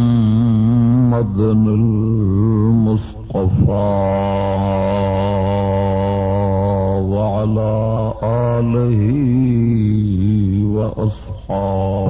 محمد المصطفى وعلى آله وأصحابه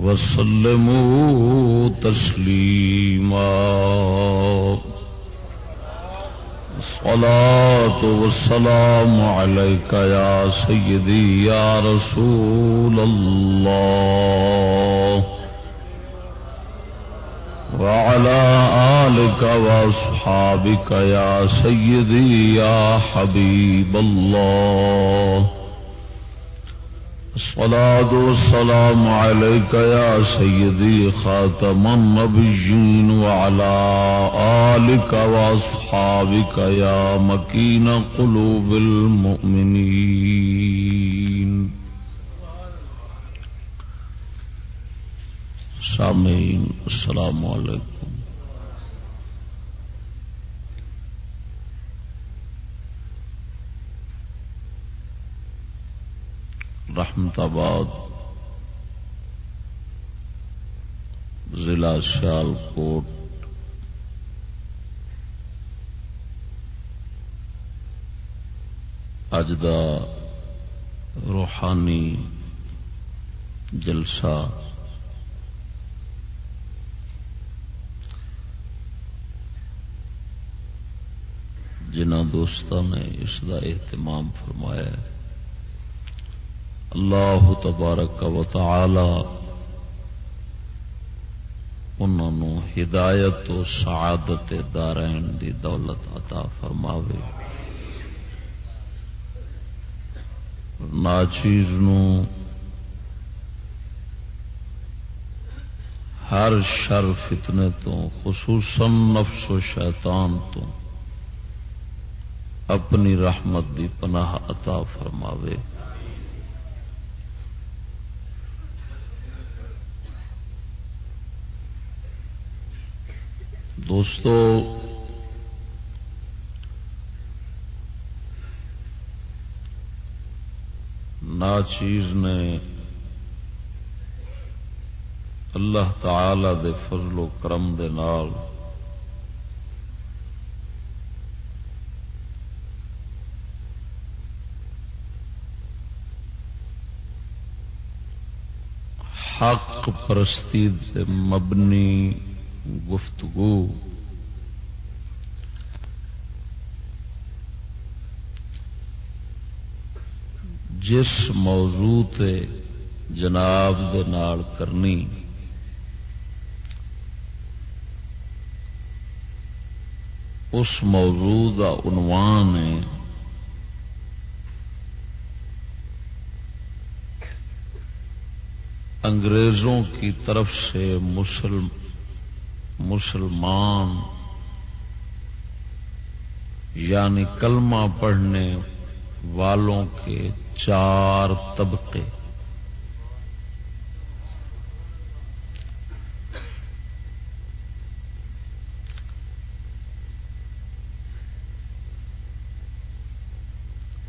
وسلموا تسليما الصلاة والسلام عليك يا سيدي يا رسول الله وعلى آلك وأصحابك يا سيدي يا حبيب الله الصلاة والسلام عليك يا سيدي خاتم النبيين وعلى آلك وأصحابك يا مكين قلوب المؤمنين. سامعين السلام عليكم رحمت آباد، ضلع سیال کوٹ اج دا روحانی جلسہ جنہ دوستوں نے اس کا اہتمام فرمایا ہے۔ اللہ تبارک و تعالی انہوں ہدایت و سعادت دارین دی دولت عطا فرماوے۔ ناچیز ہر شر فتنے تو، خصوصاً نفس و شیطان تو، اپنی رحمت دی پناہ عطا فرماوے۔ دوستو ناچیز نے اللہ تعالی دے فضل و کرم دے نال حق پرستی مبنی گفتگو۔ جس موضوع تے جناب دے نال کرنی، اس موضوع کا عنوان ہے انگریزوں کی طرف سے مسلم مسلمان یعنی کلمہ پڑھنے والوں کے چار طبقے۔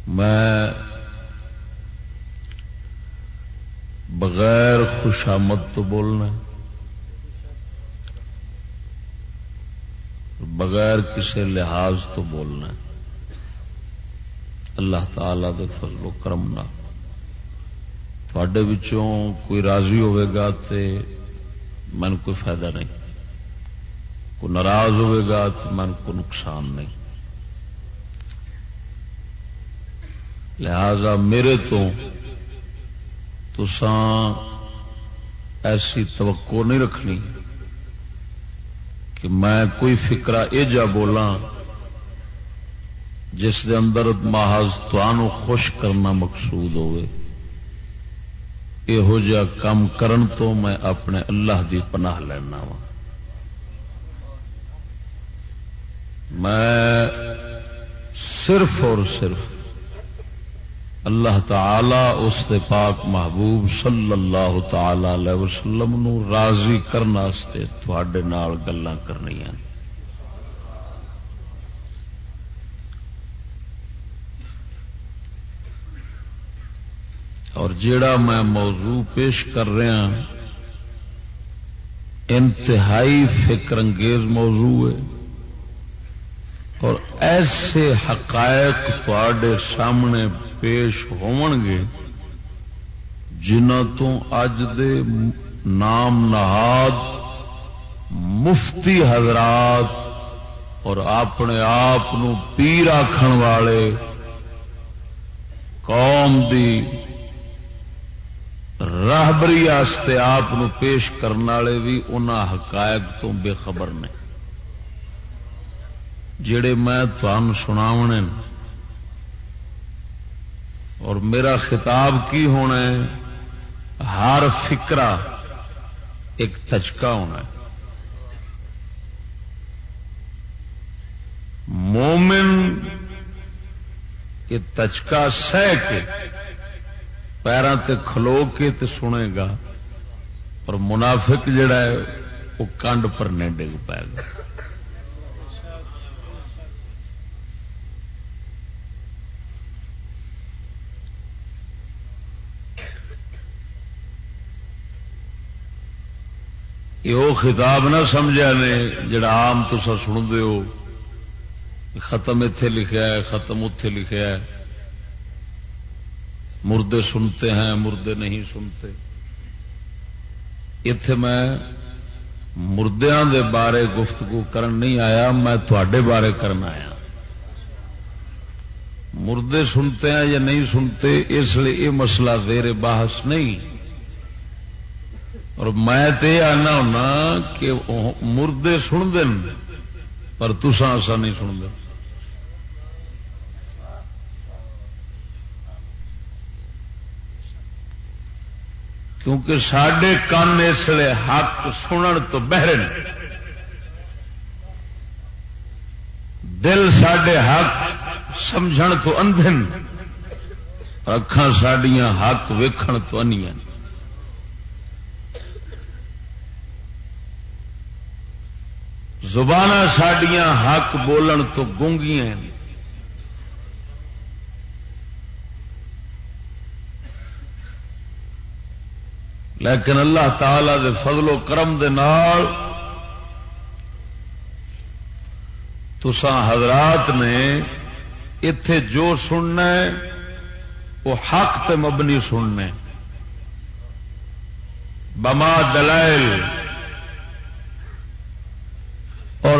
میں بغیر خوشامد تو بولنا بغیر کسی لحاظ تو بولنا اللہ تعالی دے فضل و کرم نہ وچوں کوئی راضی ہوئے گا تے من کوئی فائدہ نہیں۔ کوئی ناراض ہوئے گا تو من کو نقصان نہیں۔ لہذا میرے تو تسان ایسی توقع نہیں رکھنی۔ کہ میں کوئی فکرا یہ جا بولا جس دے اندر محض تو خوش کرنا مقصود ہوئے یہو جا کام کرن تو میں اپنے اللہ دی پناہ لینا وا میں صرف اور صرف اللہ تعالی اس دے پاک محبوب صلی اللہ تعالی علیہ وسلم نو راضی کرنے تھوڑے گلا کرنی اور جیڑا میں موضوع پیش کر رہا انتہائی فکر انگیز موضوع ہے۔ اور ایسے حقائق تے سامنے پیش گے جنہ اج دے نام نہاد مفتی حضرات اور اپنے آپ پیر آخ والے قوم دی راہبری آپ پیش کرنے والے بھی ان حقائق تو بے خبر نے جڑے میں تمہیں سناونے اور میرا خطاب کی ہونا ہے؟ ہر فکرا ایک تچکا ہونا ہے۔ مومن یہ تچکا سہ کے پیروں تے کھلو کے تے سنے گا اور منافق جڑا ہے، وہ کنڈ پر نہیں ڈگ پائے گا۔ یہ خطاب نہ سمجھا نے، جڑا آم تو سن ہو ختم اتے لکھا ہے، ختم اتے لکھا ہے۔ مردے سنتے ہیں، مردے نہیں سنتے۔ اتے میں مردیاں دے بارے گفتگو کرن نہیں آیا، میں تھوڑے بارے کرنا آیا۔ مردے سنتے ہیں یا نہیں سنتے، اس لیے یہ مسئلہ زیر بحث نہیں۔ اور میں تو یہ آنا ہونا کہ مردے سن دن پر تسا ایسا نہیں سن دے کیونکہ سڈے کن اس لیے حق سنن تو بہرے دل سڈے حق سمجھ تو اندھن اکھان سڈیا حق ویکھن تو انیاں زبان سڈیا حق بولن تو گونگیاں لیکن اللہ تعالی دے فضل و کرم دے نال تسان حضرات نے اتے جو سننا ہے، وہ حق تے مبنی سننے بما دلائل اور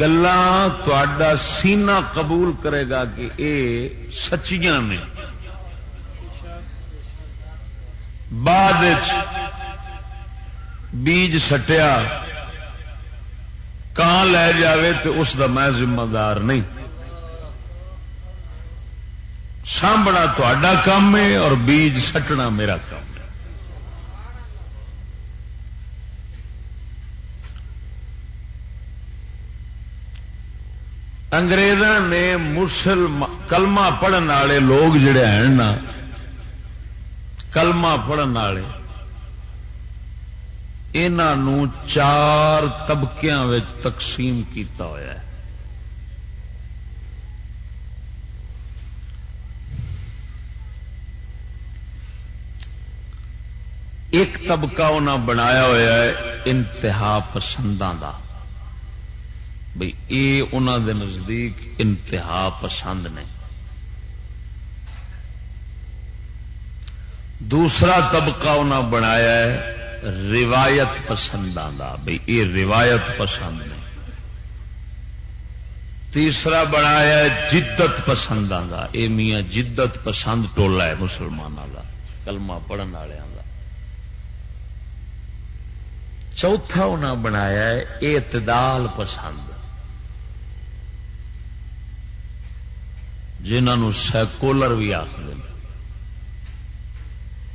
گلا سینہ قبول کرے گا کہ اے سچیاں نے۔ بعد بیج سٹیا۔ کان لے جاوے تو اس دا میں ذمہ دار نہیں۔ سانبنا تا کام ہے اور بیج سٹنا میرا کام ہے انگریزاں نے مسلم کلمہ پڑھن والے لوگ جڑے ہیں نا، کلمہ پڑھن والے انہوں چار طبقیا تقسیم کیتا ہوا ہے۔ ایک طبقہ انہیں بنایا ہوا ہے انتہا پسندوں کا بھائی یہ انہوں دے نزدیک انتہا پسند نے۔ دوسرا طبقہ انہیں بنایا ہے روایت پسندوں کا بھائی یہ روایت پسند نے۔ تیسرا بنایا جدت پسندوں کا یہ میاں جدت پسند ٹولا ہے مسلمانوں کا کلمہ پڑھن والوں کا چوتھا انہیں بنایا ہے اعتدال پسند۔ جنہوں سیکولر بھی آخر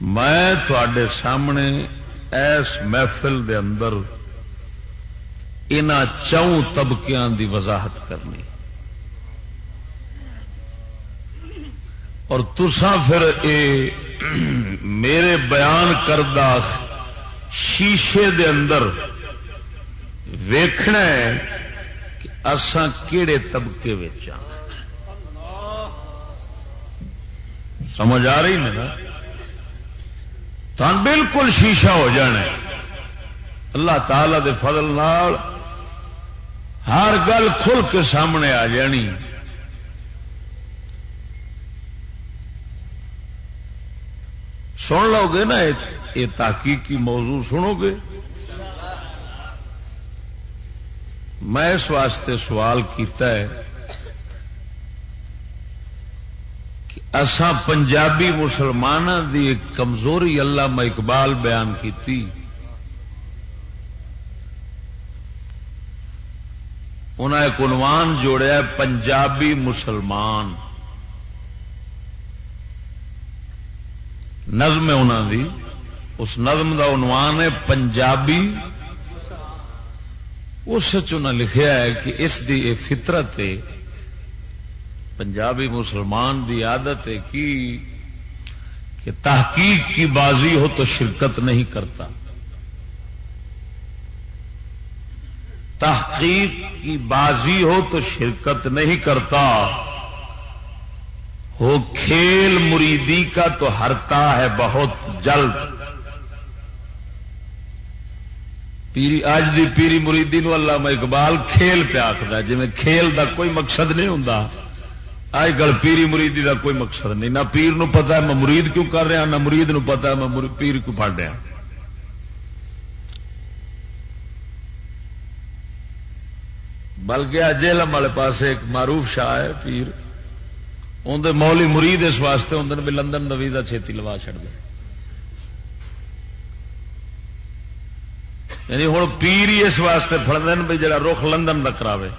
میں تھوڑے سامنے ایس محفل دے اندر ان چون طبقوں دی وضاحت کرنی۔ اور تسا پھر اے میرے بیان کردہ شیشے دے اندر ویکھنا ہے کہ اسان کہڑے طبقے سمجھ آ رہی نا؟ تن بالکل شیشہ ہو جانا اللہ تعالی دے فضل نال ہر گل کھل کے سامنے آ جانی۔ سن لو گے نا یہ تحقیقی موضوع سنو گے۔ میں اس واسطے سوال کیتا ہے۔ اسان پنجابی مسلمان دی ایک کمزوری اللہ اقبال بیان کی انہیں ایک عنوان جوڑیا پنجابی مسلمان۔ نظم ہے انہوں دی۔ اس نظم دا عنوان ہے، پنجابی۔ اس لکھیا ہے کہ اس دی فطرت ہے پنجابی مسلمان دی عادت ہے کی کہ تحقیق کی بازی ہو تو شرکت نہیں کرتا۔ تحقیق کی بازی ہو تو شرکت نہیں کرتا۔ ہو کھیل مریدی کا تو ہرتا ہے بہت جلد۔ پیری اج دی پیری مریدی نو اللہ میں اقبال کھیل پیا آخر جی کھیل دا کوئی مقصد نہیں ہوں اج کل پیری مریدی کا کوئی مقصد نہیں. نہ پیر نو پتا ہے میں مرید کیوں کر رہا، نہ مرید نو پتا ہے میں پیر کیوں پڑ رہا۔ بلکہ جیلم والے پاس ایک معروف شاہ ہے، پیر۔ اندر مولی مرید اس واسطے ہوں بھی لندن کا ویزا چھتی لوا چڑ دے۔ یعنی ہوں پیر ہی اس واسطے فردن بھی جڑا رخ لندن کا کراوے۔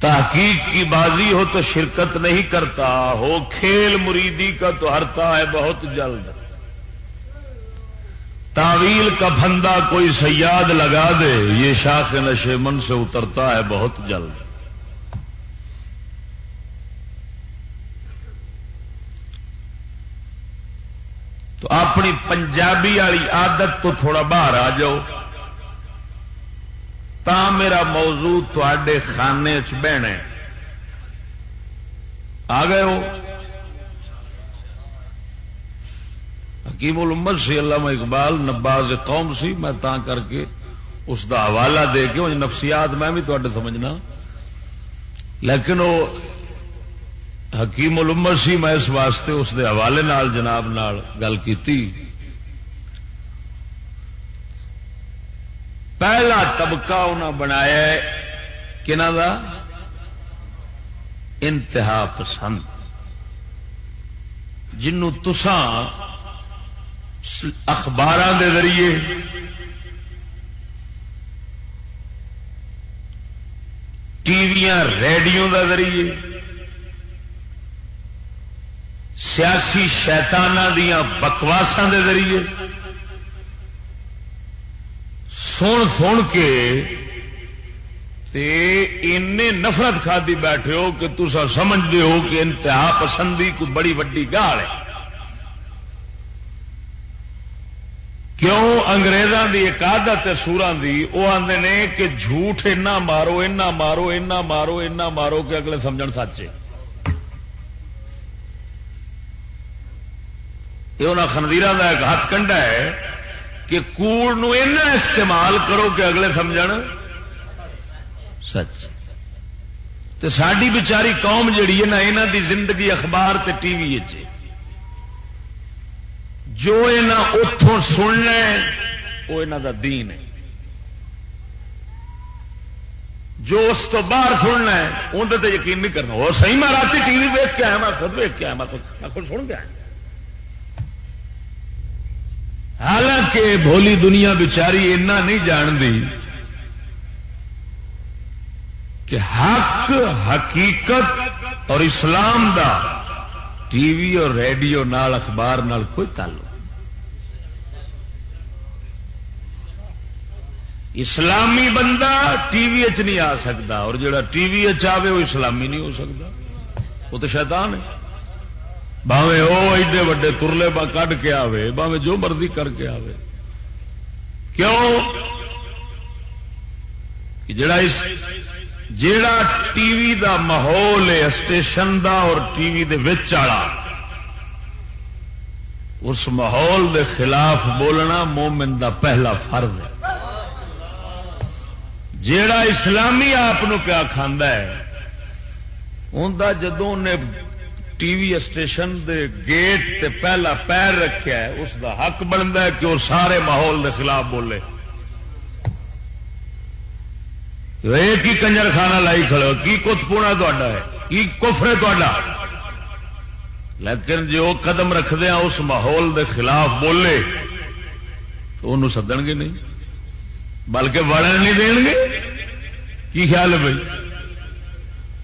تحقیق کی بازی ہو تو شرکت نہیں کرتا، ہو کھیل مریدی کا تو ہرتا ہے بہت جلد۔ تعویل کا پھندا کوئی سیاد لگا دے، یہ شاخ نشے من سے اترتا ہے بہت جلد۔ تو اپنی پنجابی والی عادت تو تھوڑا باہر آ جاؤ۔ تا میرا موضوع تے خانے چہنے آ گئے ہو؟ حکیم الامت سی علامہ اقبال نباز قوم سی، میں تا کر کے اس دا حوالہ دے کے نفسیات میں بھی تے سمجھنا۔ لیکن وہ حکیم الامت سی، میں اس واسطے اس دے حوالے نال جناب نال گل کی پہلا طبقہ انہوں بنایا کنہ دا؟ انتہا پسند۔ جنوں تسان اخبار دے ذریعے ٹی وی ریڈیو کا ذریعے سیاسی شیتان دیا بکواسا دے ذریعے سن سن کے نفرت کھدی بیٹھے ہو کہ تسا سمجھتے ہو کہ انتہا پسندی کوئی بڑی وڈی گال ہے۔ کیوں اگریزوں کی ایک آدت ہے سورا کی وہ آتے نے کہ جھوٹ اینا مارو اینا مارو اینا مارو اینا مارو کہ اگلے سمجھ سچے یہ انہوں خنویر کا ایک ہاتھ کنڈا ہے۔ کہ کوڑ اینا استعمال کرو کہ اگلے سمجھ سچ۔ تو ساری بچاری قوم جیڑی ہے نا یہاں دی زندگی اخبار تے ٹی وی چ جو اتوں سننا وہ یہاں کا دین ہے۔ جو اس تو باہر سننا ہے اندر تو یقین نہیں کرنا۔ وہ صحیح میں رات ٹی وی ویک کے آیا، میں خود ویک کے آیا میں خود سن کے آیا۔ حالانکہ بھولی دنیا بچاری اینا نہیں جانتی کہ حق حقیقت اور اسلام دا ٹی وی اور ریڈیو نال اخبار نال کوئی تعلق اسلامی بندہ ٹی وی نہیں آ سکتا اور جڑا ٹی وی آئے وہ اسلامی نہیں ہو سکتا۔ وہ تو شیطان ہے۔ باوے وہ ایڈے وڈے ترلے با کھ کے آوے، باوے جو مرضی کر کے آوے۔ کیوں؟ جڑا اس جیڑا ٹی وی دا ماحول ہے، اسٹیشن دا اور ٹی وی دے وچ والا اس ماحول دے خلاف بولنا مومن دا پہلا فرض ہے۔ جیڑا اسلامی آپ پیا کھانا ہے انہیں جدو نے ٹی وی اسٹیشن دے گیٹ تے پہلا پیر رکھا ہے، اس دا حق بنتا ہے کہ وہ سارے ماحول دے خلاف بولے۔ ایک ہی کنجر خانہ لائی کھڑے کی کت پونا تا ہے؟ کی کفر تا لیکن جو قدم رکھدیا اس ماحول دے خلاف بولے، تو انہوں سدن گے نہیں، بلکہ وڑن نہیں دیں گے؟ کی خیال ہے بھائی؟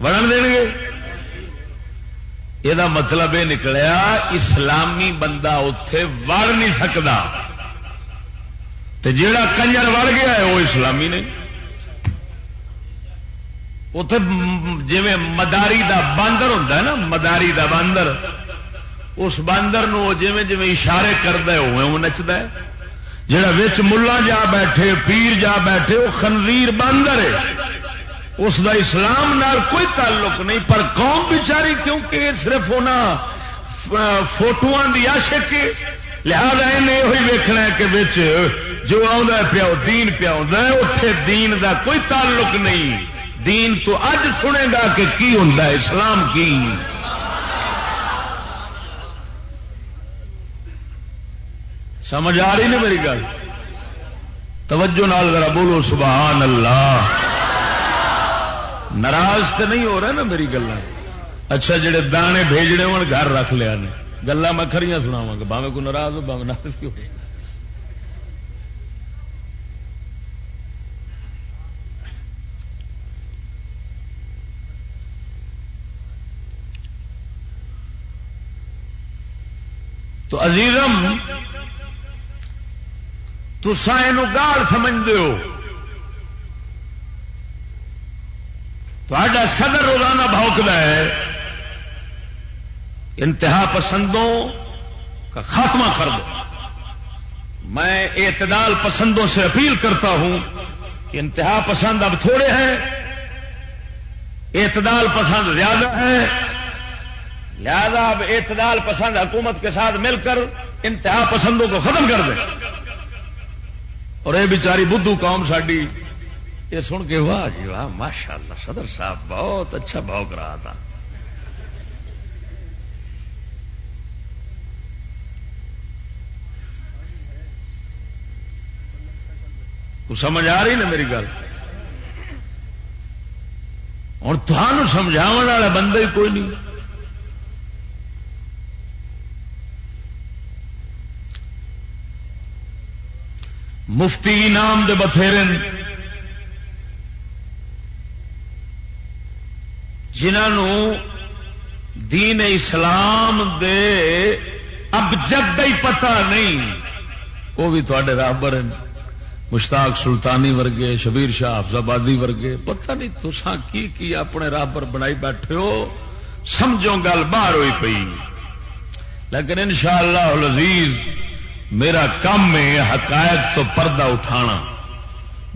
وڑن دیں گے؟ یہ مطلب یہ نکلیا اسلامی بندہ اتے وڑ نہیں سکتا جیڑا کنجر وڑ گیا ہے وہ اسلامی نے اتے جی مداری دا باندر ہوتا ہے نا مداری دا باندر اس باندر جی جی اشارے کرتا ہے وہ نچتا ہے جڑا وچ ملا جا بیٹھے پیر جا بیٹھے وہ خنزیر باندر ہے اس دا اسلام نال کوئی تعلق نہیں، پر قوم بچاری کیونکہ صرف فوٹو کی عاشق لہذا انہیں یہ ویکنا کہ بچ جو آ پیا دین پیا اتے دین دا کوئی تعلق نہیں۔ دین تو اج سنے گا کہ کی ہوں اسلام کی۔ سمجھ آ رہی نا میری گل؟ توجہ نال ذرا بولو، سبحان اللہ۔ ناراض تو نہیں ہو رہا نا میری گلا اچھا جڑے دانے بھیجنے ہو گھر رکھ لیا نے۔ گلا میں کھڑی سناوا گا باوے کو ناراض ہو باوے ناراض کیوں؟ تو عزیزم تسا یہ گال سمجھتے ہو۔ تا صدر روزانہ بھوکد ہے۔ انتہا پسندوں کا خاتمہ کر دو۔ میں اعتدال پسندوں سے اپیل کرتا ہوں کہ انتہا پسند اب تھوڑے ہیں، اعتدال پسند زیادہ ہے لہذا اب اعتدال پسند حکومت کے ساتھ مل کر انتہا پسندوں کو ختم کر دیں۔ اور یہ بچاری بدھو قوم ساری یہ سن کے واہ جی واہ ماشاء اللہ صدر صاحب بہت اچھا بھاؤ کرا تھا۔ سمجھ آ رہی نا میری گل؟ ہوں تھان سمجھا بندہ ہی کوئی نہیں۔ مفتی نام دے بتھیرے جنہوں دین اسلام دے اب جب ہی پتا نہیں، وہ بھی تھوڑے رابر ہیں۔ مشتاق سلطانی ورگے، شبیر شاہ حفظ آبادی ورگے، پتہ نہیں تسا کی کی اپنے رابر بنائی بیٹھے ہو۔ سمجھو گل، باہر ہوئی پی لیکن ان شاء اللہ میرا کم ہے حقائق تو پردہ اٹھانا۔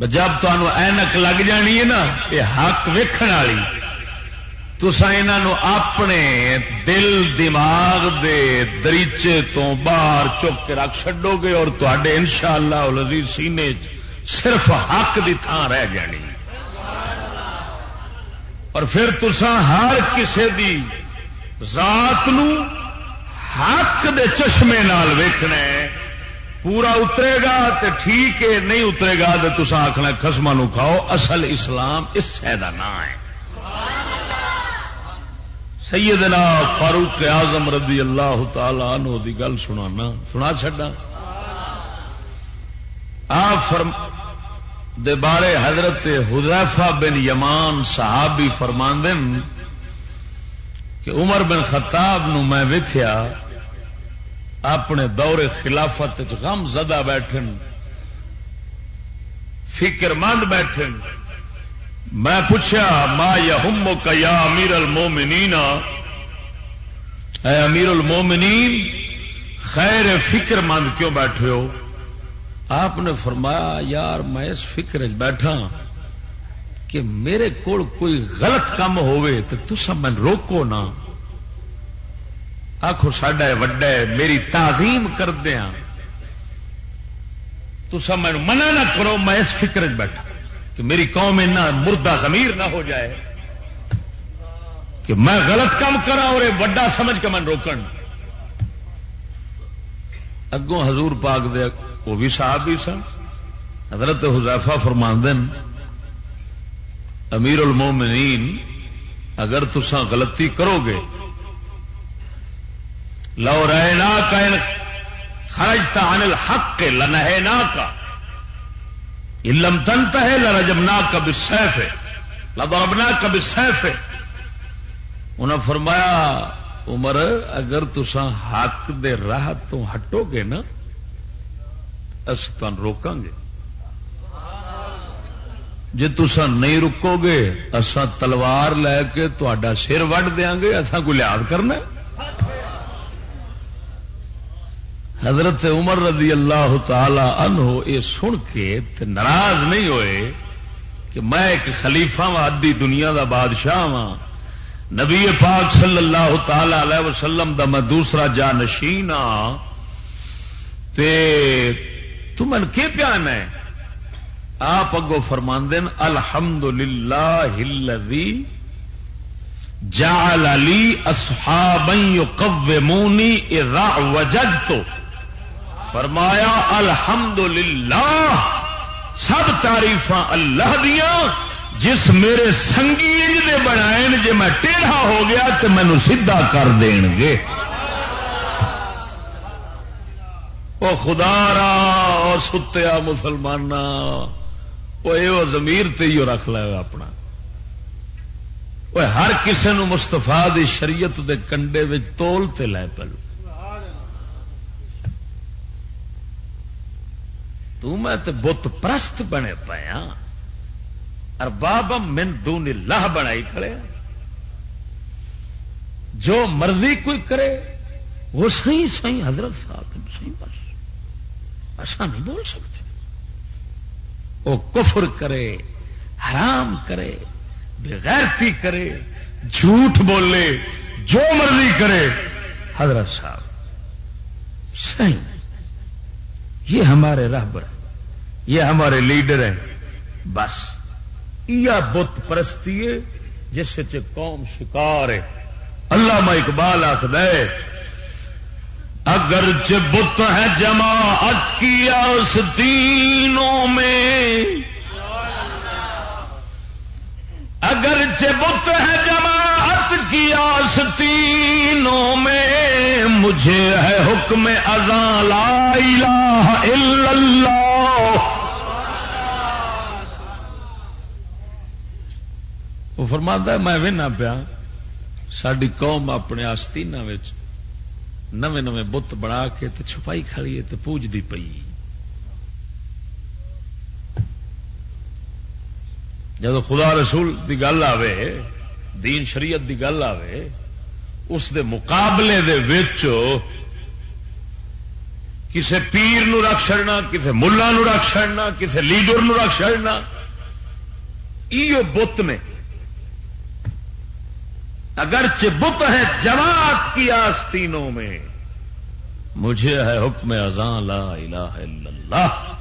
جب تمہوں اینک لگ جانی ہے نا، یہ حق ویکھن والی۔ تسا یہ اپنے دل دماغ دے دریچے تو باہر چک کے رکھ چڈو گے اور تے ان شاء اللہ سینے صرف حق دی تھان رہ جانی۔ اور پھر تسا ہر کسے دی ذات نو حق دے چشمے نال ویکھنا ہے۔ پورا اترے گا تو ٹھیک ہے، نہیں اترے گا تو تسا آخنا خسما کھاؤ، اصل اسلام اس شہ کا نام ہے۔ سیدنا فاروق اعظم رضی اللہ تعالی عنہ دی گل سنانا، سنا چڈا فرم، دے بارے حضرت حذیفہ بن یمان صحابی فرماندن کہ عمر بن خطاب نو میں ویکھیا، اپنے دور خلافت غم زدہ بیٹھن فکر مند بیٹھن۔ میں پوچھا، ما یا کا یا امیر المومنین؟ اے امیر المومنین، خیر فکر مند کیوں بیٹھے ہو؟ آپ نے فرمایا، یار میں اس فکر بیٹھا کہ میرے کول کوئی غلط کام ہوئے تو تسا میں روکو نا۔ آخو ساڈا وڈا میری تعظیم کردیا ہاں۔ تسا میں منع نہ کرو، میں اس فکر بیٹھا۔ کہ میری قوم اتنا مردہ ضمیر نہ ہو جائے، کہ میں غلط کام کرا اور وڈا سمجھ کے من روکن۔ اگوں حضور پاک دے وہ بھی صاحب بھی سن، حضرت حذیفہ فرماندن امیر المومنین اگر تسا غلطی کرو گے لو رہنا کا خرجتا عن الحق لنہینا کا علم تنت ہے لرجمنا کب سیف ہے۔ لبربنا کب سیف ہے۔ انہیں فرمایا، عمر، اگر تسا حق دے راہ تو ہٹو گے نا، اس تن روکاں گے۔ جی تسا نہیں رکو گے اسا تلوار لے کے تا سر وڈ دیا گے اصا کو لحاظ کرنا حضرت عمر رضی اللہ تعالی عنہ یہ سن کے ناراض نہیں ہوئے کہ میں ایک خلیفہ ہاں، وا ادی دنیا دا بادشاہ ہاں۔ نبی پاک صلی اللہ تعالی علیہ وسلم دا میں دوسرا جا نشین ہاں تمن کے پیان ہے آپ اگو فرماندن الحمد للہ ہلوی جال علی اصحاب یقومونی اذا وجدت فرمایا، الحمدللہ، سب تعریف اللہ دیا جس میرے سنگی دے بنائے جی میں ٹیڑھا ہو گیا تو مینو سیدھا کر دین گے. وہ خدا را ستیا مسلمان وہ یہ زمیر تیو رکھ لے اپنا۔ وہ ہر کسی مستفا دی شریعت دے کنڈے تول تے لے پلو۔ تو میں تے بت پرست بنے پایا۔ ارباب من دون اللہ بنائی کھڑے۔ جو مرضی کوئی کرے، وہ صحیح صحیح حضرت صاحب صحیح بس۔ ایسا نہیں بول سکتے۔ وہ کفر کرے، حرام کرے، بغیرتی کرے، جھوٹ بولے، جو مرضی کرے، حضرت صاحب، صحیح۔ یہ ہمارے رہبر یہ ہمارے لیڈر ہیں۔ بس یہ بت پرستی ہے، جس سے قوم شکار ہے۔ اللہ اقبال آخد اگ اگرچہ بت ہے جماعت کی آستینوں میں، اگرچہ بت ہے جماعت کی آستینوں میں مجھے ہے حکم ازاں لا الہ الا اللہ۔ وہ فرماتا ہے، میں بھی پیا ساری قوم اپنے آستین نویں نویں بت بنا کے تے چھپائی کھڑی ہے پوجتی پی جب خدا رسول دی گل آوے دین شریعت دی گل آوے، اس دے مقابلے دے وچ کسے پیر نو رکھ چڑنا کسے ملا نو رکھ چڑنا کسے لیڈر نو رکھ چڑنا یہ بت نے۔ اگرچہ بت ہے جماعت کی آستینوں میں، مجھے ہے حکم ازان لا الہ الا اللہ۔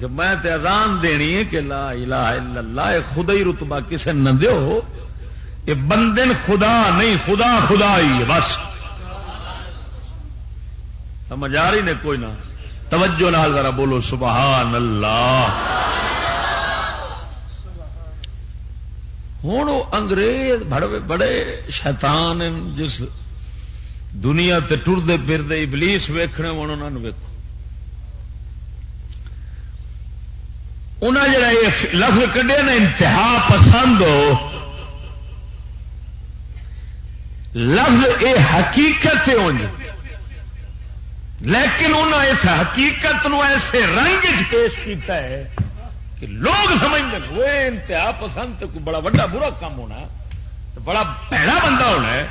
کہ میں تے ازان دینی ہے کہ لا الہ الا اللہ خدا ہی رتبہ کسے نہ دیو۔ یہ بندن خدا نہیں، خدا خدا ہی ہے بس۔ سمجھ آ رہی نے کوئی نہ؟ توجہ نال ذرا بولو، سبحان اللہ۔ ہوں انگریز بڑے بڑے شیطان جس دنیا تے ٹرتے پھرتے ابلیس ویخنے انہوں نے ویکو انہیں جڑا یہ لفظ کڈیا نا، انتہا پسند ہو لفظ یہ حقیقت لیکن انہیں اس حقیقت نو ایسے رنگ پیش کیتا ہے کہ لوگ سمجھتے وہ انتہا پسند تو بڑا بڑا برا کام ہونا بڑا پیڑا بندہ ہونا ہے۔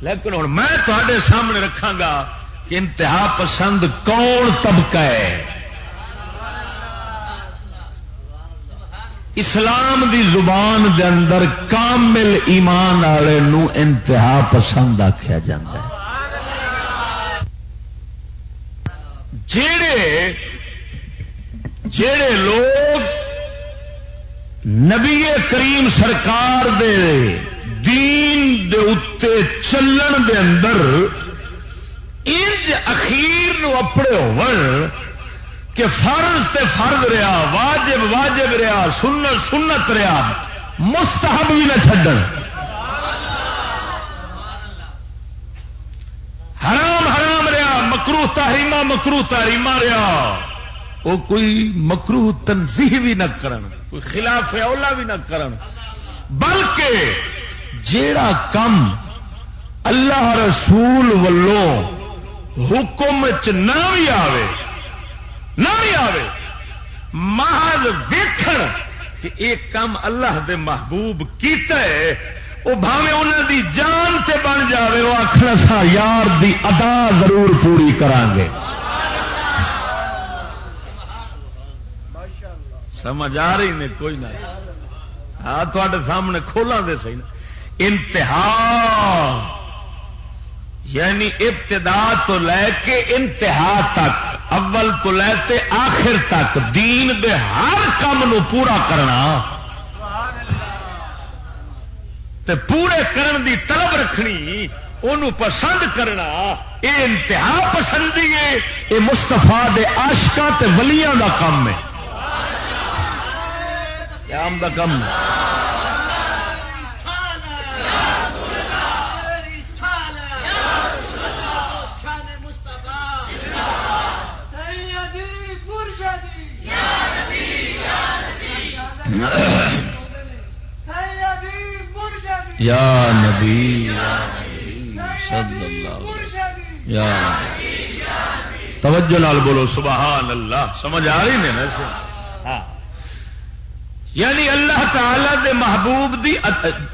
لیکن ہوں میں تے سامنے رکھا گا کہ انتہا پسند کون طبقہ ہے؟ اسلام دی زبان دے اندر کامل ایمان والے انتہا پسند آخیا جا جڑے جڑے لوگ نبی کریم سرکار دے دین دے اتے چلن دے اندر انج اخیر نو اپنے ہو کہ فرض تے فرض رہا، واجب واجب رہا، سنت سنت رہا، مستحب بھی نہ چڈن حرام حرام رہا مکرو تحریمہ مکرو تحریمہ رہا۔ وہ کوئی مکرو تنظیح بھی نہ کرن، کوئی خلاف اولا بھی نہ کرن۔ بلکہ جیڑا کم اللہ رسول ولو حکم چ نہ بھی آوے نہ بھی آوے۔ محض ویکھن کہ ایک کام اللہ دے محبوب کیتا ہے وہ بھاوے انہوں دی جان سے بن جاوے وہ آخر سا یار دی ادا ضرور پوری کران گے سمجھ آ رہی نے کوئی نہ۔ ہاں تے سامنے کھولا دے سی انتہا۔ یعنی ابتدا تو لے کے انتہا تک، اول تو لے کے آخر تک دین دے ہر کام نو پورا کرنا۔ تے پورے کرن دی طلب رکھنی ان پسند کرنا۔ یہ انتہا پسندی ہے یہ مستفا دے آشکا ولیاں دا کام ہے۔ قیام دا کم۔ یا نبی، یا توجہ لال بولو، سبحان اللہ، سمجھ آ رہی نے ہاں۔ یعنی اللہ تعالی دے محبوب دی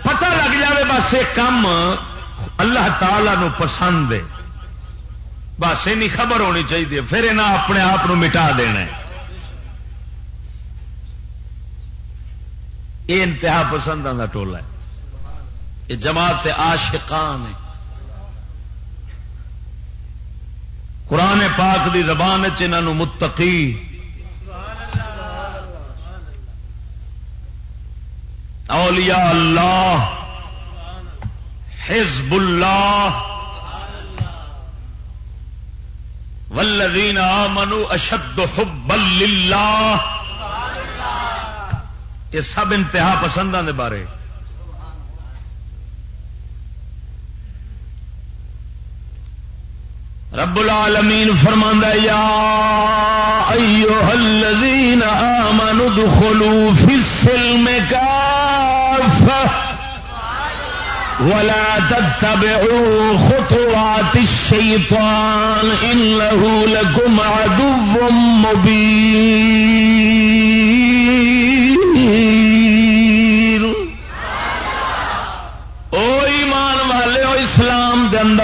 پتہ لگ جائے بس یہ کام اللہ تعالی نو پسند ہے۔ بس یہ خبر ہونی چاہیے، پھر یہاں اپنے آپ مٹا دینا یہ انتہا پسند کا ٹولا ہے۔ یہ جماعت آشقان ہے قرآن پاک دی زبان چنہوں متقی۔ اولیاء اللہ، حزب اللہ۔ والذین آمنوا اشد حبا للہ۔ یہ سب انتہا پسندوں دے بارے۔ رب العالمین فرماندا یا ایها الذین آمنوا ادخلوا فی السلم کافہ ولا تتبعوا خطوات الشيطان إنه لكم عدو مبين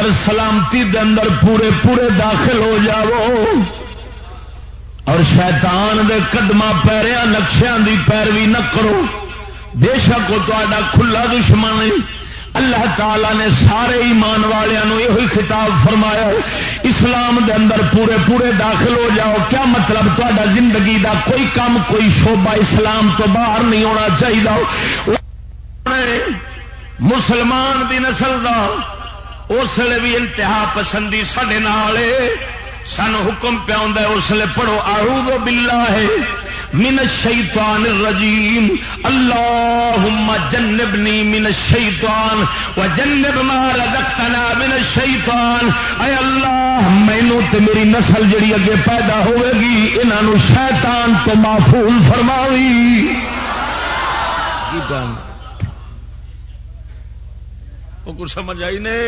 اندر سلامتی دے اندر پورے پورے داخل ہو جاؤ اور شیطان دے قدم پیریا نقشوں دی پیروی نہ کرو، بے شک وہ تا کھلا دشمن اللہ تعالی نے سارے ایمان والوں یہ خطاب فرمایا اسلام دے اندر پورے پورے داخل ہو جاؤ۔ کیا مطلب تا زندگی دا کوئی کام، کوئی شوبہ اسلام تو باہر نہیں ہونا چاہیے مسلمان دی نسل کا اس لیے بھی انتہا پسندی سڈے نال سن حکم پیا اس لیے پڑھو آرو بلا ہے من الشیطان الرجیم۔ اللہم جنبنی من الشیطان وجنب ما رزقتنا من الشیطان۔ اے اللہ، مینو تے میری نسل جڑی اگے پیدا ہوئے گی انہاں شیطان تو محفوظ فرماوی۔ جی کی وہ کچھ سمجھ آئی نے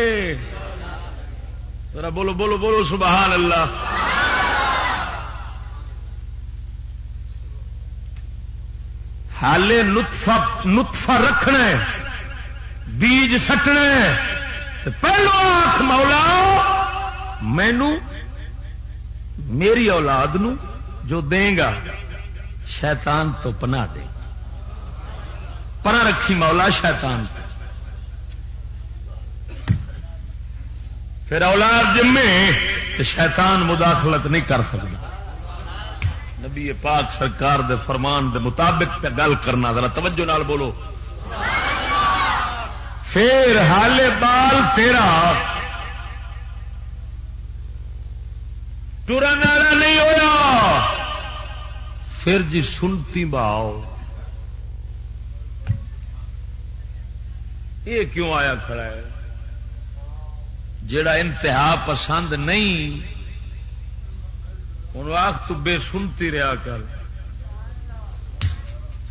ذرا بولو بولو بولو، سبحان اللہ۔ حالے نطفہ نطفہ رکھنا بیج سٹنا پہلو آخ مولا، مینو، میری اولاد نو جو دے گا، شیطان تو پنا دے۔ پرا رکھی مولا، شیطان تو۔ پھر اولاد جمے تو شیطان مداخلت نہیں کر سکتا۔ نبی پاک سرکار دے فرمان دے مطابق پہ گل کرنا، ذرا توجہ نال بولو۔ پھر حال بال تیرا۔ ٹرن والا نہیں ہوا پھر جی سنتی باؤ۔ یہ کیوں آیا کھڑا ہے؟ جڑا انتہا پسند نہیں ہوں آخ تو بے سنتی رہا کر۔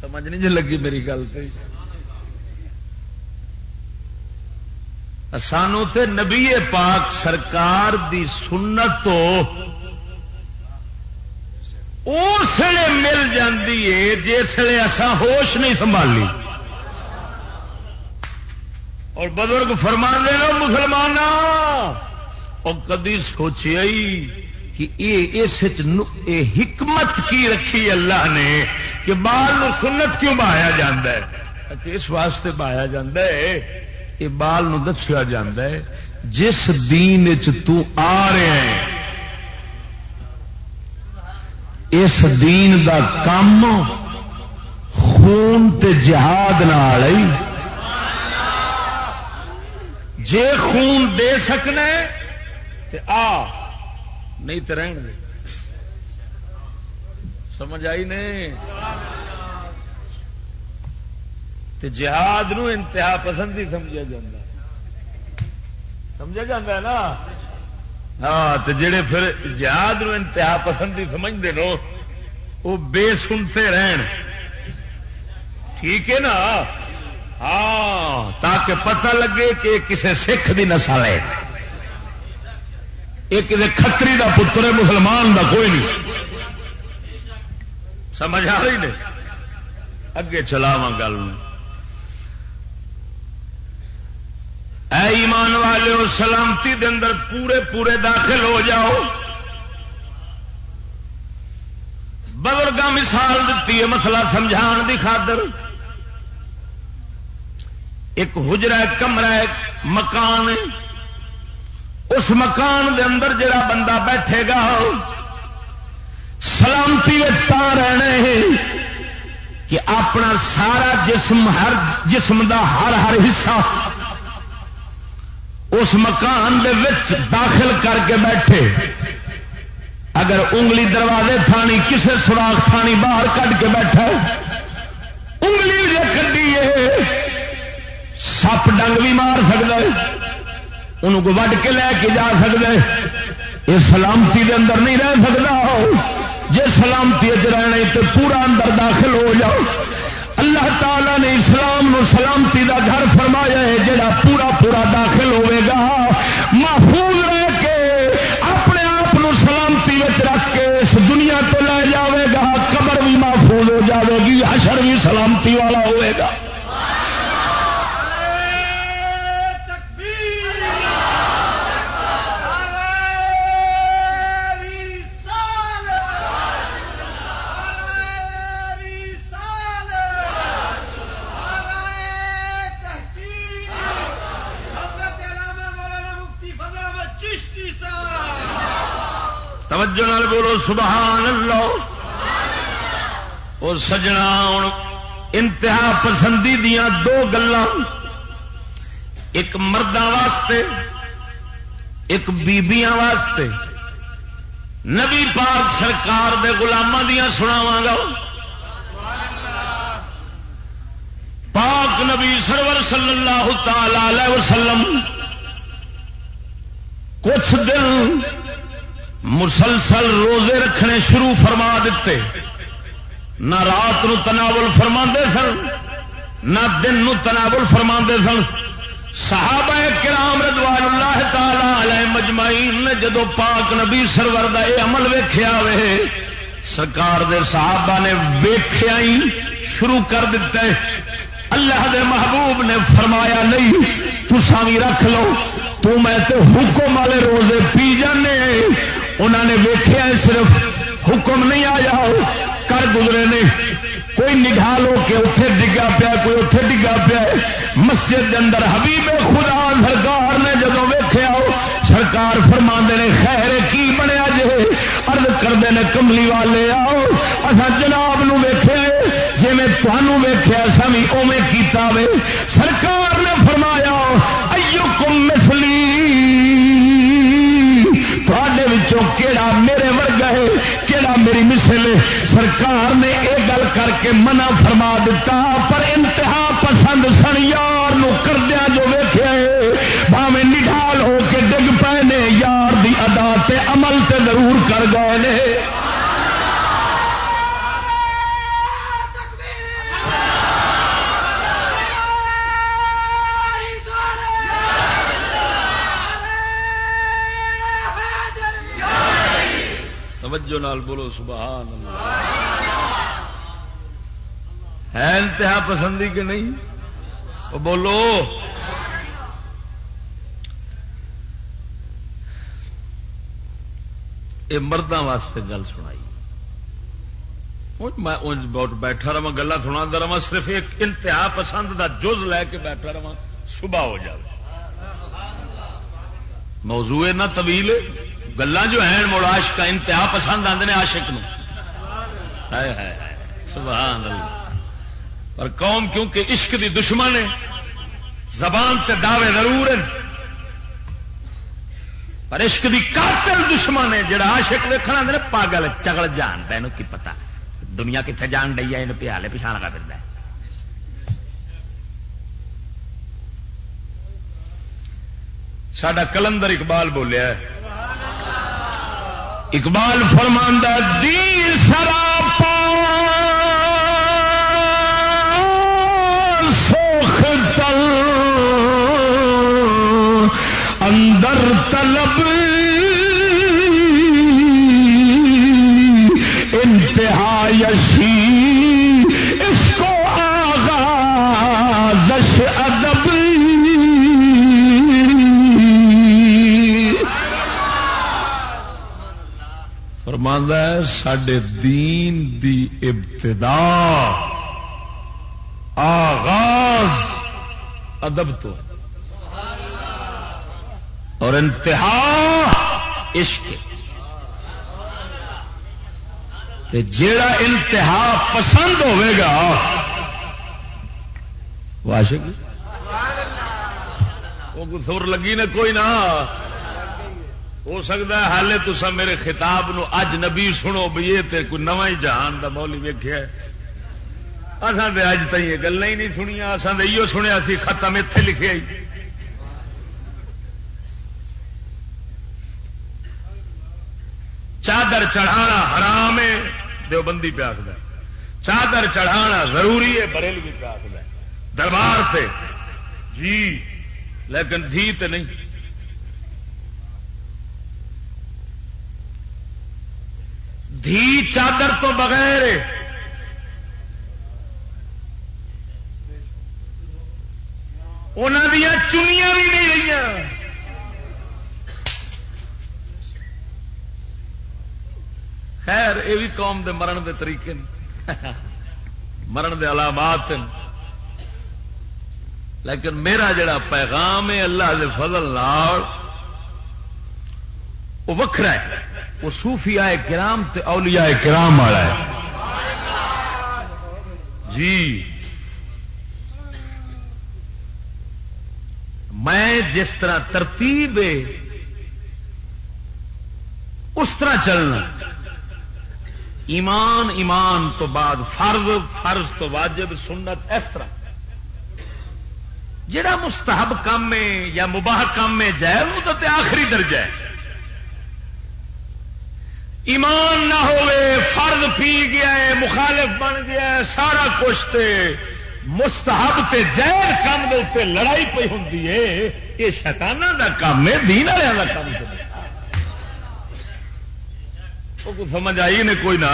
سمجھ نہیں جی لگی میری گل پہ سانو تے نبی پاک سرکار دی سنت تو اسے مل جاتی ہے جسے اصا ہوش نہیں سنبھالی۔ اور بزرگ فرما دے مسلمان اور کدی سوچیا ہی کہ اس حکمت کی رکھی اللہ نے کہ بال نو سنت کیوں بہایا جا اچھا، اس واسطے بہایا جا یہ بال نو دسیا جا جس دین تو آ رہے ہیں، اس دین دا کام خون تے جہاد نال جے خون دے سکنا تے آ، نہیں تو رہن دے۔ سمجھ آئی نہیں جہاد نو انتہا پسندی سمجھا جا سمجھا جا نا؟ ہاں تو جڑے پھر جہاد نو انتہا پسندی سمجھتے نو وہ بے سنتے رہن۔ ٹھیک ہے نا؟ ہاں تاکہ پتہ لگے کہ کسی سکھ کی نسل ہے۔ یہ کسی کتری کا پتر ہے، مسلمان کا کوئی نہیں۔ سمجھ آ رہی نے اگے چلاوا گل۔ اے ایمان والے سلامتی دے اندر پورے پورے داخل ہو جاؤ۔ بزرگ مثال دیتی ہے مسئلہ سمجھان دی خاطر۔ ایک حجرا کمرہ مکان اس مکان دے اندر جڑا بندہ بیٹھے گا، سلامتی رہنے کہ اپنا سارا جسم ہر جسم دا ہر ہر حصہ اس مکان دے وچ داخل کر کے بیٹھے۔ اگر انگلی دروازے تھانی، کسے سوراخ تھانی باہر کٹ کے بیٹھا انگلی جو کھی سپ ڈنگ بھی مار سکتا ہے۔ انہوں کو وڈ کے لے کے جا سکتا ہے۔ یہ سلامتی دے اندر نہیں رہ سکتا۔ جی سلامتی رہنا تو پورا اندر داخل ہو جاؤ۔ اللہ تعالی نے اسلام نو سلامتی دا گھر فرمایا ہے جڑا پورا پورا داخل ہوئے گا۔ محفوظ رہ کے اپنے آپ سلامتی رکھ کے اس دنیا تو لے جاوے گا۔ قبر بھی محفوظ ہو جاوے گی، حشر بھی سلامتی والا ہوئے گا۔ توجہ نال بولو، سبحان اللہ۔ اور سجنا ہوں انتہا پسندی دیا دو گلا ایک مردوں واسطے، ایک بیبیاں واسطے۔ نبی پاک سرکار دے گلاموں دیا سناوا گا۔ پاک نبی سرور صلی اللہ تعالی وسلم کچھ دن مسلسل روزے رکھنے شروع فرما دیتے۔ نہ رات نو تناول فرما سن، نہ دن نو تناول فرما سن۔ صحابہ کرام رضوان اللہ تعالی مجمعین نے جدو پاک نبی سرور دا اے عمل ویخیا وے، سرکار دے صحابہ نے ویخیا ہی شروع کر دیتا ہے اللہ دے محبوب نے فرمایا، نہیں تسا بھی رکھ لو، تو میں تو حکم والے روزے پی جانے۔ انہوں نے ویخیا صرف حکم نہیں آیا کر گزرے نے۔ کوئی نگاہ لو کہ اتے ڈگا پیا، کوئی اتے ڈگا پیا مسجد کے اندر حبیب خدا سرکار نے جب ویخیا سرکار فرما نے، خیر کی بنیا جی ارد کرتے ہیں کملی والے آؤ۔ اصا جناب نو ویخیا جی میں تمہوں ویخیا سا اوے کیتا وے۔ سرکار نے فرمایا کیڑا میرے ورگا ہے کیڑا میری مسل سرکار نے یہ گل کر کے منع فرما دیتا پر انتہا پسند سن یار کردیا جو ویخیا باوے نڈال ہو کے ڈگ پے نے یار دی ادا تے عمل تے ضرور کر گئے توجہ نال بولو، سبحان اللہ۔ ہے انتہا پسندی کہ نہیں؟ وہ بولو۔ یہ مردوں واسطے گل سنائی۔ میں بیٹھا رہا گلا سنا رہا صرف ایک انتہا پسند دا جز لے کے بیٹھا رہا صبح ہو جائے موضوع نہ طویل گلا جو ہیں مڑاش کا انتہا پسند آتے ہیں آشک سبحان اللہ۔ پر قوم کیونکہ عشق دی دشمن ہے، زبان تے دعوے ضرور ہیں۔ پر عشق دی قاتل دشمن ہے، جڑا آشک دیکھنا آدھے پاگل چگل جانتا ہے کی پتا دنیا کتنے جان ڈی ہے پیالے پچھا لگا پھر سڈا کلندر اقبال بولیا ہے اقبال فرماندہ دین سراپا ہے سڈے دین دی ابتدا. آغاز ادب تو۔ اور انتہا عشق۔ جیڑا انتہا پسند ہوے گا واشک وہ سر لگی نے، کوئی نہ۔ ہو سکتا ہے، حالے تو میرے خطاب نو اج نبی سنو بھی یہ تے کوئی نو ہی جہان کا مولی ویکیا اصل تو اج تھی گل ہی نہیں سنیا اصل تو یہ سنیا سی، ختم اتے لکھے آئی چادر چڑھانا حرام ہے، دیوبندی پہ آخر چادر چڑھانا ضروری ہے بریل بھی پہ آخر دربار سے جی لیکن دھی تو نہیں۔ دھی چادر تو بغیر انہوں دیا چنیاں بھی نہیں رہی خیر، یہ بھی قوم دے مرن دے طریقے مرن دے علامات لیکن میرا جڑا پیغام ہے اللہ دے فضل نال وہ وکھرا ہے۔ وہ صوفی آئے کرام تے اولیاء کرام والا ہے۔ جی۔ میں جس طرح ترتیب اس طرح چلنا۔ ایمان ایمان تو بعد فرض فرض تو واجب، سنت، اس طرح۔ جڑا مستحب کام ہے یا مباح کام ہے، جائے وہ تو آخری درجہ ہے۔ ایمان نہ ہوئے فرض پی گیا ہے، مخالف بن گیا ہے، سارا کچھ تے مستحب تے جائز کام دے اتنے لڑائی پی ہوں یہ شیطانہ دا کام ہے، دین والوں کا کام وہ سمجھ آئی نے کوئی نہ۔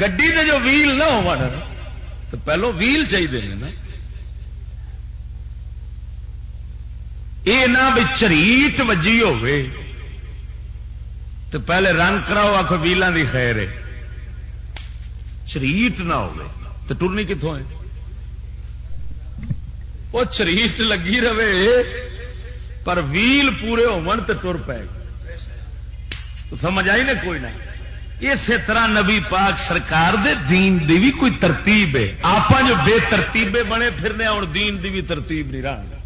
گڈی دے جو ویل نہ ہو تو پہلو ویل چاہیے نا۔ یہ نہ بھی چریٹ وجی ہوے تو پہلے رنگ کراؤ آخو ویلان کی خیر ہے۔ چریٹ نہ ہو تو ٹرنی کتوں ہے؟ وہ چریٹ لگی رہے، پر ویل پورے ہو پے۔ سمجھ آئی نا کوئی نہ؟ اسی طرح نبی پاک سرکار دے دین دی بھی کوئی ترتیب ہے۔ آپ جو بے ترتیبے بنے پھرنے اور دین دی بھی ترتیب نہیں رہا۔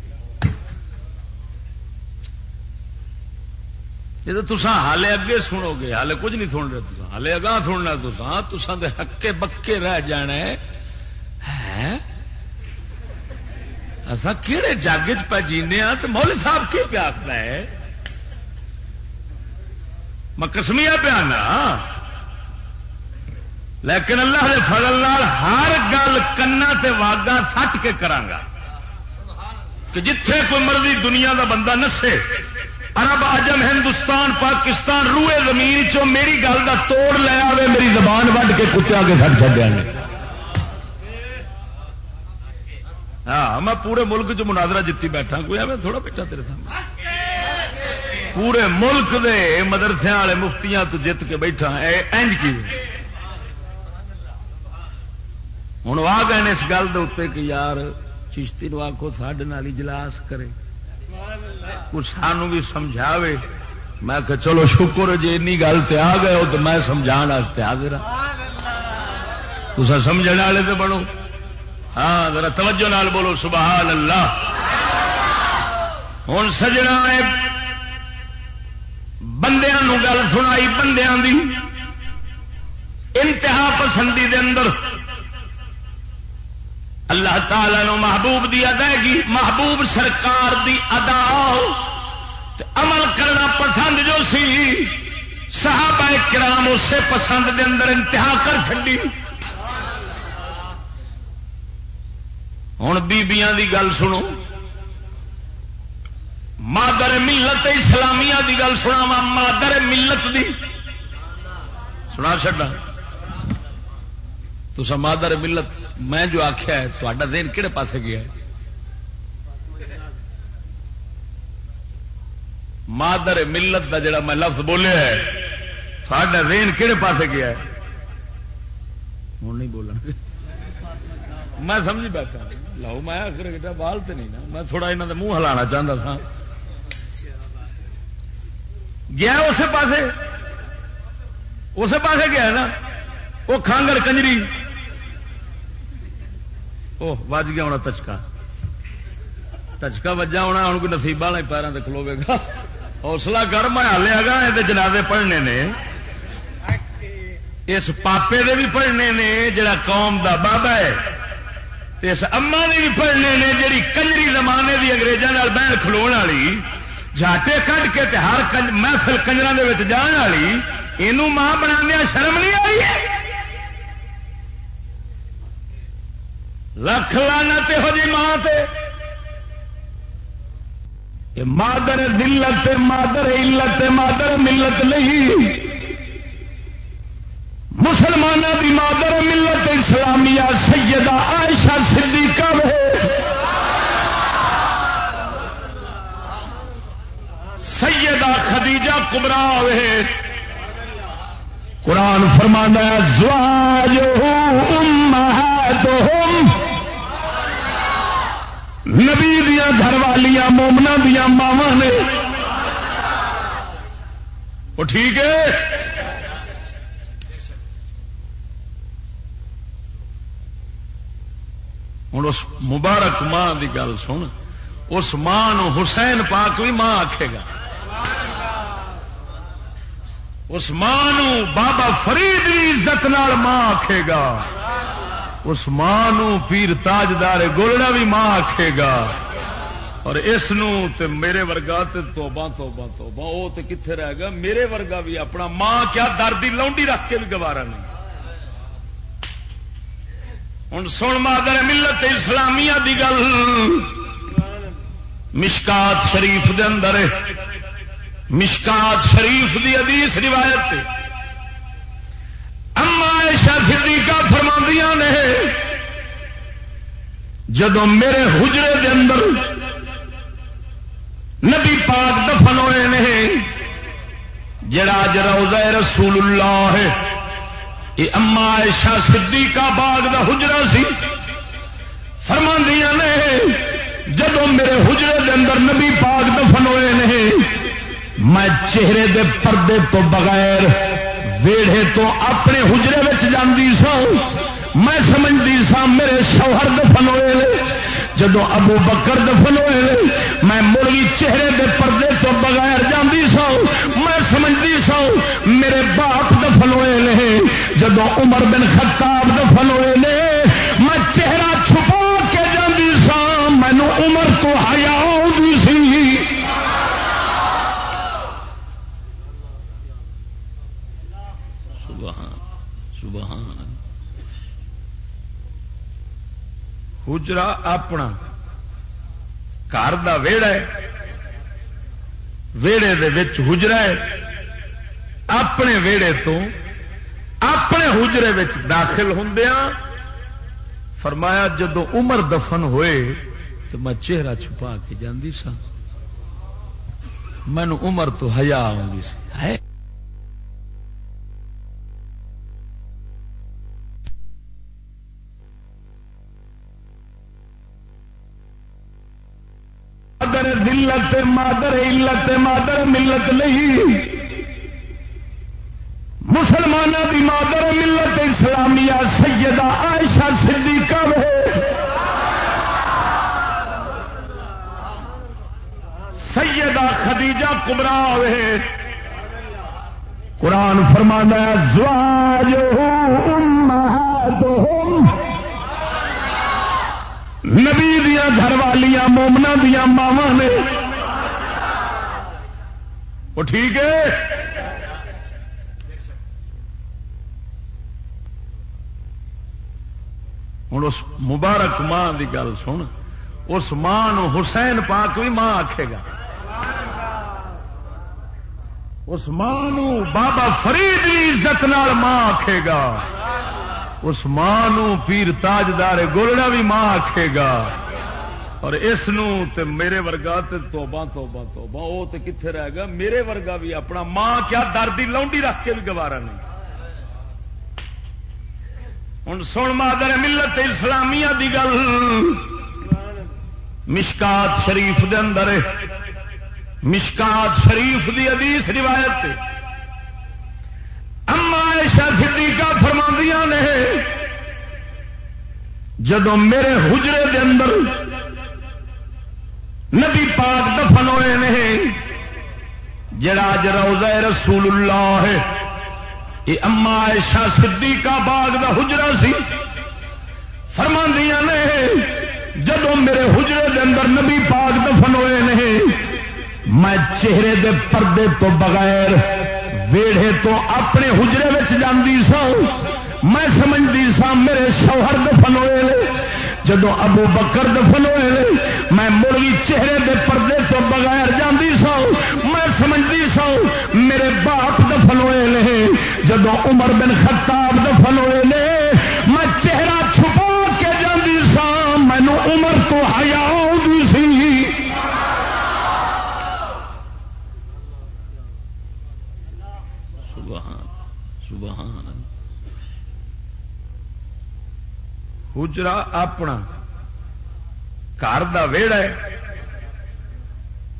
جی تسا ہالے اگے سنو گے ہالے کچھ نہیں سن رہے تو ہالے اگاں سننا تسا تسان دے ہکے بکے رہ جانا ہے اصا کہڑے جگ چ پہ جینے ہاں تو مول صاحب کی پیا ہے؟ میں کسمیا پیا نا لیکن اللہ کے فضل ہر گل کنا تے واگا سٹ کے کرانگا کہ جتھے کوئی مرضی دنیا دا بندہ نسے عرب اجم ہندوستان، پاکستان، روئے زمین چو میری گل کا توڑ لے آئے میری زبان وڈ کے کچا کے سٹ چڈیا ہاں میں پورے ملک چ مناظرہ جیتی بیٹھا، کوئی میں تھوڑا بیٹھا تیرے سامنے؟ پورے ملک دے مدرسے والے مفتیاں تو جیت کے بیٹھا اینج کی؟ ہوں آ گئے اس گل کے کہ یار، چشتی نو آخو سڈ اجلاس کرے۔ کچھ سان بھی سمجھا میں کہ چلو شکر جی این گل تے آ گئے تو میں سمجھا حاضر ہاں۔ تو سمجھ والے تو بنو۔ ہاں ذرا توجہ نال بولو سبحان اللہ ہوں سجنا بندیا گل سنائی بندیا دی انتہا پسندی دے اندر۔ اللہ تعالی نو محبوب دی ادائیگی، محبوب سرکار دی ادا عمل کرنا پسند جو سی، صحابہ کرام اسے پسند دے اندر انتہا کر چڈی ہوں بیبیاں دی گل سنو۔ مادر ملت اسلامیہ دی گل سنا وا مادر ملت دی۔ سنا چڈا تو مادر ملت، میں جو آخیا ہے تا دین کہڑے پاسے گیا ہے؟ مادر ملت دا جڑا میں لفظ بولیا ہے ساڈا دین کہڑے پاسے گیا ہے؟ ہوں نہیں بولنا میں سمجھی بیٹھا لو میں آخر بال تو نہیں نا، میں تھوڑا یہاں منہ ہلا چاہتا تھا گیا اسی پاسے؟ اسی پاسے گیا نا؟ وہ کھانگڑ کنجری۔ وج گیا ہونا تچکا۔ ٹچکا وجہ ہونا ہوں کوئی نصیب والا پیروں سے کھلوے گا۔ حوصلہ کر، میں ہلیا گا یہ جنازے پڑھنے نے۔ اس پاپے دے بھی پڑھنے نے، جڑا قوم دا بابا ہے۔ اس اما نے بھی پڑھنے نے، جڑی کنجری زمانے دی انگریزوں بہن کھلو والی جاٹے کھ کے ہر محفل کنجر جان والی یہ ماں بنا شرم نہیں آئی لکھ لانا ہو جی ماں تے۔ مادر دلت مادر علت مادر ملت نہیں۔ مسلمانوں کی مادر ملت اسلامیہ سیدہ عائشہ صدیقہ ہے سیدہ خدیجہ کبرا ہے قرآن فرمانا زواج امہاتہم نبی دیا گھر والیا مومنا دیا ماوا نے۔ وہ ٹھیک ہے؟ ہوں اس مبارک ماں کی گل سن۔ اس ماں حسین پاک بھی ماں آکھے گا۔ اس ماں بابا فرید عزت نال ماں آکھے گا۔ اس ماں پیر تاجدار گولڑا بھی ماں آکھے گا۔ اور اس تے میرے ورگا تے توبہ توبہ توبہ۔ وہ تے کتنے رہ گا میرے ورگا بھی اپنا ماں کیا دردی لونڈی رکھ کے بھی گوارا نہیں۔ ہوں سن مادر ملت اسلامیہ دی گل۔ مشکات شریف دے اندر مشکات شریف دی حدیث روایت اما ایشا صدیقہ فرماندیاں نے جدو میرے حجرے دے اندر نبی پاک دفن ہوئے نے، جڑا روزہ رسول اللہ ہے، یہ اما ایشا صدیقہ باغ دا حجرا سی. فرماندیاں نے جدو میرے حجرے دے اندر نبی پاک دفن ہوئے نے، میں چہرے دے پردے تو بغیر ویڑے تو اپنے حجرے جاندی سا میں سمجھتی سا میرے شوہر دفن ہوئے جدو ابو بکر دفن ہوئے میں مڑی چہرے دے پردے تو بغیر جاندی سا میں سمجھتی سا میرے باپ دفن ہوئے جدو عمر بن خطاب دفن ہوئے میں چہرہ چھپا کے جاندی سا مینو عمر تو ہیا حجرا اپنا گھر کا ویڑا ہے۔ ویڑے حجرا ہے۔ اپنے ویڑے تو اپنے حجرے داخل ہوں فرمایا جدو عمر دفن ہوئے تو میں چہرہ چھپا کے جاندی سا مینو عمر تو ہیا آؤں سی۔ مادر ملت نہیں۔ مسلمانوں کی مادر ملت اسلامیہ سیدہ عائشہ صدیقہ ہے۔ سیدہ خدیجہ کمرا ہے۔ قرآن فرمانا زواج نبی دیا گھر والیا مومنا دیا ماوا نے۔ وہ ٹھیک ہے؟ ہوں اس مبارک ماں کی گل سن، اس ماں حسین پاک بھی ماں آکھے گا۔ اس ماں بابا فرید عزت نال ماں آکھے گا۔ اس ماں پیر تاجدار گولڑا بھی ماں آکھے گا۔ اور اس تے میرے ورگا تے توبہ توبہ توبہ۔ وہ تے کتنے رہ گا میرے ورگا بھی اپنا ماں کیا دردی لونڈی رکھ کے بھی گوارا نہیں۔ ہوں سن مادر ملت اسلامیہ دی گل۔ مشکات شریف دے اندر مشکات شریف دی حدیث روایت اما ایشا صدیقہ فرماندیاں نے جدو میرے حجرے دے اندر نبی پاک دفن ہوئے نہیں۔ جڑا اج روزہ رسول اللہ ہے، یہ اما ایشا صدیقہ باغ دا حجرا سی۔ فرماندیاں نے جدو میرے حجرے دے اندر نبی پاک دفن ہوئے نہیں، میں چہرے دے پردے تو بغیر ویڑے تو اپنے حجرے میں جاندی سا میں سمجھتی سا میرے شوہر دفن ہوئے جدو ابو بکر دفن ہوئے میں مڑی چہرے دے پردے تو بغیر جاندی سا میں سمجھتی سا میرے باپ دفن ہوئے لے، جدو عمر بن خطاب دفن ہوئے لے، میں چہرہ چھپا کے جاندی سا مینو عمر تو ہیا سی۔ حجرا اپنا گھر کا ویڑا ہے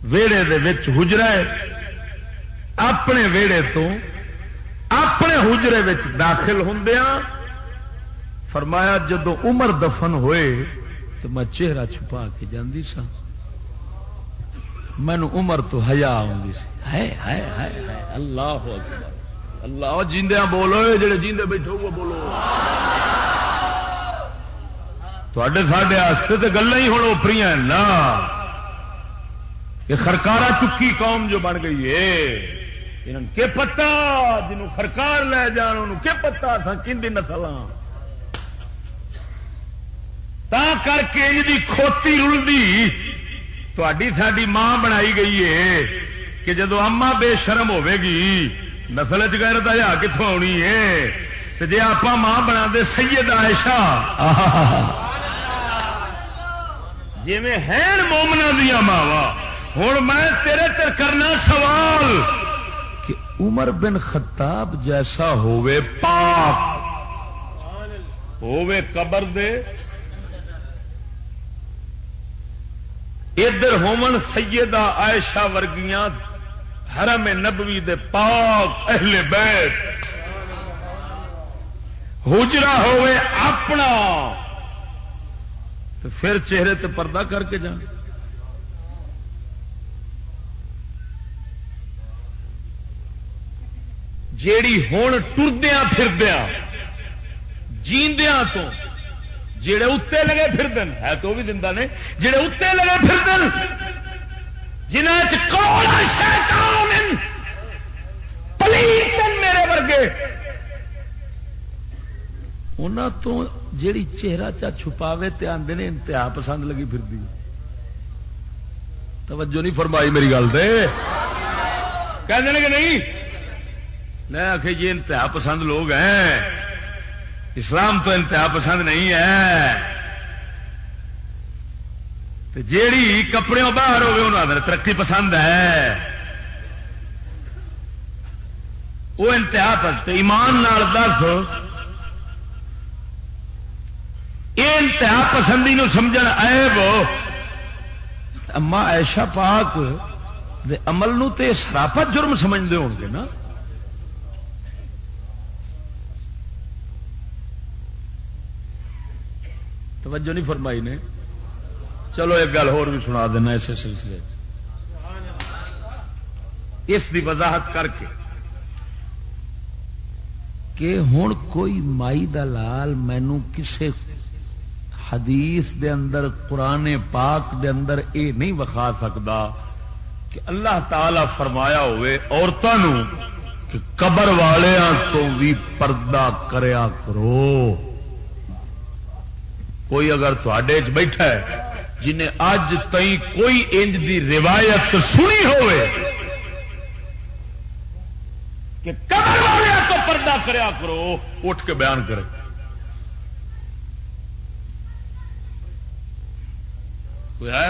ویڑے حجرا ہے اپنے ویڑے تو اپنے حجرے داخل ہوں فرمایا جدو عمر دفن ہوئے تو میں چہرہ چھپا کے جاندی سا مینو عمر تو ہیا اللہ اللہ جیندیا بولو جڑے جیندے بیٹھو وہ بولو سڈے تو گلا ہی ہوں اوپری نا۔ یہ خرکارا چکی قوم جو بن گئی ہے۔ کہ پتا جنوں خرکار لے جان ان کے پتا تھا کھی نسل تا کر کے جی کھوتی رلدی۔ تھی ساری ماں بنائی گئی ہے کہ جدو اما بے شرم ہوے گی، نسل چیرت ہزار کتوں آنی ہے؟ جی آپ ماں بنا دے، سید عائشہ۔ جی ہیں مومنا دیا ماوا ہوں میں تیرے تر کرنا سوال کہ عمر بن خطاب جیسا ہووے پاک، ہووے قبر دے، ادھر ہومن سیدہ عائشہ ورگیاں حرم نبوی دے پاک اہل بیت۔ حجرا ہوئے اپنا۔ تو پھر چہرے تے پردہ کر کے جان۔ جیڑی ہوں ٹردیا پھردیا جیندیا تو جڑے اتنے لگے پھر ہے تو بھی زندہ نے جڑے اتنے لگے پھر جنہ پلیت میرے ورگے۔ انہوں تو جیڑی چہرہ چا چھپاوے تے آندے نے انتہا پسند لگی پھر دی توجہ نہیں فرمائی میری گل دے کہتے ہیں کہ نہیں؟ میں آخ یہ انتہا پسند لوگ ہیں۔ اسلام تو انتہا پسند نہیں ہے۔ جیڑی کپڑے باہر ہوگی انہوں نے ترقی پسند ہے۔ وہ انتہا پسند ایمان نال دس۔ یہ انتہا پسندی نو سمجھ آئے اما ایشا پاک دے عمل نو تے سراپت جرم سمجھتے ہو گے نا۔ توجہ نہیں فرمائی نے۔ چلو ایک گل ہور بھی سنا دینا اسے سلسلے اس دی وضاحت کر کے کہ ہوں کوئی مائی دلال مینو کسے حدیث دے اندر، قرآن پاک دے اندر اے نہیں وکھا سکتا کہ اللہ تعالی فرمایا ہوئے عورتوں کہ قبر والوں تو بھی پردہ کریا کرو۔ کوئی اگر تھے بیٹھا ہے، جنہیں اج تئی کوئی انج دی روایت سنی ہوئے کہ قبر والوں تو پردہ کریا کرو، اٹھ کے بیان کرے کوئی ہے؟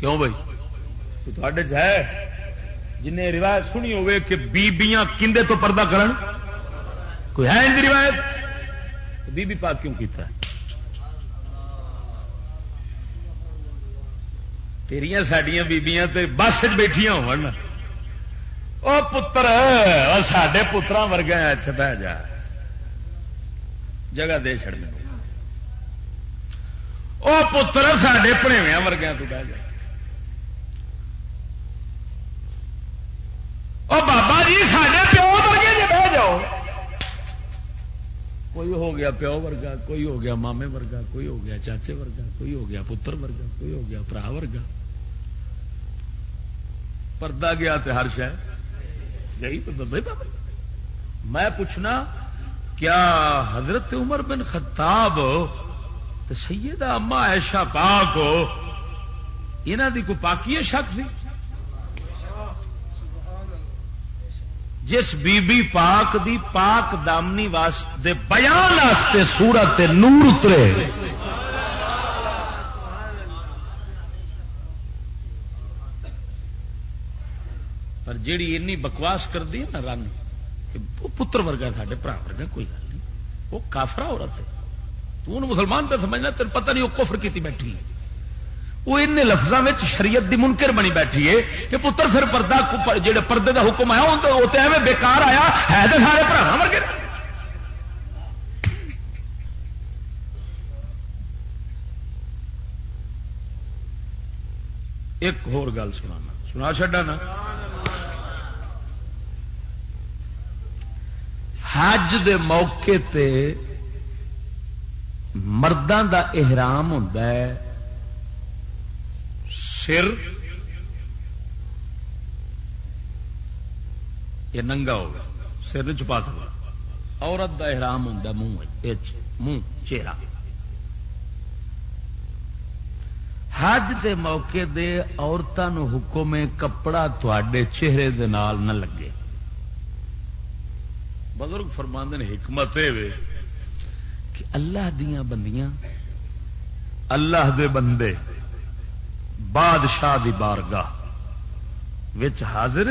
کیوں بھائی؟ تھوڑے ہے جن روایت سنی ہوئے کہ بیبیاں کندے تو پردہ کرن، کوئی ہے ان روایت؟ بی بی پاک کیوں کیتا ہے؟ تیریا سڈیا بیبیاں تے بس بیٹھیا ہو پتر سڈے پترا ورگا اتنے بہ جا۔ جگہ دے چڑ وہ پتر سڈے پڑےویا ورگیا تو بہ جائے وہ بابا جی سڈے پیو ورگے جی بہ جاؤ کوئی ہو گیا پیو ورگا کوئی ہو گیا مامے ورگا کوئی ہو گیا چاچے ورگا کوئی ہو گیا پتر ورگا کوئی ہو گیا برا ورگا پردہ گیا تو ہر شاید یہی تو میں پوچھنا کیا حضرت عمر بن خطاب تو سیدہ اما ایشا پاک یہاں کی کوئی پاکی شک سی؟ جس بی بی پاک دی پاک دامنی واسطے بیان واسطے سورت نور اترے۔ پر جیڑی اینی بکواس کر دی نا رن، کہ پتر ورگا سارے برا ورگا، کوئی گل نہیں۔ وہ کافرا عورت ہے۔ تو مسلمان تو سمجھنا تین پتہ نہیں وہ کفر کی بیٹھی ہے۔ وہ ان لفظوں میں شریعت دی منکر بنی بیٹھی ہے کہ پتر پھر پردہ جڑے پردے دا حکم آیا، وہ تو ایویں بیکار آیا، ہے تو سارے برا ورگے ایک ہور گل سنا سنا چڈا نا۔ حج دے موقع تے مردوں دا احرام ہوتا ہے۔ سر یہ ننگا ہوگا، سر چپا دوں عورت دا احرام ہوں منہ منہ، چہرہ۔ حج دے موقع دے عورتوں حکم کپڑا تے چہرے دے نال نہ لگے۔ بزرگ فرماند نے، حکمت کہ اللہ دیا بندیاں اللہ دے بندے، بادشاہ دی بارگاہ وچ حاضر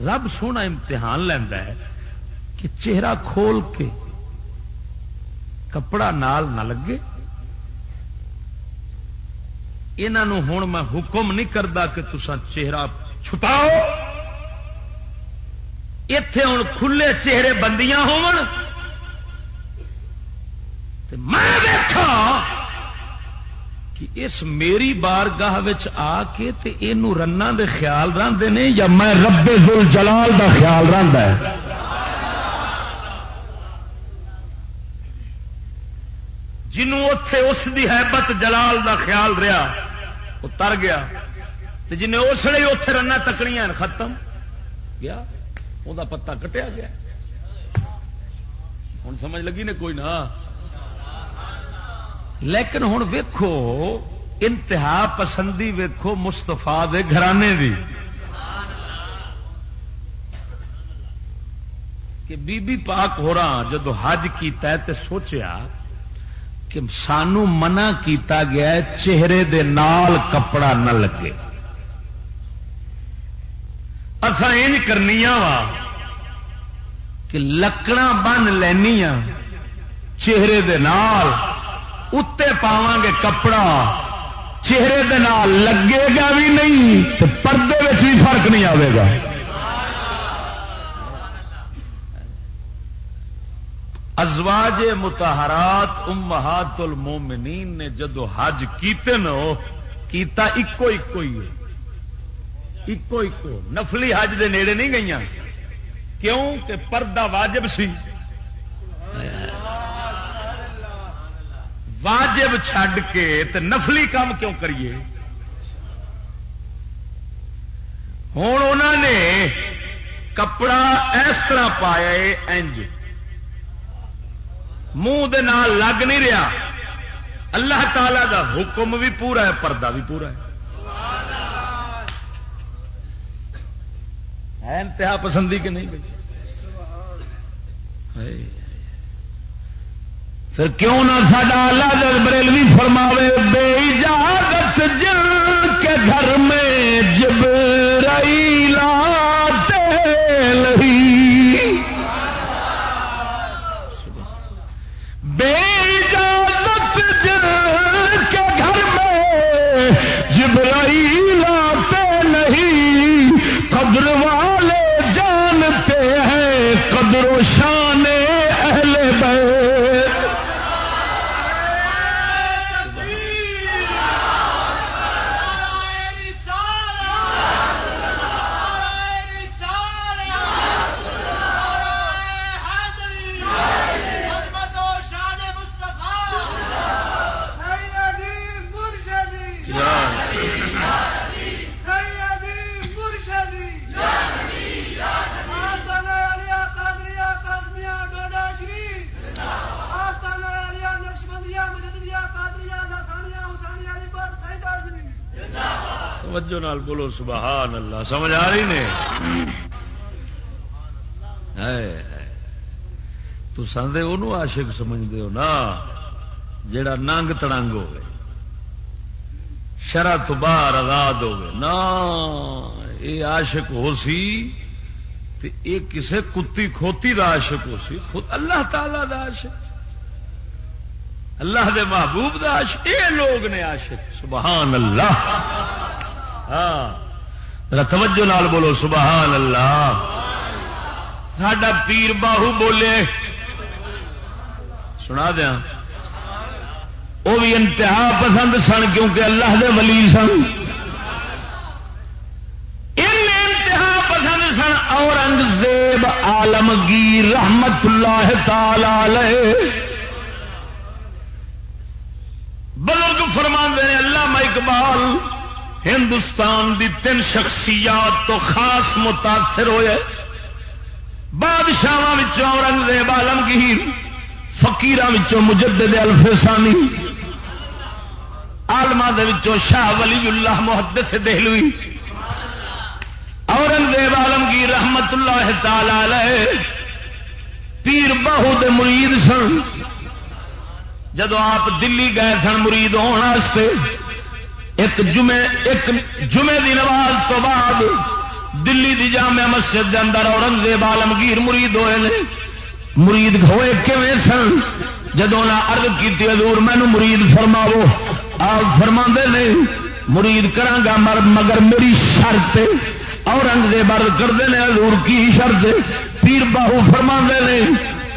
رب سونا امتحان لینا ہے کہ چہرہ کھول کے کپڑا نال نہ لگے۔ انہوں ہوں میں حکم نہیں کرتا کہ تسا چہرہ چھپاؤ۔ اتے ہوں کھلے چہرے بندیاں ہو میں دیکھا کہ اس میری بار گاہ آ کے یہ رنا دے خیال رہتے ہیں یا میں ربے دل جلال دا خیال رہتا ہے؟ جنوں اتے اس دی حیبت جلال دا خیال رہا وہ تر گیا۔ جنہیں اس لیے اتے رنا تکڑیاں ختم۔ گیا وہ پتا کٹیا گیا۔ ہوں سمجھ لگی نے کوئی نہ؟ لیکن ہوں ویکو انتہا پسندی ویکو مستفا دے گھرانے دی۔ کہ بی بی پاک ہو رہا جدو حج کیتا ہے تے سوچیا کہ سانو منع کیتا گیا ہے چہرے دے نال کپڑا نہ لگے۔ اصا کرنی وا کہ لکڑا بن لینیا چہرے دے نال۔ اتے پاو گے کپڑا، چہرے دے نال لگے گا بھی نہیں تو پردے بھی فرق نہیں آئے گا۔ ازواج متحرات امہات المومنین نے جدو حج کیتے نو کیتا اکو اکو ہی اکو اکو۔ نفلی حج دے نیڑے نہیں گئی کیوں؟ کہ پردہ واجب سی۔ واجب چھڈ کے تے نفلی کام کیوں کریے؟ ہوں انہوں نے کپڑا اس طرح پایا انج منہ لگ نہیں رہا۔ اللہ تعالی دا حکم بھی پورا ہے، پردہ بھی پورا ہے۔ انتہا پسندی کہ نہیں بھائی؟ پھر کیوں نہ سڈا اللہ بریلوی فرماوے، بے اجازت جن کے گھر میں جب رہی توجہ نال بولو، سبحان اللہ، سمجھ آ رہی نے؟ تو سندے انہوں عاشق سمجھتے ہو نا جڑا ننگ تڑنگ ہو گئے شرح تو باہر آزاد ہو گئے نا یہ عاشق ہو سی یہ کسے کتی کھوتی دا عاشق ہو سی۔ خود اللہ تعالی دا عاشق۔ اللہ دے محبوب دا عاشق۔ یہ لوگ نے عاشق۔ سبحان اللہ۔ ہاں۔ توجہ نال بولو، سبحان اللہ۔ ساڈا پیر باہو بولے۔ سنا دیا وہ بھی انتہا پسند سن کیونکہ اللہ دے ولی سن۔ انتہا پسند سن اورنگزیب آلمگیر رحمت اللہ تعالی بزرگ فرما نے، اللہ اقبال ہندوستان دی تین شخصیات تو خاص متاثر ہوئے۔ بادشاہ اورنگزیب آلمگیر فکیر مجدد الفسانی آلما شاہ ولی اللہ محدث دہلوی، اورنگزیب عالمگیر رحمت اللہ تعالی پیر بہو دے مرید سن۔ جدو آپ دلی گئے سن مرید ہونے ایک جمعے ایک جمعے دی نماز تو بعد دلی دی جامع مسجد کے اندر اورنگزیب عالمگیر مرید ہوئے نے۔ مرید ہوئے کیویں سن؟ جدو نہ ارد کی حضور مینو مرید فرماو آپ فرما نے، مرید کرانگا مر مگر میری شرط اورنگزیب ارد کرتے ہیں حضور کی شرط پیر باہو فرما نے،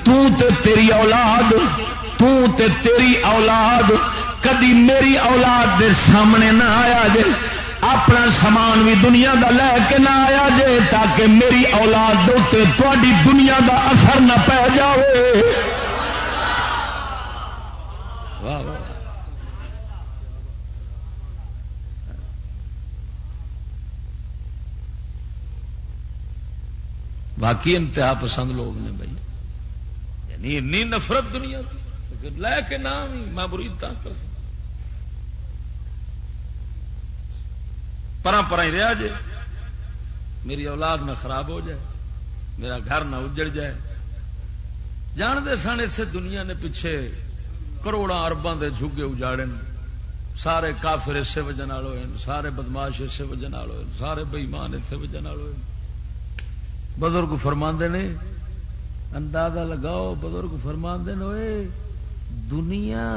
تو تے تیری اولاد، تو تے تیری اولاد کدی میری اولاد دے سامنے نہ آیا جے، اپنا سامان بھی دنیا دا لے کے نہ آیا جے، تاکہ میری اولاد دوتے تاری دنیا دا اثر نہ پی جائے باقی انتہا پسند لوگ نے بھائی۔ یعنی نفرت دنیا لے کے نام ہی میں بری کر پرا پرا ہی رہا جے۔ میری اولاد نہ خراب ہو جائے، میرا گھر نہ اجڑ جائے۔ جانتے سن اسے دنیا نے پیچھے کروڑا ارباں دے جھگے اجاڑے سارے کافر اسے وجہ ہوئے سارے بدماش اسے وجہ ہوئے سارے بئیمان اسے وجہ ہوئے بزرگ فرما نے، اندازہ لگاؤ، بزرگ فرما ہوئے دنیا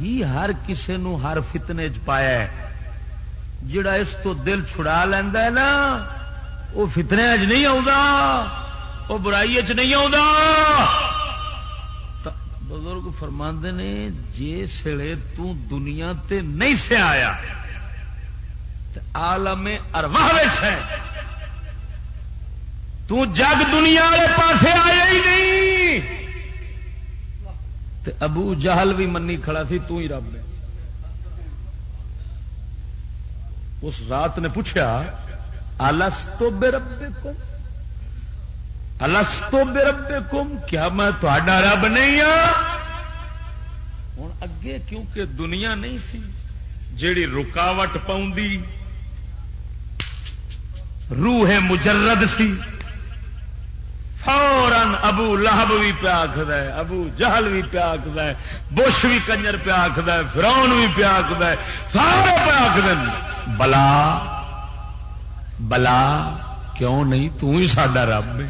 ہی ہر کسے نو ہر فتنے چ پایا ہے۔ جڑا اس تو دل چھڑا لینا ہے نا، وہ فتنے چ نہیں وہ برائی چ نہیں بزرگ فرماند نے جسے تنیا تے نہیں سے آیا آلم ارواہ ہے۔ تو جگ دنیا والے پاسے آیا ہی نہیں۔ ابو جہل بھی منی کھڑا سی، تو ہی رب ہے اس رات نے پوچھا الستو بے ربے کم الستو بے ربے کم کیا میں تھوڑا رب نہیں ہوں ہوں اگے کیونکہ دنیا نہیں سی، جیڑی رکاوٹ پاؤں روح مجرد سی۔ فورن ابو لہب بھی پیا آخد ابو جہل بھی پیا آخد بش بھی کنجر پیا آخد فراؤن بھی پیا آخد سارے پیا آخد بلا بلا، کیوں نہیں؟ ہی سڈا رب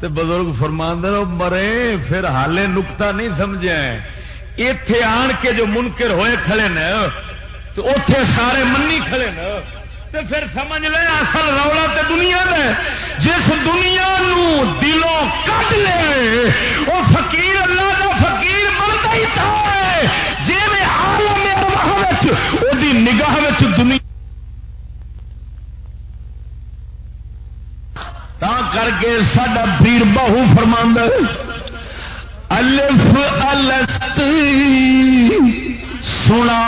تے بزرگ فرمان مرے، پھر حالے نکتا نہیں سمجھا اتے آن کے جو منکر ہوئے کھڑے نا تو اتے سارے منی کھڑے نا تو پھر سمجھ لے، اصل رولا تے دنیا میں جس دنیا نو دلوں کٹ لے وہ فقیر اللہ کا نگاہ دنیا تا کر کے سڈا پیر بہو فرماند الف الست سنا۔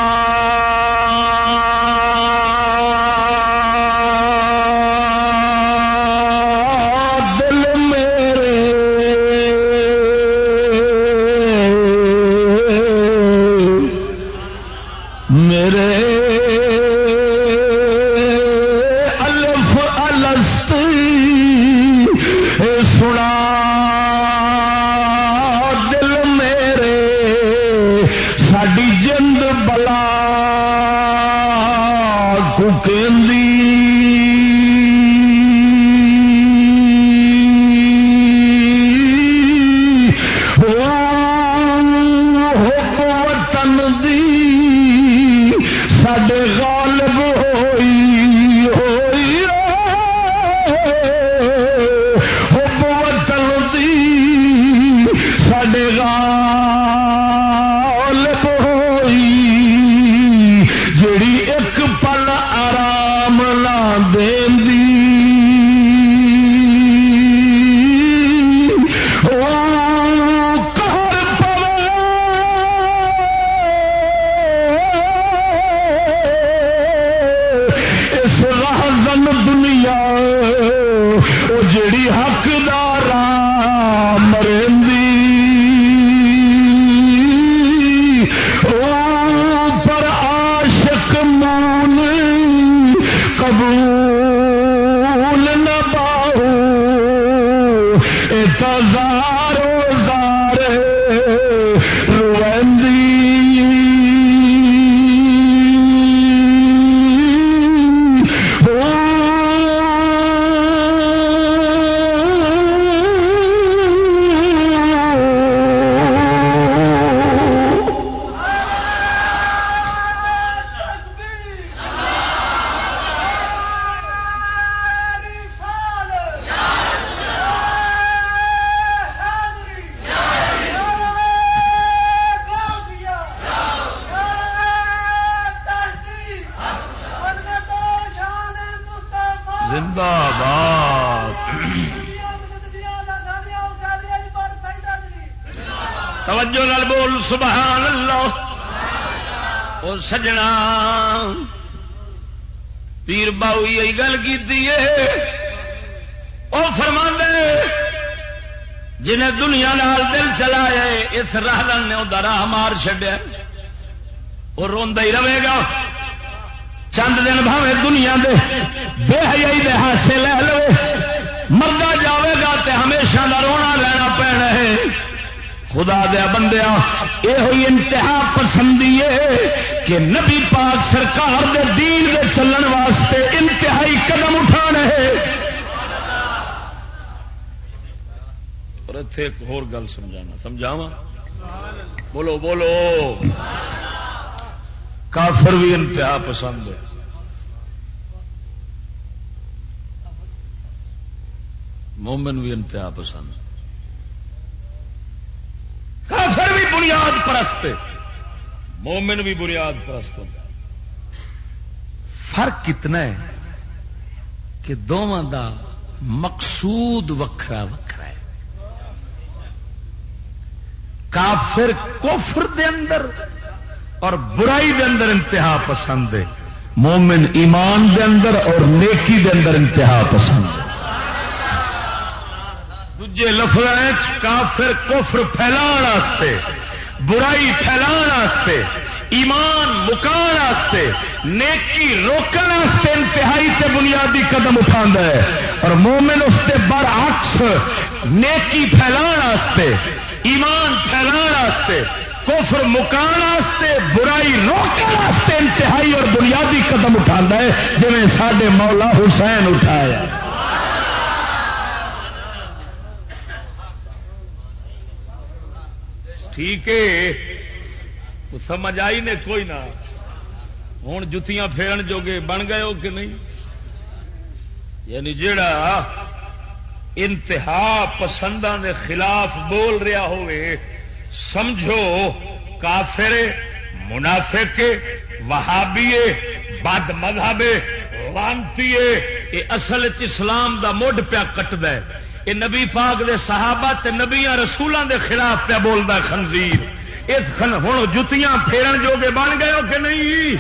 سجنا۔ پیر با گل کی جنہیں دنیا دال دل چلا راہ مار چڈیا وہ روا ہی رہے گا۔ چند دن بھاوے دنیا دے بے حیائی دے ہاسے لے لو۔ مردا جاوے گا تے ہمیشہ کا رونا لینا پینا ہے۔ خدا دیا بندیا یہ ہوئی انتہا پسندی ہے۔ کہ نبی پاک سرکار دے دین دے چلن واسطے انتہائی قدم اٹھانے اور اتے ایک ہور گل سمجھانا سمجھاوا بولو بولو۔ کافر بھی انتہا پسند ہے۔ مومن بھی انتہا پسند۔ کافر بھی بنیاد پرست مومن بھی بنیاد پرست ہوتا فرق کتنا ہے کہ دونوں دا مقصود وکھرا وکھرا ہے۔ کافر کفر دے اندر اور برائی دے اندر انتہا پسند ہے۔ مومن ایمان دے اندر اور نیکی دے اندر انتہا پسند ہے۔ دجے لفظ کافر کفر پھیلا برائی پھیلا ایمان مکان نیکی روکن انتہائی سے بنیادی قدم اٹھا ہے۔ اور مومن اس کے برعکس نیکی پھیلا ایمان پھیلا کوفر مکان برائی روکنے انتہائی اور بنیادی قدم اٹھا ہے جی سڈے مولا حسین اٹھایا۔ ٹھیک ہے۔ سمجھ آئی نے کوئی نہ۔ ہوں جتیاں پھیرن جوگے بن گئے ہو کہ نہیں؟ یعنی جڑا انتہا پسندوں کے خلاف بول رہا ہوئے، سمجھو، کافر، منافق، وہابی، بد مذہب، وانتی اصل اسلام دا مڈ پیا کٹد یہ نبی پاک دے صحابہ تے نبیاں رسولوں دے خلاف پیا بولتا خنزیر۔ اس ہوں جتیاں پھیرن جوگے بن گئے ہو کہ نہیں؟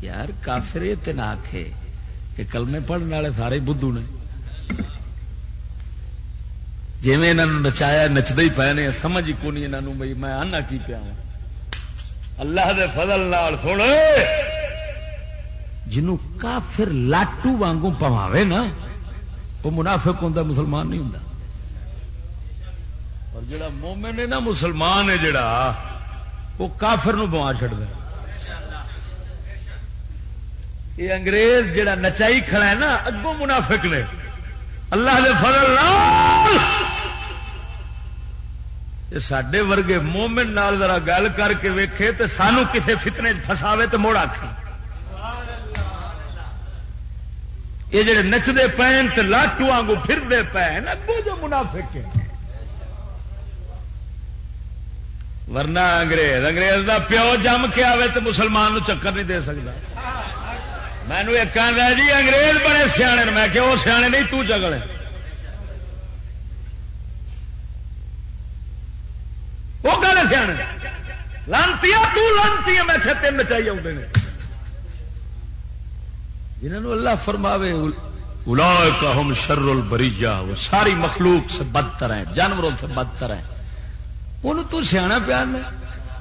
یار کافر یہ نہ آخے کہ کلمے پڑھنے والے سارے بدھو نے۔ جی میں نچایا نچتے ہی پے نے، سمجھ کو نہیں یہاں بھائی میں آنا کی پیا اللہ دے فضل نال سن۔ جنوں کافر لاٹو وانگوں پواوے نا، وہ منافق ہوں مسلمان نہیں ہوں اور جڑا مومن ہے نا، مسلمان ہے جڑا، وہ کافر نو بوا چڑ یہ انگریز جڑا نچائی کھڑا ہے نا، اگوں منافق نے۔ اللہ دے فضل یہ سڈے ورگے مومن نال ذرا گل کر کے ویکھے تو سانو کسے فتنے فساوے تو موڑ آخ یہ جڑے نچتے پین تو لاٹو آگو پھرتے پین اگو جو منافق ورنہ انگریز انگریز دا پیو جم کے آئے تو مسلمان نو چکر نہیں دے سکتا مینو ایک جی انگریز بڑے سیانے میں کہ وہ سیانے نہیں، تو چگڑے وہ گل سیانے لانتی لانتی میں تین نچائی آتے ہیں جنہوں اللہ فرماوے ہم شر البریجا وہ ساری مخلوق سے بدتر ہیں، جانوروں سے بدتر ہیں۔ ان تو سیاح پیار نے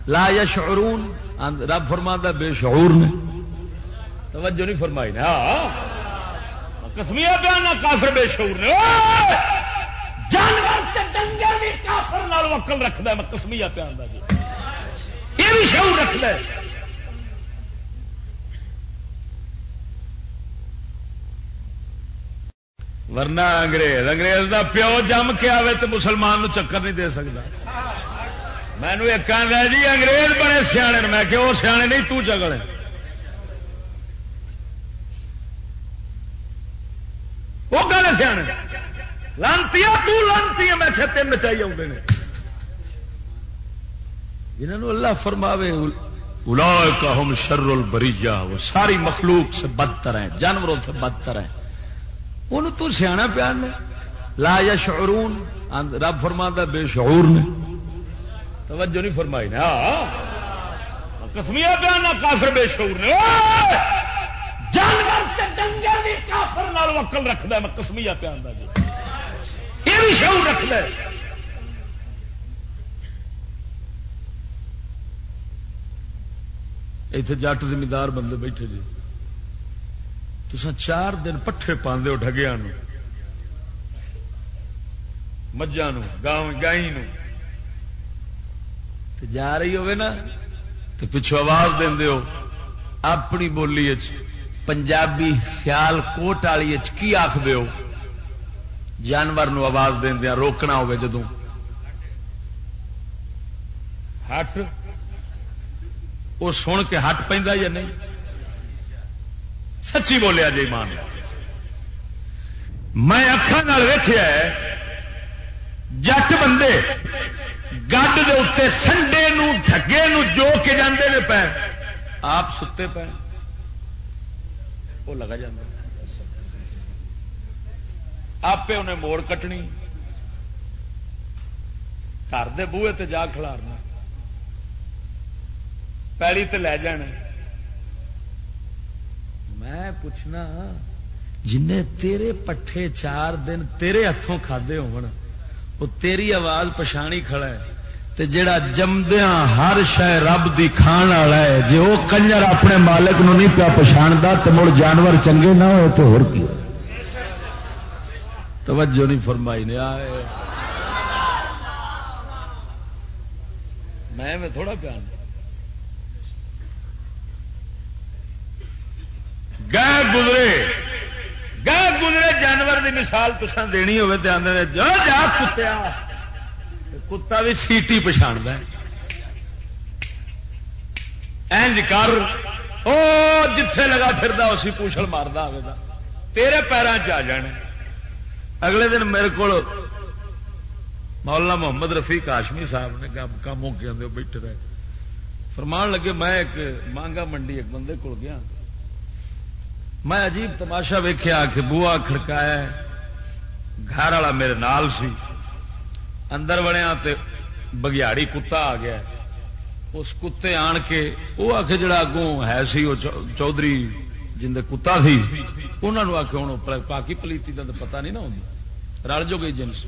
لا یا شعرون رب فرما بے شعور نے۔ توجہ نہیں فرمائی نا۔ کسمیا بیان کافر بے شعور نے۔ جانور ڈنگر بھی کافر نال وکل رکھتا ہے، میں کسمیا پیان کا جی۔ یہ بھی شعور رکھتا ہے۔ ورنہ انگریز انگریز دا پیو جم کے آئے تو مسلمان نو چکر نہیں دے سکتا مینو ایک جی انگریز بڑے سیانے میں کہ وہ سیانے نہیں، تو چگڑے وہ گل سیانے؟ لانتی لانتی میں کہ تین نچائی آتے ہیں جنہوں اللہ فرماوے الا ہم شر البریجا وہ ساری مخلوق سے بدتر ہیں، جانوروں سے بدتر ہیں۔ ان تو سیاح پیار نے۔ لا یا شعرون رب فرما بے شعور نے۔ توجہ نہیں فرمائی نا کسمیا پیانا کافر بے شعور نے۔ جانور ڈنگر بھی کافر نال وکل رکھتا میں کسمیا پیان جی یہ بھی شعور رکھتا ہے۔ اتنے جٹ زمیندار بندے بیٹھے جی۔ تو چار دن پٹھے پاندے ہو ڈگیا مجھا گاؤں گائی جا رہی ہوے نا تو پچھو آواز دے ہو، اپنی بولی پنجابی سیال کوٹ والی کی آخ ہو؟ جانور نو آواز دیا، روکنا ہوے جدو ہٹ۔ وہ سن کے ہٹ پہ یا نہیں؟ سچی بولیا جی مان میں اکھان ویخیا جٹ بندے گڈ دے اتنے سنڈے ڈگے جو کے جانے نے پے، آپ ستے پے۔ وہ لگا جا آپ انہیں موڑ کٹنی گھر دے بوے تے جا کھلارنا پیڑی تے لے جانا میں پوچھنا جن تیرے پٹھے چار دن تیرے ہاتھوں کھادے ہو تیری آواز پچھانی کھڑا ہے تے جڑا جمدیا ہر شہ رب دی کھان والا ہے جی وہ کنجر اپنے مالک نو نہیں پیا پچھاڑتا تو مڑ جانور چنگے نہ ہو تو ہو توجہ نہیں فرمائی نے، آئے۔ میں تھوڑا پیار۔ گئے گزرے۔ گئے گزرے جانور دی مثال تسان دینی ہوے تو آدھے جا جا کتیا۔ کتا بھی سیٹی پچھاڑ اینج کر۔ او جتھے لگا پھر اسی پوچھل مارتا ہوئے تیرے پیروں چ جانے اگلے دن میرے کو مولانا محمد رفیع کاشمی صاحب نے کام ہو کے آدھے بیٹھے رہے۔ فرمان لگے، میں ایک مانگا منڈی ایک بندے کو گیا۔ میں عجیب تماشا ویخیا کہ بوا کھڑکایا گھر والا میرے نال سی۔ اندر بڑیا بگیاڑی کتا آ گیا۔ اس کتے آن کے وہ آ کے جڑا اگوں ہے سی وہ چودھری جن کتا سی انہوں آ کے ہوں پاکی پلیتی کا تو پتا نہیں نا ہوتا رل جو گئی جنس۔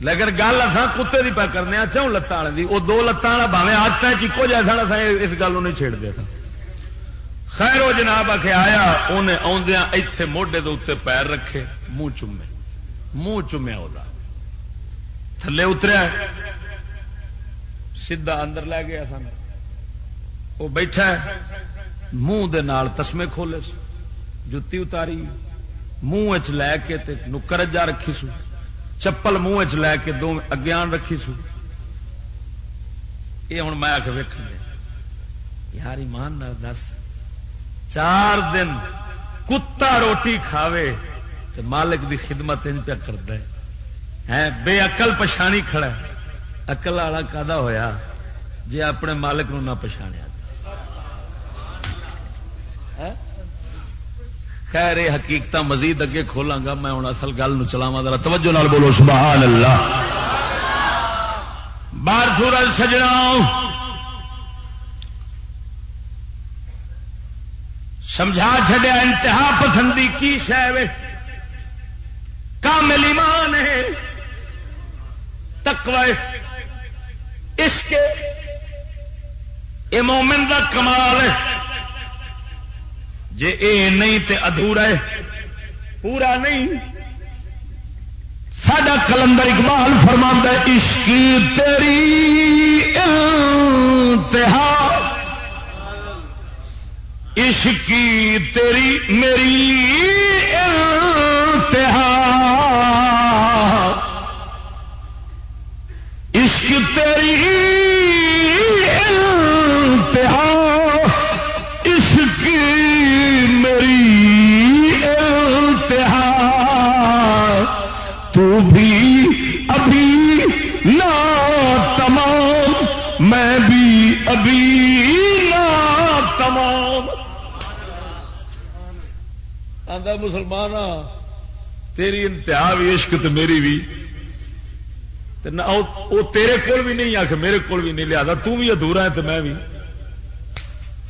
لیکن گل اصا کتے کی پہ کرنے اچھا ہوں لتان والی وہ دو لتان والا باوے آج تک چیکو جائے سن اس گل نہیں چھیڑ دیا تھا خیر وہ جناب آ کے آیا انہیں آدھا اتے موڈے کے اتنے پیر رکھے، منہ چومے۔ منہ چومیا وہ تھلے اتریا سیدا اندر لے گیا سن۔ وہ بیٹھا منہ دے نال تسمے کھولے جتی اتاری۔ منہ لے کے نکر جا رکھی سو چپل منہ لے کے دو اگیان رکھی سو یہ ہوں میں آ کے ویک یار، ایمان دس۔ چار دن کتا روٹی کھاوے تو مالک دی خدمت ان پہ کرتا ہے۔ بے اقل پچھانی کھڑا اقل والا کا ہویا جی اپنے مالک نو نہ پچھاڑیا ہاں؟ خیر، یہ حقیقت مزید اگے کھولا گا، میں ہوں اصل گل چلاوا ذرا توجہ نال بولو، سبحان اللہ۔ بار سورج سجنا۔ سمجھا چڈیا انتہا پسندی کی شہ کامل ایمان ہے تکوے اس کے یہ مومن کا کمال ہے۔ جے اے نہیں تے ادھورا ہے۔ پورا نہیں۔ سڈا کلندر اقبال فرما عشق تیری انتہا۔ عشق تیری میری انتہا۔ تیری انتہا، اس کی میری انتہا۔ تو بھی ابھی نا تمام میں بھی ابھی نا تمام آدھا مسلمان تیری انتہا بھی عشق تو میری بھی۔ وہ تیرے کول بھی نہیں آ کے میرے کول بھی نہیں لیا تو بھی ادھورا ہے تو میں بھی۔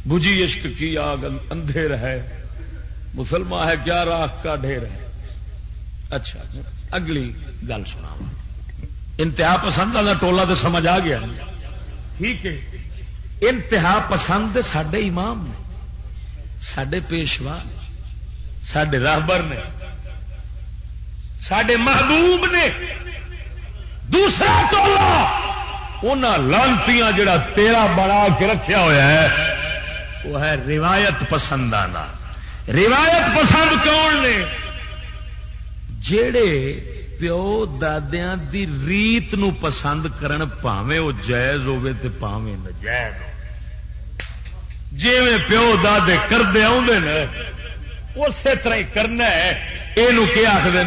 بجھی عشق کی آگ اندھیر ہے۔ مسلمان ہے، کیا راہ کا ڈھیر ہے۔ اچھا اگلی گل سنا انتہا پسند والا ٹولا تو سمجھ آ گیا۔ ٹھیک ہے۔ انتہا پسند سڈے امام نے سڈے پیشوا سڈے راہبر نے سڈے محبوب نے۔ دوسرا ٹولا ان لانتی جڑا تیرا بڑا کے رکھا ہوا ہے، وہ ہے روایت پسند آنا روایت پسند کون نے؟ جڑے پیو دی ریت نو پسند کرن پاوے وہ جائز ہوے تے پاوے نجائز ہو جی پیو دے کرتے آدھے اسی طرح ہی کرنا ہے۔ یہ آخر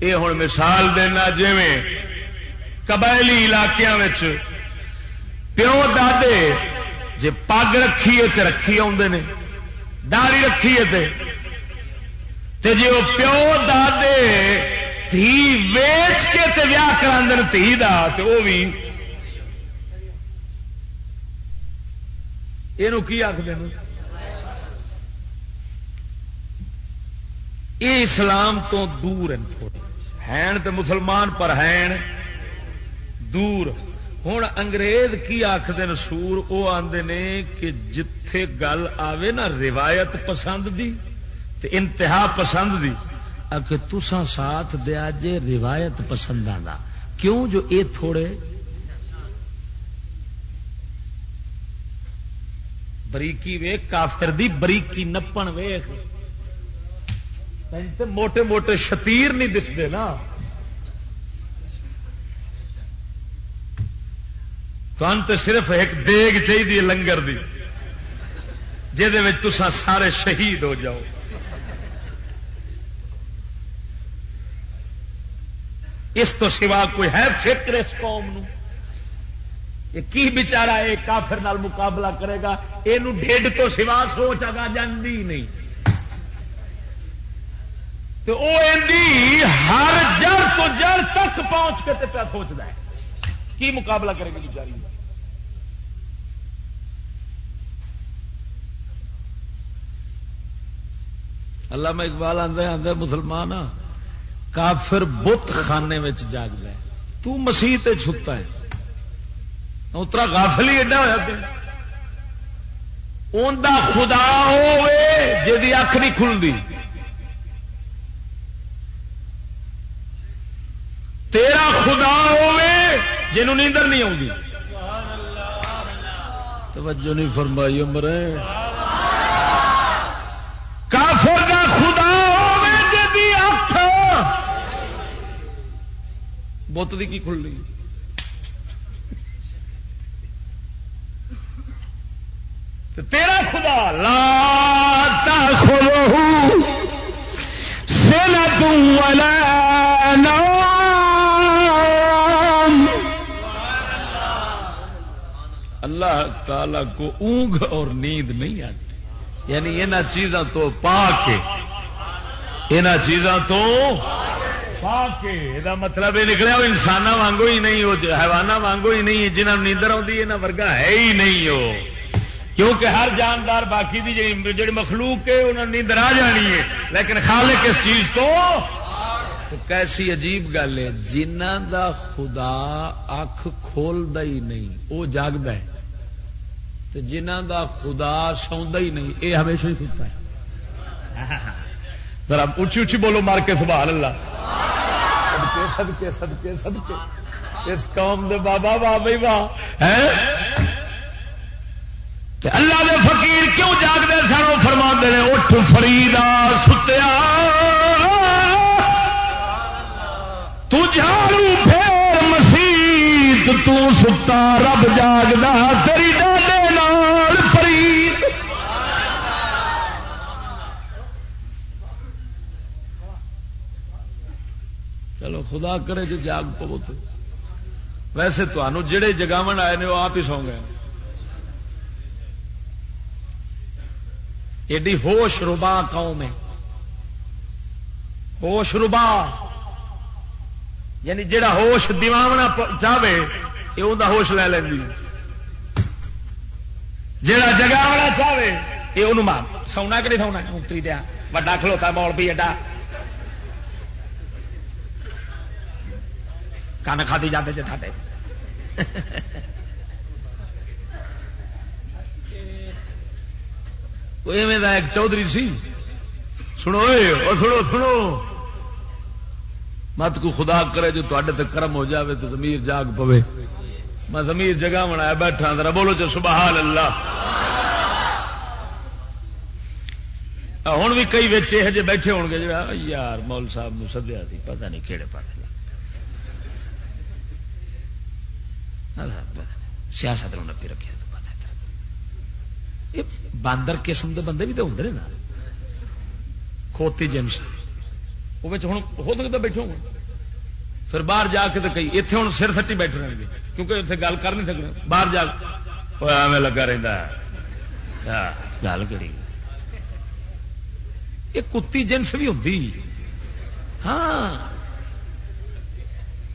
یہ ہوں مثال دینا جی قبائلی علاقوں پیو دے جی پگ رکھیے تو رکھی آدھے داڑی رکھیے جی وہ پیو دے دھی ویچ کے تے ویاہ کرا دھی دا تو وہ بھی یہ آخر یہ اسلام تو دور ہیں تو مسلمان پر ہیں۔ دور۔ ہوں انگریز کی آخر سور وہ آدھے نے کہ جتھے گل آوے نا روایت پسند دی تے انتہا پسند دی کہ تسا ساتھ دیا جے روایت پسند آنا کیوں جو اے تھوڑے؟ بریکی ویخ کافر دی بریکی نپن ویخ موٹے موٹے شتیر نہیں دستے نا۔ تو صرف ایک دیگ چاہیے لنگر دی تسا سارے شہید ہو جاؤ۔ اس تو سوا کوئی ہے فکر اس قوم نو؟ یہ کی بچارا یہ کافر نال مقابلہ کرے گا؟ یہ ڈیڈ تو سوا سوچ آگا جانی نہیں۔ تو وہ ہر جڑ تو جڑ تک پہنچ کے پیا سوچتا ہے۔ کی مقابلہ کرے گی بچاری اللہ میں اقبال آدھے آدھے مسلمان، کافر بت خانے میں جاگ ہے۔ تو مسیح چھتا ہے۔ اترا غافل ہی ایڈا ہوا پہ خدا ہوے جی اکھ نہیں کھلتی تیرا خدا ہوے جنوں نیندر نہیں آتی توجہ نہیں فرمائی عمر۔ کافر کا خدا ہوے جی اکھ بت کی کھل رہی تیرا خدا لا تأخذه سنة ولا اللہ تعالی کو اونگ اور نیند نہیں آتی۔ یعنی ان چیزوں تو پا کے ان چیزوں تو پا کے یہ مطلب یہ نکلیا وہ انسان وانگو ہی نہیں، وہ حیوانہ وانگو ہی نہیں جنہوں نیندر آتی یہاں ورگا ہے ہی نہیں وہ۔ کیونکہ ہر جاندار باقی دی جی مخلوق ہے انہوں نے نیندر آ جانی ہے۔ لیکن خالق اس چیز تو کیسی عجیب گل ہے جنہ دا خدا اکھ کھولد ہی نہیں، وہ جاگد ہے۔ تو جنہ دا خدا سوندا ہی نہیں یہ ہمیشہ ہی ستا ہے۔ ذرا اچھی اچھی بولو مار کے، سبحان اللہ۔ سدکے سدکے سدکے سدکے اس قوم دے بابا بابا واہ۔ اللہ دے فقیر کیوں جاگتے سن؟ وہ فرما نے، اٹھ فریدا ستیا تجھاڑو پھیر، مسیت تو ستا، رب جاگدا چلو، خدا کرے جو جاگ پو تو۔ ویسے تمہوں جڑے جگاو آئے نے، وہ آپ ہی سو گئے۔ ایڈی ہوش ربا قوم ہے ہوش ربا۔ یعنی جڑا ہوش دماغنا چاہے یہ وہ ہوش لے لینی جڑا جگاونا چاہے یہ انہوں سونا کہ نہیں سونا اتری دیا۔ وڈا کھلوتا بول بھی ایڈا۔ کن کھا جاتے جی تھے ایک چودھری سی۔ سنو سنو سنو۔ مت کو خدا کرے جو تے کرم ہو جاوے تو زمیر جاگ پوے۔ میں زمیر جگہ بنایا بیٹھا ہاں، ذرا بولو جو سبحان اللہ۔ ہوں بھی کئی بچے یہ جی بیٹھے ہو گے یار مول صاحب سدیا سی، پتہ نہیں کہڑے پاس سیاست نپی رکھے باندر قسم کے بندے بھی تو ہوں نا کھوتی جنس وہ ہو سکتا بیٹھو پھر باہر جا کے تو کئی اتنے ہوں سر سٹی بیٹھے رہے گے کیونکہ اتنے گل کر نہیں سکتے باہر جا ایویں لگا رہتا گل کری یہ کتی جنس بھی ہوتی ہاں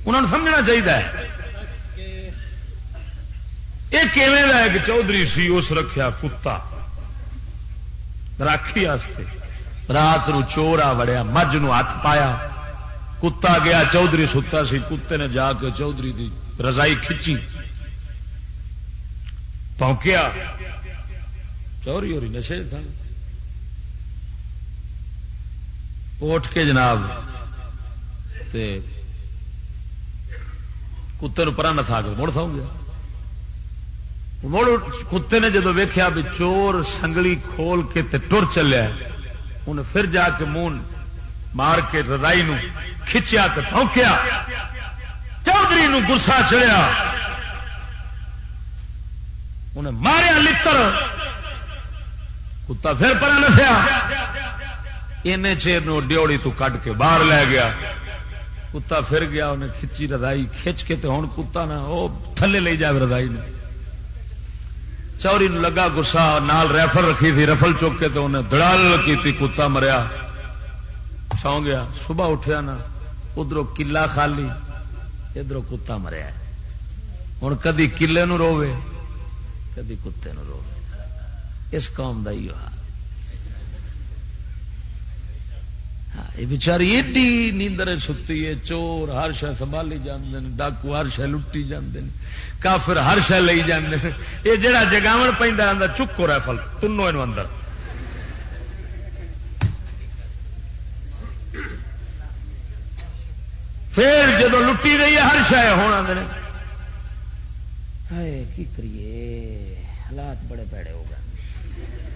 انہوں نے سمجھنا چاہیے۔ یہ ایک چودھری سی اس رکھیا کتا؟ راکھی رات نو چور آ وڑیا، مجھ نو ہاتھ پایا۔ کتا گیا، چودھری ستا سی، کتے نے جا کے چودھری دی رضائی کھچی۔ پونکیا۔ چوری ہو رہی نشے تھا۔ اٹھ کے جناب کتے پرا نسا کے مڑ سو گیا۔ مڑ کتے نے جدو ویخیا بھی چور سنگلی کھول کے ٹر چلیا انہیں پھر جا کے منہ مار کے رضائی نو کھچیا تو پونکیا چودھری گسا چڑیا انہیں ماریا لڑ کتا پھر پر نسیا۔ این چیر ڈیوڑی تو کٹ کے باہر لے گیا۔ کتا پھر گیا انہیں کھچی رضائی کھچ کے تو ہوں کتا نہ وہ تھلے لے جائے رضائی نے چوری لگا گسا، نال ریفل رکھی تھی رفل چک کے تو انہیں دڑال کی کتا مریا۔ سو گیا، صبح اٹھیا نا ادھر کلا خالی ادھر کتا مریا۔ ہوں کدی کلے نو روے کدی کتے نو روے اس قوم کا ہی ہاں بچاری ایڈی نیندر ستی ہے، چور ہر شہ سنبھالی جانے ڈاکو ہر شہ لٹی جاندے کافر ہر شہ لئی جاندے یہ جڑا جگاو پہ اندر چکو ریفل تنو یہ اندر۔ پھر جب لٹی گئی ہے، ہر شہ ہونا کی کریے؟ حالات بڑے پیڑے ہو گئے۔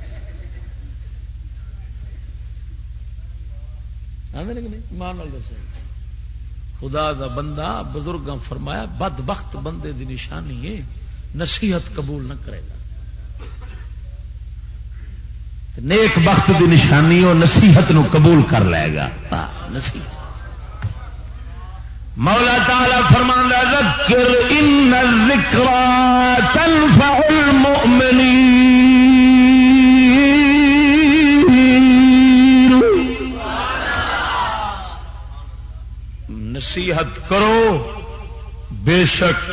خدا دا بندہ بزرگ فرمایا بد بخت بندے دی نشانی ہے، نصیحت قبول نہ کرے گا۔ نیک بخت دی نشانی وہ نصیحت نو قبول کر لے گا۔ نصیحت۔ مولا تعالی فرمان ذکر ان الذکر تنفع المؤمنین نصیحت کرو، بے شک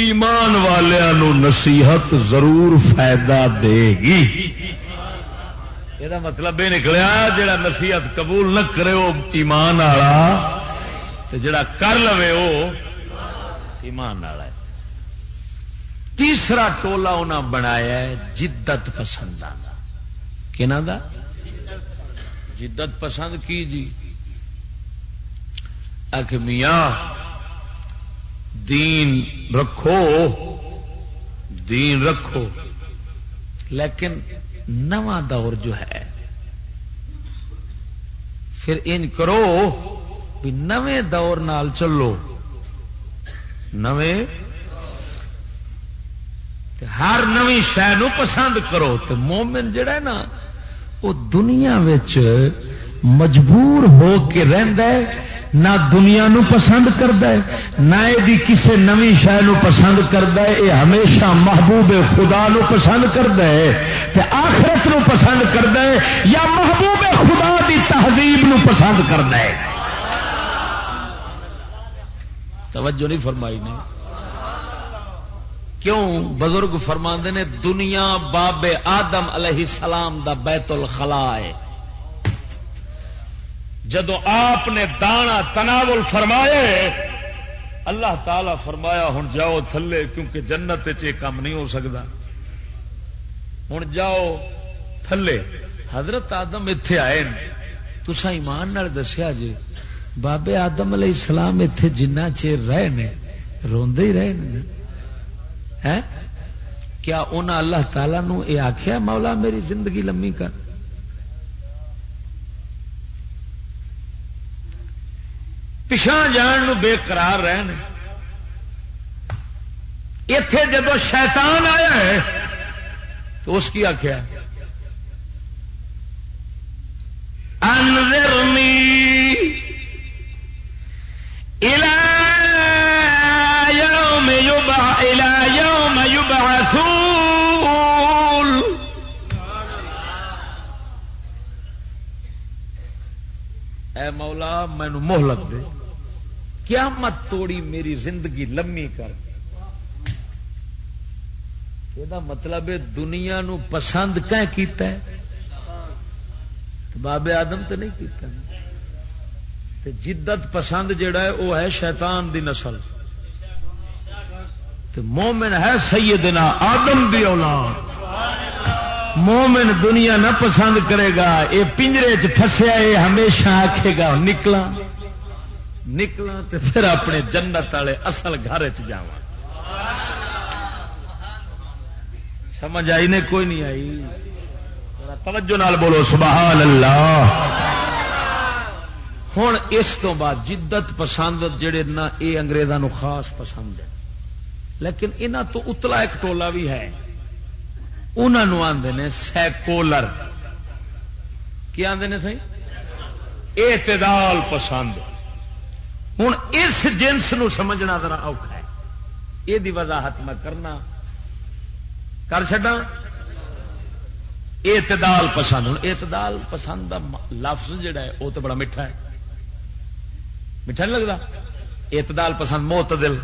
ایمان والوں نصیحت ضرور فائدہ دے گی۔ یہ مطلب یہ نکلیا جڑا نصیحت قبول نہ کرے وہ ایمان والا جڑا کر لو وہ ایمان والا تیسرا ٹولا انہیں بنایا جدت پسند کہ جدت پسند کی جی؟ میاں، دین رکھو دین رکھو۔ لیکن نواں دور جو ہے، پھر ان کرو بھی نویں دور نال چلو۔ نویں؟ ہر نوی شہ پسند کرو۔ تو مومن جڑا ہے نا وہ دنیا مجبور ہو کے رہد نہ دنیا نو پسند کرتا ہے، نہ یہ کسی نوی شہ پسند کرتا ہے یہ ہمیشہ محبوب خدا نو پسند کرتا ہے تے آخرت نو پسند کرتا ہے، یا محبوب خدا دی تہذیب نو پسند کرتا ہے۔ توجہ نہیں فرمائی نے۔ کیوں؟ بزرگ فرما نے، دنیا باب آدم علیہ السلام دا بیت الخلا ہے۔ جدو آپ نے دانا تناول فرمائے اللہ تعالی فرمایا ہوں جاؤ تھلے، کیونکہ جنت کام نہیں ہو سکتا۔ ہوں جاؤ تھلے۔ حضرت آدم اتے آئے تسا ایمان دسیا جی بابے آدم علیہ السلام اتے جنہ چیر رہے نے، روندے ہی رہے کیا انہوں اللہ تعالی نو یہ آخیا مولا میری زندگی لمبی کر۔ پچھا جان بے قرار رہن۔ اتے جب شیطان آیا ہے، تو اس کی آخیا انذرنی الى يوم يبع الى يوم يبعثون اے مولا مینو مہلت دے۔ کیا مت توڑی میری زندگی لمبی کر۔ یہ مطلب دنیا نو پسند کیتا ہے؟ بابے آدم تو نہیں کیتا۔ تے جدت پسند جڑا ہے وہ ہے شیطان دی نسل۔ تے مومن ہے سیدنا آدم دی اولاد۔ مومن دنیا نہ پسند کرے گا یہ پنجرے چسیا یہ ہمیشہ آکھے گا نکلا نکلا تو پھر اپنے جنت والے اصل گھر چ سمجھ آئی نے؟ کوئی نہیں آئی۔ توجہ نال بولو سبحان اللہ ہوں اس تو بعد جدت پسند، جڑے نہ یہ اگریزوں خاص پسند ہے لیکن انہوں تو اتلا ایک ٹولا بھی ہے۔ انہوں آتے ہیں سیکولر۔ کیا آدھے سی اعتدال پسند۔ ہوں اس جنس نو سمجھنا ذرا اوکھا ہے۔ یہ وضاحت میں کرنا۔ کر چڈا اعتدال پسند ہوں۔ اعتدال پسند کا لفظ جڑا ہے وہ تو بڑا میٹھا ہے۔ میٹھا نہیں لگتا اعتدال پسند موت دل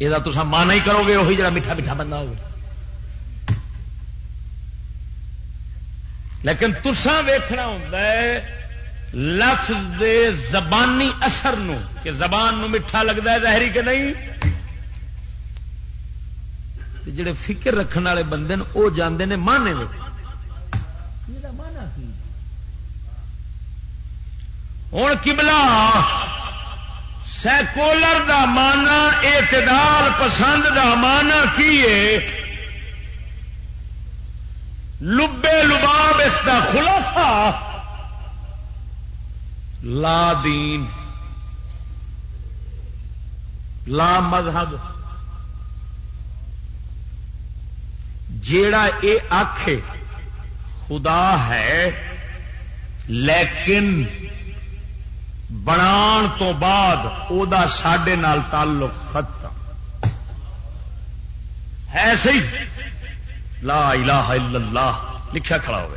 یہ تو مان ہی کرو گے وہی جڑا میٹھا میٹھا بندہ ہوگا۔ لیکن تسان ویخنا ہوں لفظ دے زبانی اثر نو، کہ زبان نو میٹھا لگتا ہے ظاہری کہ نہیں؟ جڑے فکر رکھنے والے بندے وہ جانے نے مانے ہوں کبلا سیکولر دا مانا اعتدال پسند دا مانا کی لبے لباب اس کا خلاصہ لا دین، لا مذہب۔ جیڑا اے آخ خدا ہے، لیکن بنان تو بعد او دا نال تعلق ختم۔ ہے سی لا الہ الا اللہ لکھا کھڑا ہوا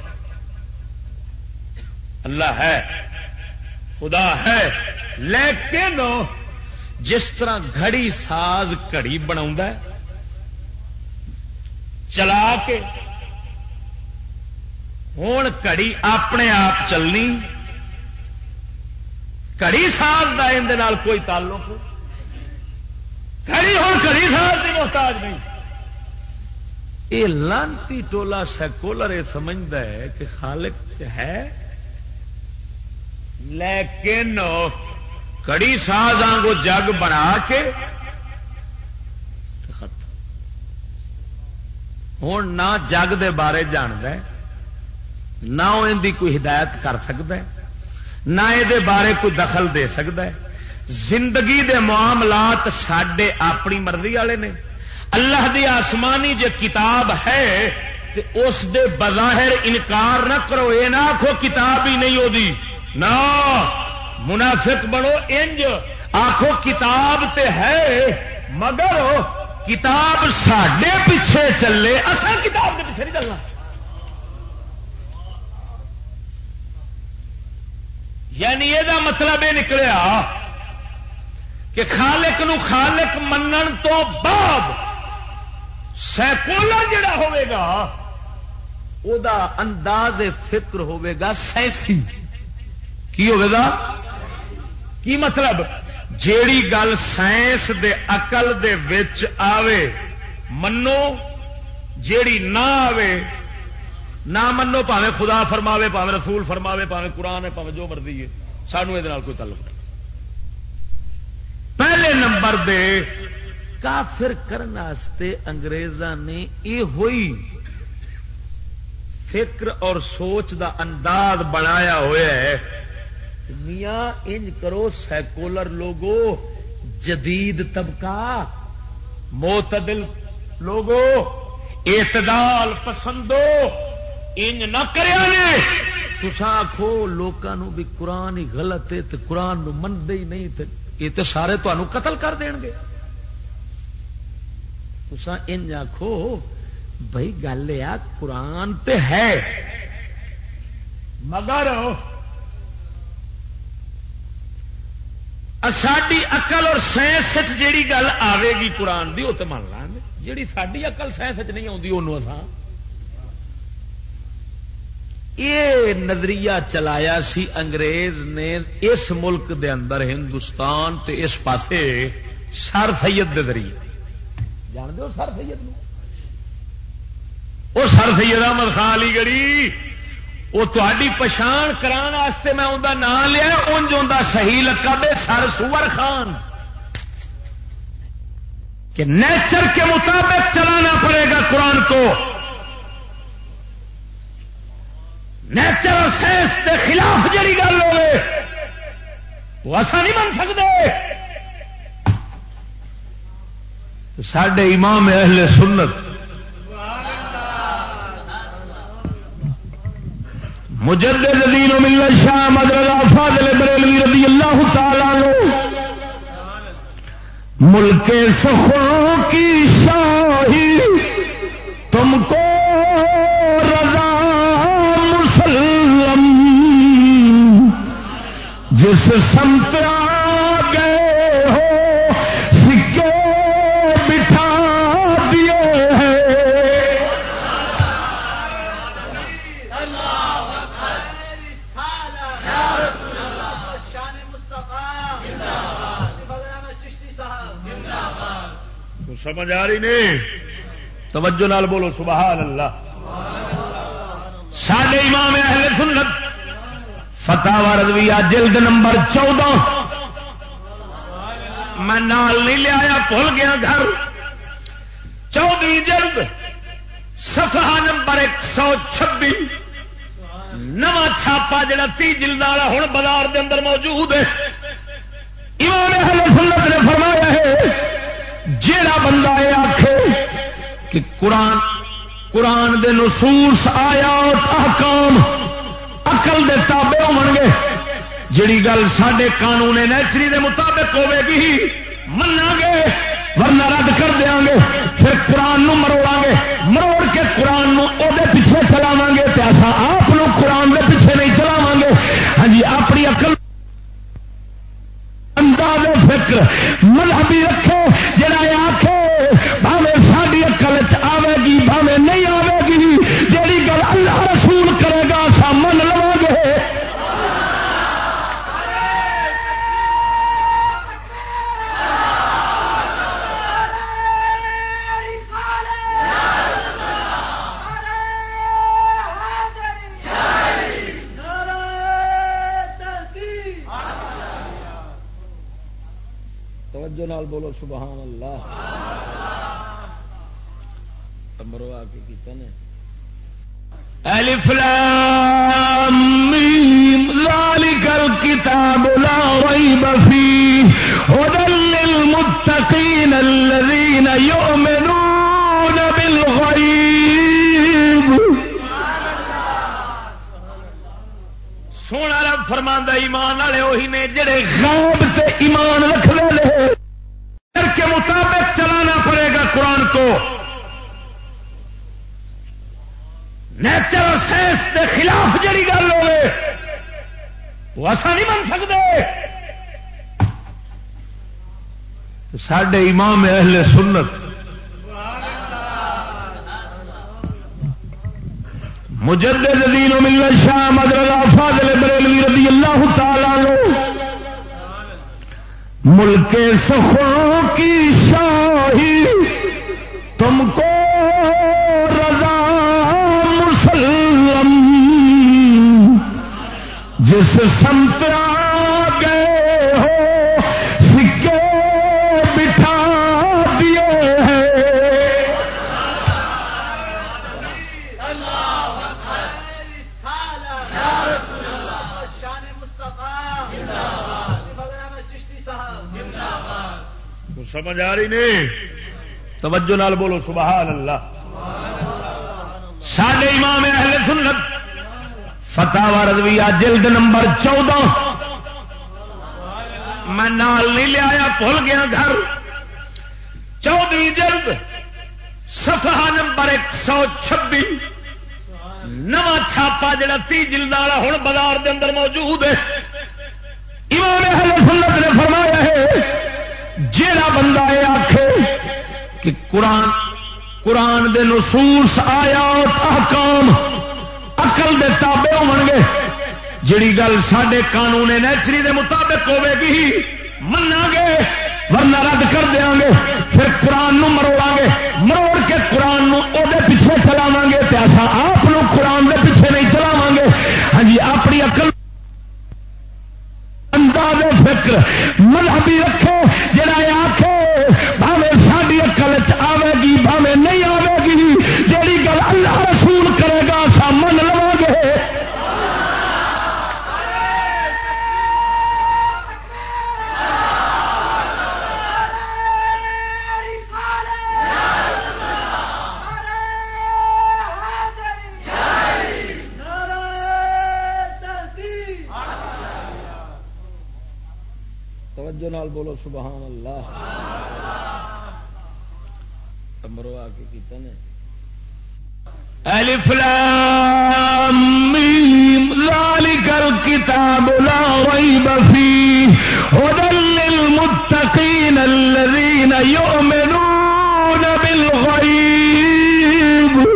اللہ ہے۔ خدا ہے۔ لیکن جس طرح گھڑی ساز گڑی بنا چلا کے ہوں کڑی اپنے آپ چلنی کڑی ساز کا اندر کوئی تعلق کڑی ہوں کڑی ساز کی محتاج نہیں۔ یہ لانتی ٹولا سیکولر یہ سمجھتا ہے کہ خالق ہے لیکن کڑی ساز آنگو جگ بنا کے ہوں نہ جگ دے بارے جاند نہ ان کوئی ہدایت کر سکتا ہے، نہ یہ بارے کوئی دخل دے سکتا ہے۔ زندگی دے معاملات سڈے اپنی مرضی والے نے۔ اللہ دی آسمانی جو کتاب ہے اس دے بظاہر انکار نہ کرو یہ نہ آخو کتاب ہی نہیں ہوتی نہ منافق بنو انج آخو کتاب تے ہے، مگر کتاب سڈے پیچھے چلے، اصل کتاب کے پیچھے نہیں چلنا. یعنی یہ مطلب یہ نکلیا کہ خالق نو خالق منن تو بعد سیکولا جڑا ہوئے گا، او دا انداز فکر ہوئے گا سینسی۔ کی ہوگا کی مطلب؟ جیڑی گل سائنس دے اقل دے وچ آوے، منو، جیڑی نہ آوے، نہ منو، پاوے خدا فرماوے، پاوے رسول فرماوے، پاوے قرآن ہے، پاوے جو مرضی ہے، سانو یہ کوئی تعلق نہیں۔ پہلے نمبر دے کافر کرنے انگریزاں نے یہ ہوئی فکر اور سوچ دا انداز بنایا ہوا ہے۔ میاں، انج کرو سیکولر لوگو، جدید طبقہ، معتدل لوگو، اعتدال پسندو، انج نہ تسا آخو لوگوں بھی قرآن ہی غلط ہے تو قرآن منتے ہی نہیں یہ تو سارے تمہوں قتل کر دیں گے۔ تسا انج آخو بھائی گل یہ قرآن تے ہے۔ مگر ساری اقل اور سائنس جیڑی گل آئے گی قرآن کی وہ تو من لیں گے جی ساری اقل سائنس نہیں آتی انہوں یہ نظریہ چلایا سی انگریز نے اس ملک دے اندر، ہندوستان تے اس پاسے سر سید دے ذریعے۔ جان دو سر سید وہ سر سید احمد خان علی گڑی وہ تاری پچھان کراستے میں انہوں نام لیا انج ان صحیح لقب ہے سر سور خان۔ کہ نیچر کے مطابق چلانا پڑے گا قرآن کو۔ نیچر اور سائنس کے خلاف جڑی گل ہو وہ ایسا نہیں بن سکتے سڈے امام اہل سنت مجدد دین و ملت شاہ مدر فاضل بریلوی رضی اللہ تعالی عنہ. ملک سخوں کی شاہی، تم کو رضا مسلم۔ جس سمت سمجھ آ رہی نہیں؟ توجہ نال بولو، سبحان اللہ۔ سڈے امام اہل سنت فتح رضویہ جلد نمبر چودہ۔ میں نال نہیں لیا بھول گیا گھر۔ چودہ جلد سفا نمبر ایک سو چھبی۔ نواں چھاپا جڑا تی جلد والا ہوں بازار دے اندر موجود ہے۔ سنت نے فرمایا ہے جیڑا بندہ یہ آخ کہ قرآن قرآن دے نصوص آیا احکام اقل دے تابے ہو گے۔ جڑی گل سڈے قانون نیچری دے مطابق ہوے گی منا گے، ورنہ رد کر دیا گے، پھر قرآن نو مروڑا گے۔ مروڑ کے قرآن نو او دے پیچھے چلاو گے تو ایسا آپ قرآن دے پیچھے نہیں چلاو گے۔ ہاں جی اپنی اقل انداز فکر، مذہبی رکھے توجہ نال بولو، سبحان اللہ۔ مرو آ کے کیتا نے۔ الف لام میم، ذالک الکتاب لا ریب فیہ۔ هدى للمتقین الذین یؤمنون بالغیب۔ سونا رب فرماندا ایمان والے وہی نے جڑے غیب سے ایمان رکھنے لے کے مطابق چلانا پڑے گا قرآن کو۔ نیچر سائنس کے خلاف جڑی گل ہوے وہ ایسا نہیں بن سکتے۔ سڈے امام اہل سنت، مجدد دین و شاہ مدر فاضل بریلوی رضی اللہ تعالی لو ملک سخوں کی شاہی؟ تم کو رضا مسلم جس سمت سمجھ آ رہی نہیں؟ توجہ نال بولو، سبحان اللہ۔ سڈے امام اہل سنت فتح رضویہ جلد نمبر چودہ۔ میں نال نہیں لیا بھول گیا گھر۔ چودہ جلد سفا نمبر ایک سو چھبی۔ نواں چھاپا جڑا تی جلد والا ہوں بازار دے اندر موجود ہے۔ امام اہل سنت نے فرمایا جیڑا بندہ یہ آخ کہ قرآن قرآن دے نصوص آیا احکام اقل دے تابے ہو گے۔ جڑی گل سڈے قانون نیچری دے مطابق ہوے گی منا گے، ورنہ رد کر دیا گے، پھر قرآن نو مروڑا گے۔ مروڑ کے قرآن نو او دے پیچھے چلاو گے تو ایسا آپ قرآن دے پیچھے نہیں چلاو گے۔ ہاں جی اپنی اقل انداز فکر، مذہبی رکھے بولو سبحان اللہ۔ مرو آ کے کیتا نے۔ الف لام میم، ذالک الکتاب لا ریب فیہ۔ هدى للمتقین الذین یؤمنون بالغیب۔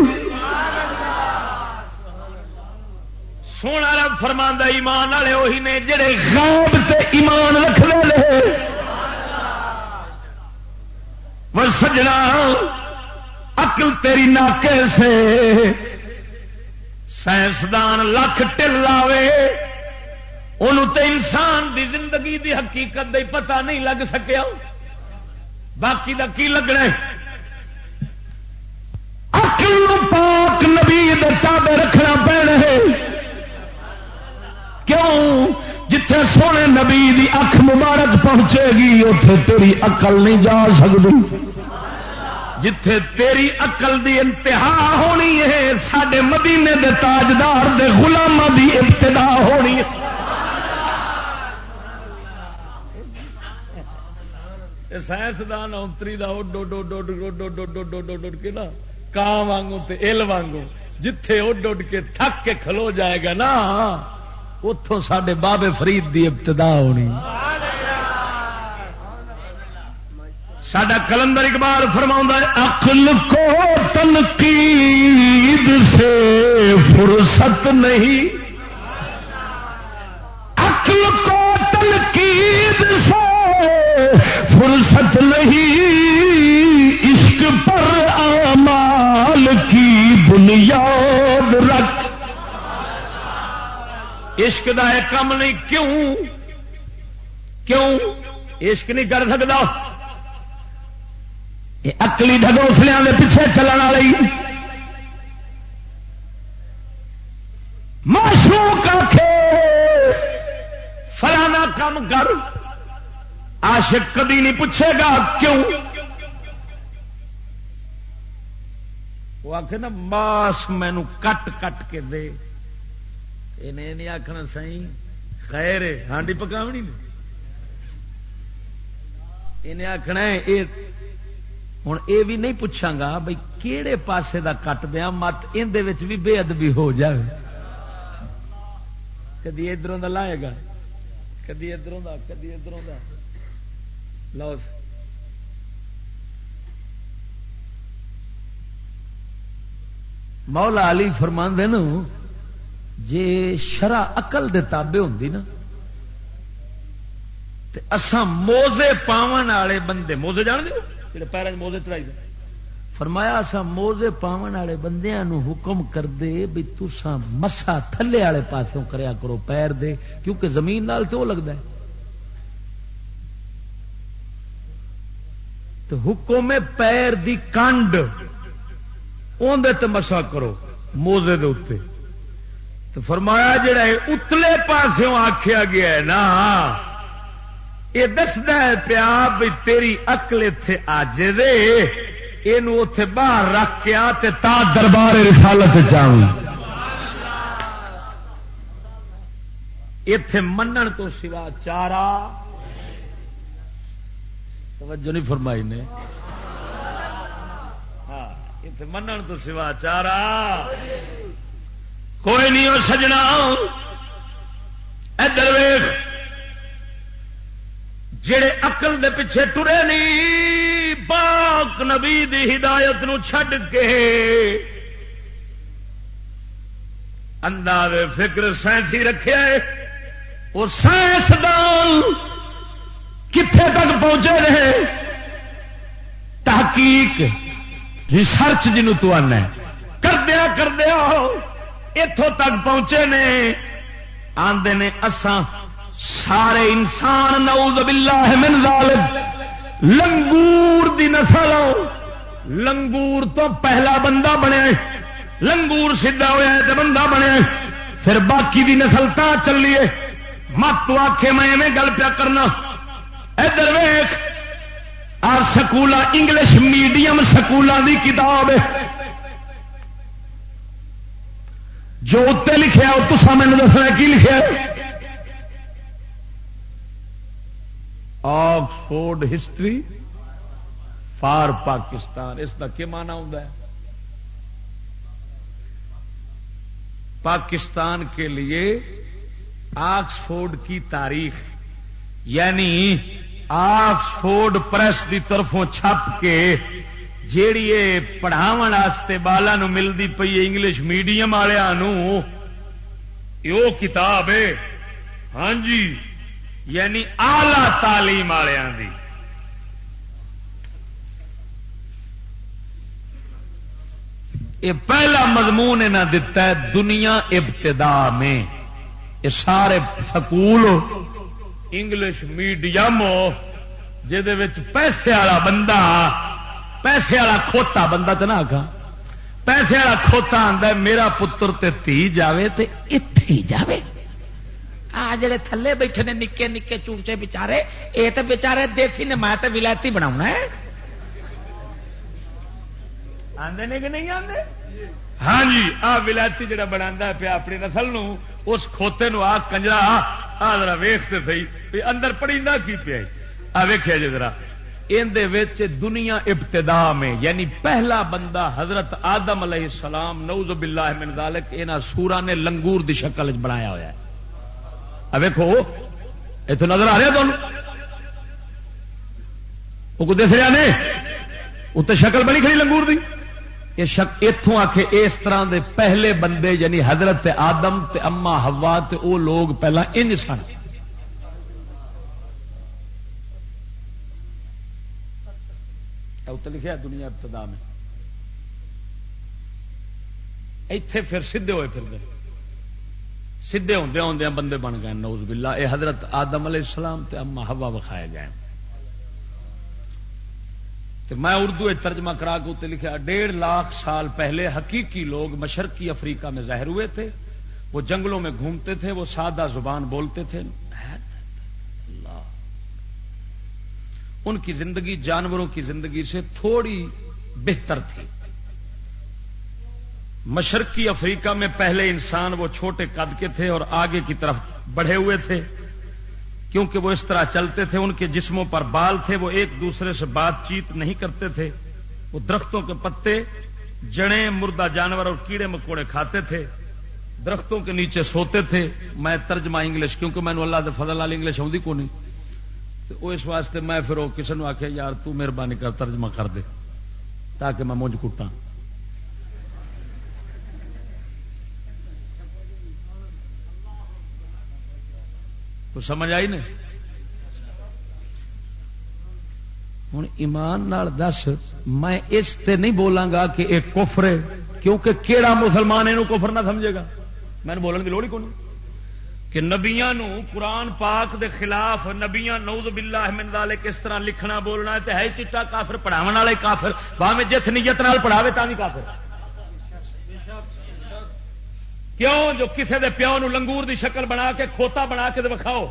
سونا رب فرماندا ایمان والے وہی نے جڑے غیب سے ایمان رکھنے لے وہ سجنا، عقل تیری ناکے سے۔ سائنسدان لکھ ٹل لاوے ان انسان دی زندگی دی حقیقت دی پتہ نہیں لگ سکیا۔ باقی دا کی لگنا اکل پاک نبی تابے رکھنا پڑے کیوں؟ جتھے سونے نبی دی اکھ مبارک پہنچے گی اتے تیری اقل نہیں جا سکتی جتھے تیری اقل دی انتہا ہونی ہے سڈے مدینے دے تاجدار دے غلامہ دی ابتدا ہونی ہے سائنسدان اتری دا کے نا کان وانگو ال وانگو جتھے اڈ اڈ کے تھک کے کھلو جائے گا نا اتوں سڈے بابے فرید دی ابتدا ہونی۔ سڈا کلندر اقبال فرما عقل کو تنقید سے فرصت نہیں۔ عقل کو تنقید سے فرصت نہیں۔ عشق پر آمال کی بنیاد رکھ۔ عشق دا ہے کم نہیں، کیوں؟ کیوں؟ عشق نہیں کر سکتا۔ یہ اکلی ڈگوسلیا کے پیچھے چلن والی ماشوق آخ فلانا کام کر۔ عاشق کدی نہیں پوچھے گا کیوں۔ وہ آخ نا، ماس مینو کٹ کٹ کے دے۔ انہیں نہیں آخنا سی خیر ہانڈی پکاونی انہیں آخنا ہوں یہ بھی نہیں پوچھا گا بھائی کہڑے پاسے دا کٹ دیا مت اندر بھی بے ادبی ہو جائے کدی ادھروں کا لائے گا کدی ادھروں کا کدی ادھروں کا لو مولا علی فرمان دے جے شرع اقل دے تابے ہوں نا تے اساں موزے پاون والے بندے موزے جان دے جڑے پیروں موزے چڑھائی دے۔ فرمایا اسا موزے پاون والے بندیاں نو حکم کر دے بھی تساں مسا تھلے والے پاسوں کریا کرو پیر دے کیونکہ زمین نال تو لگتا ہے۔ تو حکم پیر دی کانڈ اندر مسا کرو موزے دے اتنے تو فرمایا جڑا اتلے پاسوں آخیا گیا ہے نا، یہ دستا ہے پیا بھی تیری اکل اتے آج دے یہ اتے باہر رکھ کے آ تا دربار رسالت چاہوں اتے منن تو سوا چارا۔ توجہ نہیں فرمائی نے۔ ہاں اتے منن تو سوا چارا۔ کوئی نہیں ہو سجنا۔ ادھر ویخ جڑے اقل دے پیچھے ٹرے نہیں، پاک نبی دی ہدایت نو چھڈ کے انداز فکر سائنسی رکھے وہ سائنسدان کتنے تک پہنچے رہے؟ تحقیق، ریسرچ جنوں تو آنا کردیا کردیا۔ اتوں تک پہنچے نے آدھے نے اسان سارے انسان، نعوذ باللہ من ذالک، لنگور دی نسل لنگور تو پہلا بندہ بنے لنگور سیدا ہوا تو بندہ بنے پھر باقی دی نسل تا چلیے مت آخے میں گل پیا کرنا۔ ادھر ویخ آ سکول انگلش میڈیم سکولوں دی کتاب جو اتنے لکھا وہ تو مینو دسنا کی لکھا آکسفورڈ ہسٹری، فار پاکستان، اس کا کیا مانا ہوں پاکستان کے لیے آکسفورڈ کی تاریخ یعنی آکسفورڈ پریس کی طرفوں چھپ کے جیڑی یہ پڑھاو واسطے بالا ملتی پی انگلش میڈیم والوں وہ کتاب ہے ہاں جی یعنی آلہ تعلیم والوں دی۔ یہ پہلا مضمون انہیں دتا ہے دنیا ابتدا میں۔ یہ سارے سکول انگلش میڈیم جیسے پیسے والا بندہ پیسے والا کھوتا بندہ تو نہ آگا پیسے والا کھوتا آتا میرا پتر تے تھی جاوے تے اتے ہی جاوے۔ آ جڑے تھلے بیٹھے نے نکے نکے چوچے بچارے یہ تو بچارے دیسی نے میں تو ولایتی بنا آدھے نے کہ نہیں آدھے ہاں جی آ ولایتی جڑا بنا پیا اپنی نسل نو اس کھوتے نو آ کنجرا آ ذرا ویختے سی اندر پڑی کی پیا آ ویخیا جی ذرا۔ اندر دنیا ابتدا میں یعنی پہلا بندہ حضرت آدم علیہ السلام نوز باللہ من ذالک انہاں سورا نے لنگور دی شکل بنایا ہوا ہے۔ ویکو اتنے نظر آ رہا تمہیں وہ کو دس رہا نے؟ اتنے شکل بنی کھڑی لنگور دی۔ اتوں آ کے اس طرح دے پہلے بندے یعنی حضرت آدم تے اما ہوا تے او لوگ پہلا ان سن۔ اتنے لکھا دنیا ابتدا میں۔ اتے پھر سیدے ہوئے پھر گئے سیدے ہوندے ہوندے ہاں بندے بن گئے نوز باللہ۔ اے حضرت آدم علیہ السلام تے اما ہوا وکھائے گئے۔ تو میں اردو ترجمہ کرا کے اتنے لکھا ڈیڑھ لاکھ سال پہلے حقیقی لوگ مشرقی افریقہ میں ظاہر ہوئے تھے۔ وہ جنگلوں میں گھومتے تھے، وہ سادہ زبان بولتے تھے۔ ان کی زندگی جانوروں کی زندگی سے تھوڑی بہتر تھی۔ مشرقی افریقہ میں پہلے انسان وہ چھوٹے قد کے تھے اور آگے کی طرف بڑھے ہوئے تھے۔ کیونکہ وہ اس طرح چلتے تھے، ان کے جسموں پر بال تھے، وہ ایک دوسرے سے بات چیت نہیں کرتے تھے۔ وہ درختوں کے پتے، جڑیں، مردہ جانور اور کیڑے مکوڑے کھاتے تھے۔ درختوں کے نیچے سوتے تھے۔ میں ترجمہ انگلش، کیونکہ میں نے اللہ دے فضل لال انگلش آؤں کو نہیں۔ وہ اس واسطے میں پھر وہ کسی نے آخیا یار تو مہربانی کر، ترجمہ کر دے، تاکہ میں مجھ کٹا تو سمجھ آئی نہیں ہوں ایمان دس، میں اس تے نہیں بولاں گا کہ ایک کوفر ہے، کیونکہ کیڑا مسلمان یہ کوفر نہ سمجھے گا؟ میں نے بولنے کی لوڑ ہی کون کہ نبیا قرآن پاک دے خلاف نبیا نوز باللہ من ذالک کس طرح لکھنا بولنا ہے ہے چٹا کافر پڑھاو والے کافر باہیں جس نیت نال پڑھاوے تا بھی کافر۔ کیوں؟ جو کسے دے پیو نو لنگور دی شکل بنا کے، کھوتا بنا کے وکھاؤ۔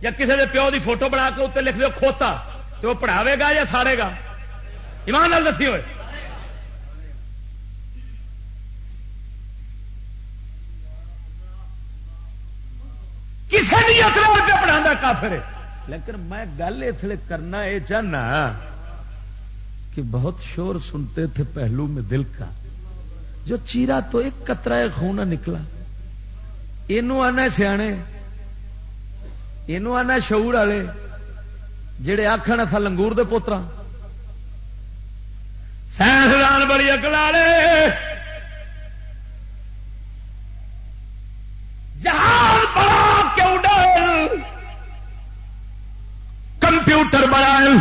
یا کسے دے پیو دی فوٹو بنا کے اتنے لکھ دو کھوتا۔ تو وہ پڑھاوے گا یا ساڑے گا؟ ایمان نال دسی ہوئے۔ کسی نیت پہ پڑھا کافر لیکن میں گل اس لیے کرنا یہ چاہنا کہ بہت شور سنتے تھے پہلو میں دل کا۔ جو چیرا تو ایک کترا خون نکلا۔ یہ آنا سیانے۔ یہ آنا شعور والے۔ جڑے آخر تھا لنگور دے پوترا سائنسدان بڑی اکل والے۔ جہاز بڑا کیوں ڈال کمپیوٹر بنائے،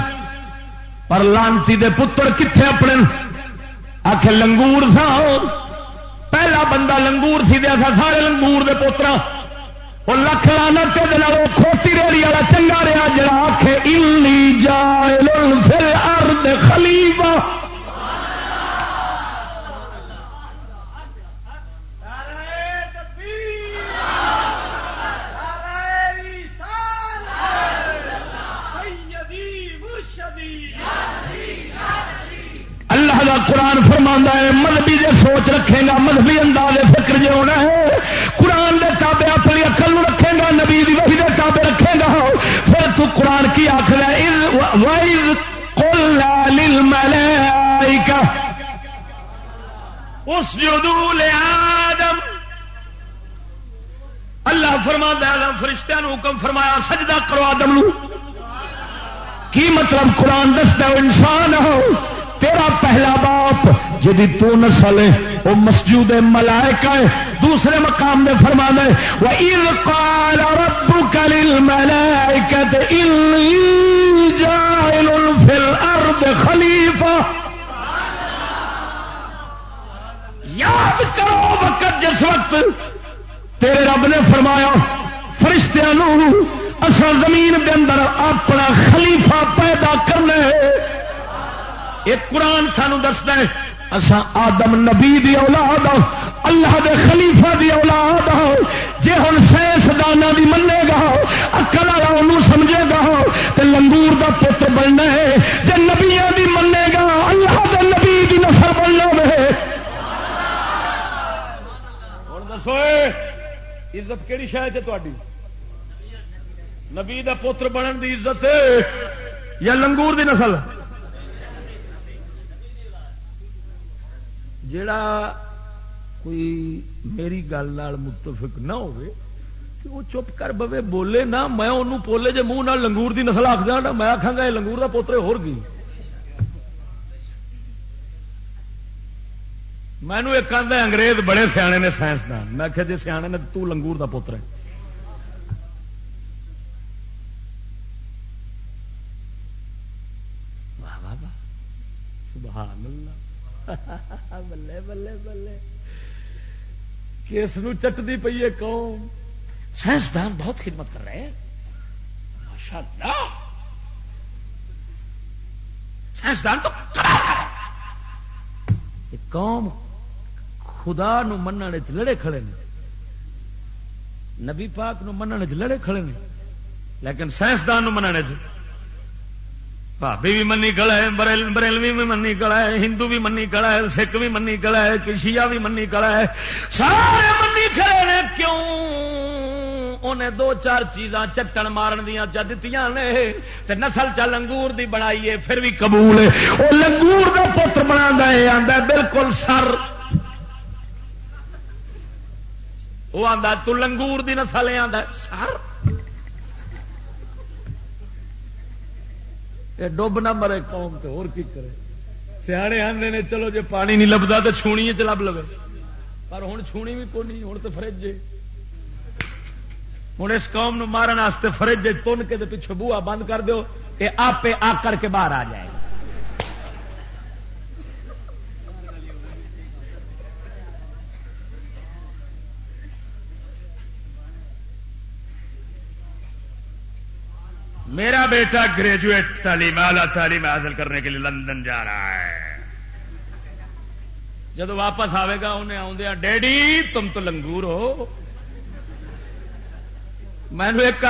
پر لانتی دے پتر کتنے اپنے؟ آخ لنگور سا۔ پہلا بندہ لنگور سی دیا تھا سارے لنگور دے پوترا وہ لکھ لانا وہ کھوتی ریڑی والا چنگا رہا جڑا آخ الی خلی قرآن فرما ہے، مذہبی جو سوچ رکھے گا، مذہبی انداز فکر جو ہونا ہے۔ قرآن دے تابے اپنی اکل رکھے گا، نبی وہی دے تابے رکھے گا۔ پھر تو قرآن کی آخر اس جدول آدم اللہ فرما آدم فرشتہ حکم فرمایا، سجدہ کرو آدم لو کی مطلب قرآن دستا انسان ہو۔ تیرا پہلا باپ جی تو نسل ہے وہ مسجود ملائک ہے، دوسرے مقام میں فرما دے وہ عید کال ربو کل ملائکت فل ارد خلیفہ کرو وقت جس وقت تیرے رب نے فرمایا فرشتوں اصل زمین کے اندر اپنا خلیفہ پیدا کرنا ہے ایک قرآن سانو دستا ہے اسا آدم نبی دی اولاد ہاں، اللہ دے خلیفہ دی اولاد ہو جے ہن سائنسدانہ دی منے گا اکل والا انہوں سمجھے گا، تے لنگور دا پتر بننا ہے، جے نبیاں دی منے گا، اللہ دے نبی دی نسل بننا ہے ہن دسو عزت کیڑی شاید ہے تہاڈی نبی دا پتر بنن دی عزت یا لنگور دی نسل؟ جڑا کوئی میری گل متفق نہ وہ چپ کر بوے، بولے نہ میں انہوں پولے جے منہ لنگور دی نسل آخ دا میں آخا گا یہ لنگور کا پوترے ہو گئی مینو ایک آدھا انگریز بڑے سیانے نے سائنسدان میں آخیا جی سیانے نے تو لنگور کا پوتر ہے۔ سبحان اللہ۔ بلے بلے بلے کس چٹتی پی ہے قوم سائنسدان بہت خدمت کر رہے ہیں ماشاء اللہ سائنسدان تو قوم خدا نو من لڑے کھڑے نے نبی پاک نو من لڑے کھڑے نے لیکن سائنسدان نو مننے بھابی بھی منی کلا ہے بریلوی بھی منی کلا ہے ہندو بھی منی کلا ہے سکھ بھی منی کلا ہے کشیا بھی منی کلا ہے سارے منی کھڑے نے کیوں انہیں دو چار چیزاں چٹن مارن دیا دیتی نے تے نسل چا لنگور دی بنائی ہے پھر بھی قبول ہے وہ لنگور کا پتر بنا آتا بالکل سر وہ آتا تو لنگور دی نسل آتا سر ڈب نہ مرے قوم تو اور کی کرے؟ سیانے آدھے نے، چلو جی پانی نہیں لبتا تو چھونی چ لب لو پر ہوں چھونی بھی کون نہیں ہوں تو فرج ہوں اس قوم نو مارن واسطے فرج تن کے پیچھے بوا بند کر دو یہ آپ آ کر کے باہر آ جائے گا میرا بیٹا گریجویٹ تعلیم، اعلی تعلیم حاصل کرنے کے لیے لندن جا رہا ہے۔ جب واپس آئے گا، انہیں آدھا ڈیڈی، تم تو لنگور ہو۔ میں ایک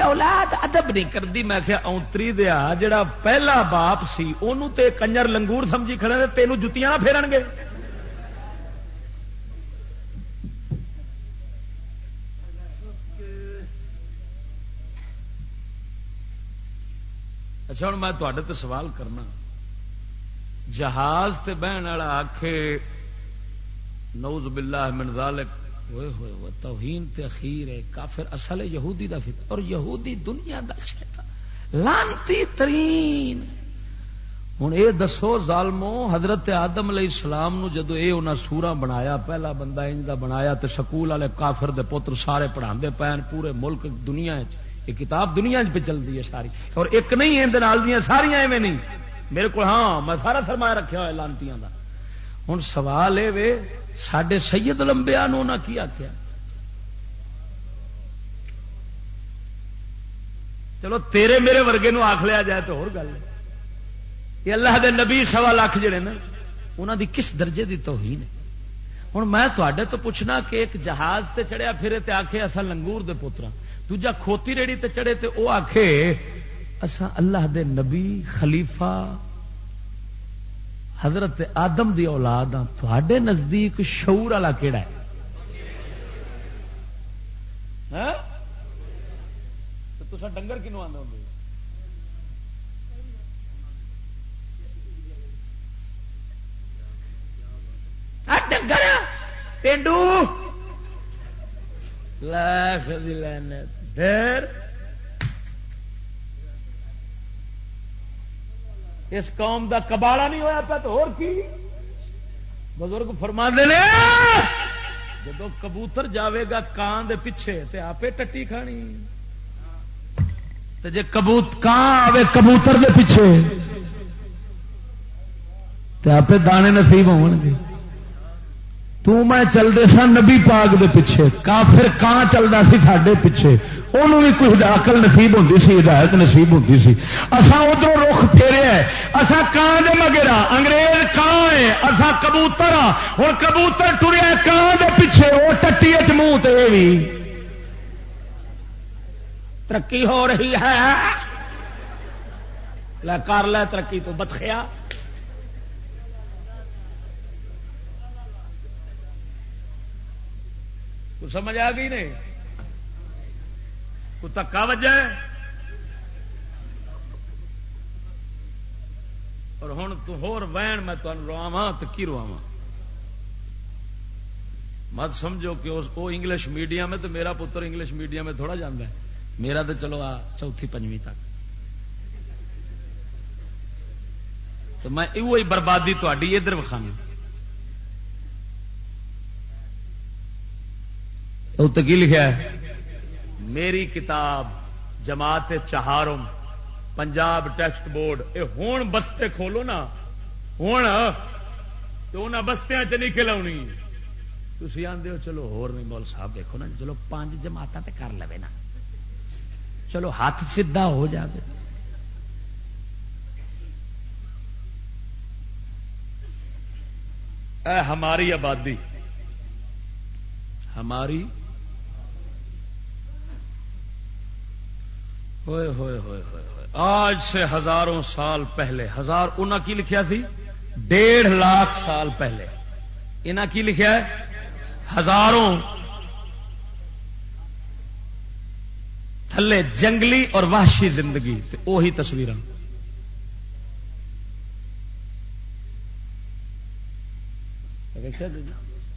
اولاد ادب نہیں کرتی میں کیا اونتری دیا جڑا پہلا باپ سی انہوں تے کنجر لنگور سمجھی کھڑے تینوں جتیاں نہ پھیرن گے۔ اچھا ہوں میں تے سوال کرنا۔ جہاز تے بہن والا آخے نوز باللہ من ذالک۔ ہوئے ہوئے وہ توہین تے اخیر ہے، کافر اصل ہے یہودی دا فکر اور یہودی دنیا دا شیطان۔ لانتی ترین۔ ہوں اے دسو ظالمو، حضرت آدم علیہ السلام نو جدو اے انہاں سورا بنایا، پہلا بندہ انج دا بنایا، تے سکول والے کافر دے پتر سارے پڑھا پین، پورے ملک دنیا چ یہ کتاب دنیا پہ چلتی ہے ساری۔ اور ایک نہیں اندر ساریا ایویں نہیں۔ میرے کو ہاں میں سارا سرمایا رکھا ہوا لانتی کا ہوں سوال یہ سڈے سید لمبیا کی آخیا چلو تیرے میرے ورگے نو آخ لیا جائے تو ہو گل یہ اللہ دے نبی سوا لاکھ جڑے نا انہوں دی کس درجے دی توہین ہے؟ ہوں میں تو پوچھنا کہ ایک جہاز تے چڑھیا پھرے تے آخے اصل لنگور دے پوترا دوجا کھوتی ریڑی تے چڑھے تے وہ آخ اسا اللہ دے نبی خلیفہ حضرت آدم دی اولاد ہاں تھوڑے نزدیک شعور والا کہڑا ہے؟ ہاں؟ تو ڈنگر کنو آدھے ہوں ڈنگر پینڈو! لاکھ پھر اس قوم دا کباڑا نہیں ہوا پا تو کی؟ بزرگ فرما نے جب کبوتر جاوے گا کان دے پیچھے تے آپ ٹٹی کھانی۔ تے جے کبوت، کان آوے کبوتر دے پیچھے، تے آپ دانے نصیب ہو گے۔ تو میں چلتے سا نبی پاک دے پیچھے، کافر کان چلتا سی ساڈے پیچھے؟ انہوں بھی کچھ اقل نصیب ہوتی سی، ہدایت نصیب ہوتی سی۔ اسا ادھر رخ پھیرے اسا کان دے مگرا انگریز کان ہے اسا کبوتر ہاں ہوں کبوتر ٹریا کان دے پیچھے؟ وہ ٹٹی چمہ تے بھی ترقی ہو رہی ہے۔ لے کر لے ترقی تو بتخیا تو سمجھ آ گئی نہیں؟ کو تکا وجہ اور ہوں تو ہور وین میں تمہیں رواوا تو کی رواوا مت سمجھو کہ وہ انگلش میڈیم میں تو میرا پتر انگلش میڈیم میں تھوڑا جانا ہے۔ میرا تو چلو آ چوتھی پنجویں تک۔ تو میں وہی بربادی تھی ادھر وکھانا کی لکھا ہے؟ میری کتاب جماعت چہارم، پنجاب ٹیکسٹ بورڈ یہ ہوں بستے کھولو نا۔ ہوں تو انہیں بستیا چ نہیں تھی آدھے ہو، چلو ہور نہیں، مول صاحب دیکھو نا، چلو پانچ جماعت کر لو نا۔ چلو ہاتھ سیدھا ہو جائے اے ہماری آبادی، ہماری ہوئے ہوئے ہوئے ہوئے آج سے ہزاروں سال پہلے، ہزار انہیں کی لکھیا تھی ڈیڑھ لاکھ سال پہلے۔ انہیں کی لکھا ہے؟ ہزاروں۔ تھلے جنگلی اور وحشی زندگی وہی تصویر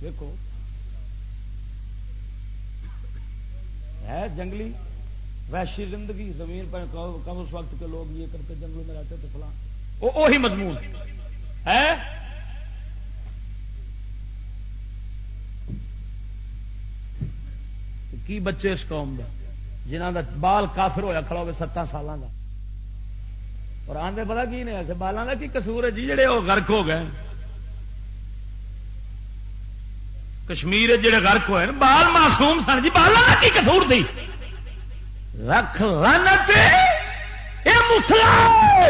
دیکھو۔ ہے جنگلی؟ ویشی زندگی، زمین پر کم اس وقت کے لوگ یہ کرتے جنگلوں میں رہتے تھے فلاں۔ وہی مضمون۔ ہے کی بچے اس قوم کا جنہ کا بال کافر ہوا کھڑا ہوگا ستان سالوں کا اور آدھے پتا کی نہیں آ بالوں کا کی کسور ہے جی جڑے وہ گرک ہو گئے۔ کشمیر جڑے گرک ہوئے۔ بال معصوم سن جی بالوں کا کی کسور تھی؟ رکھ لانت یہ مسلا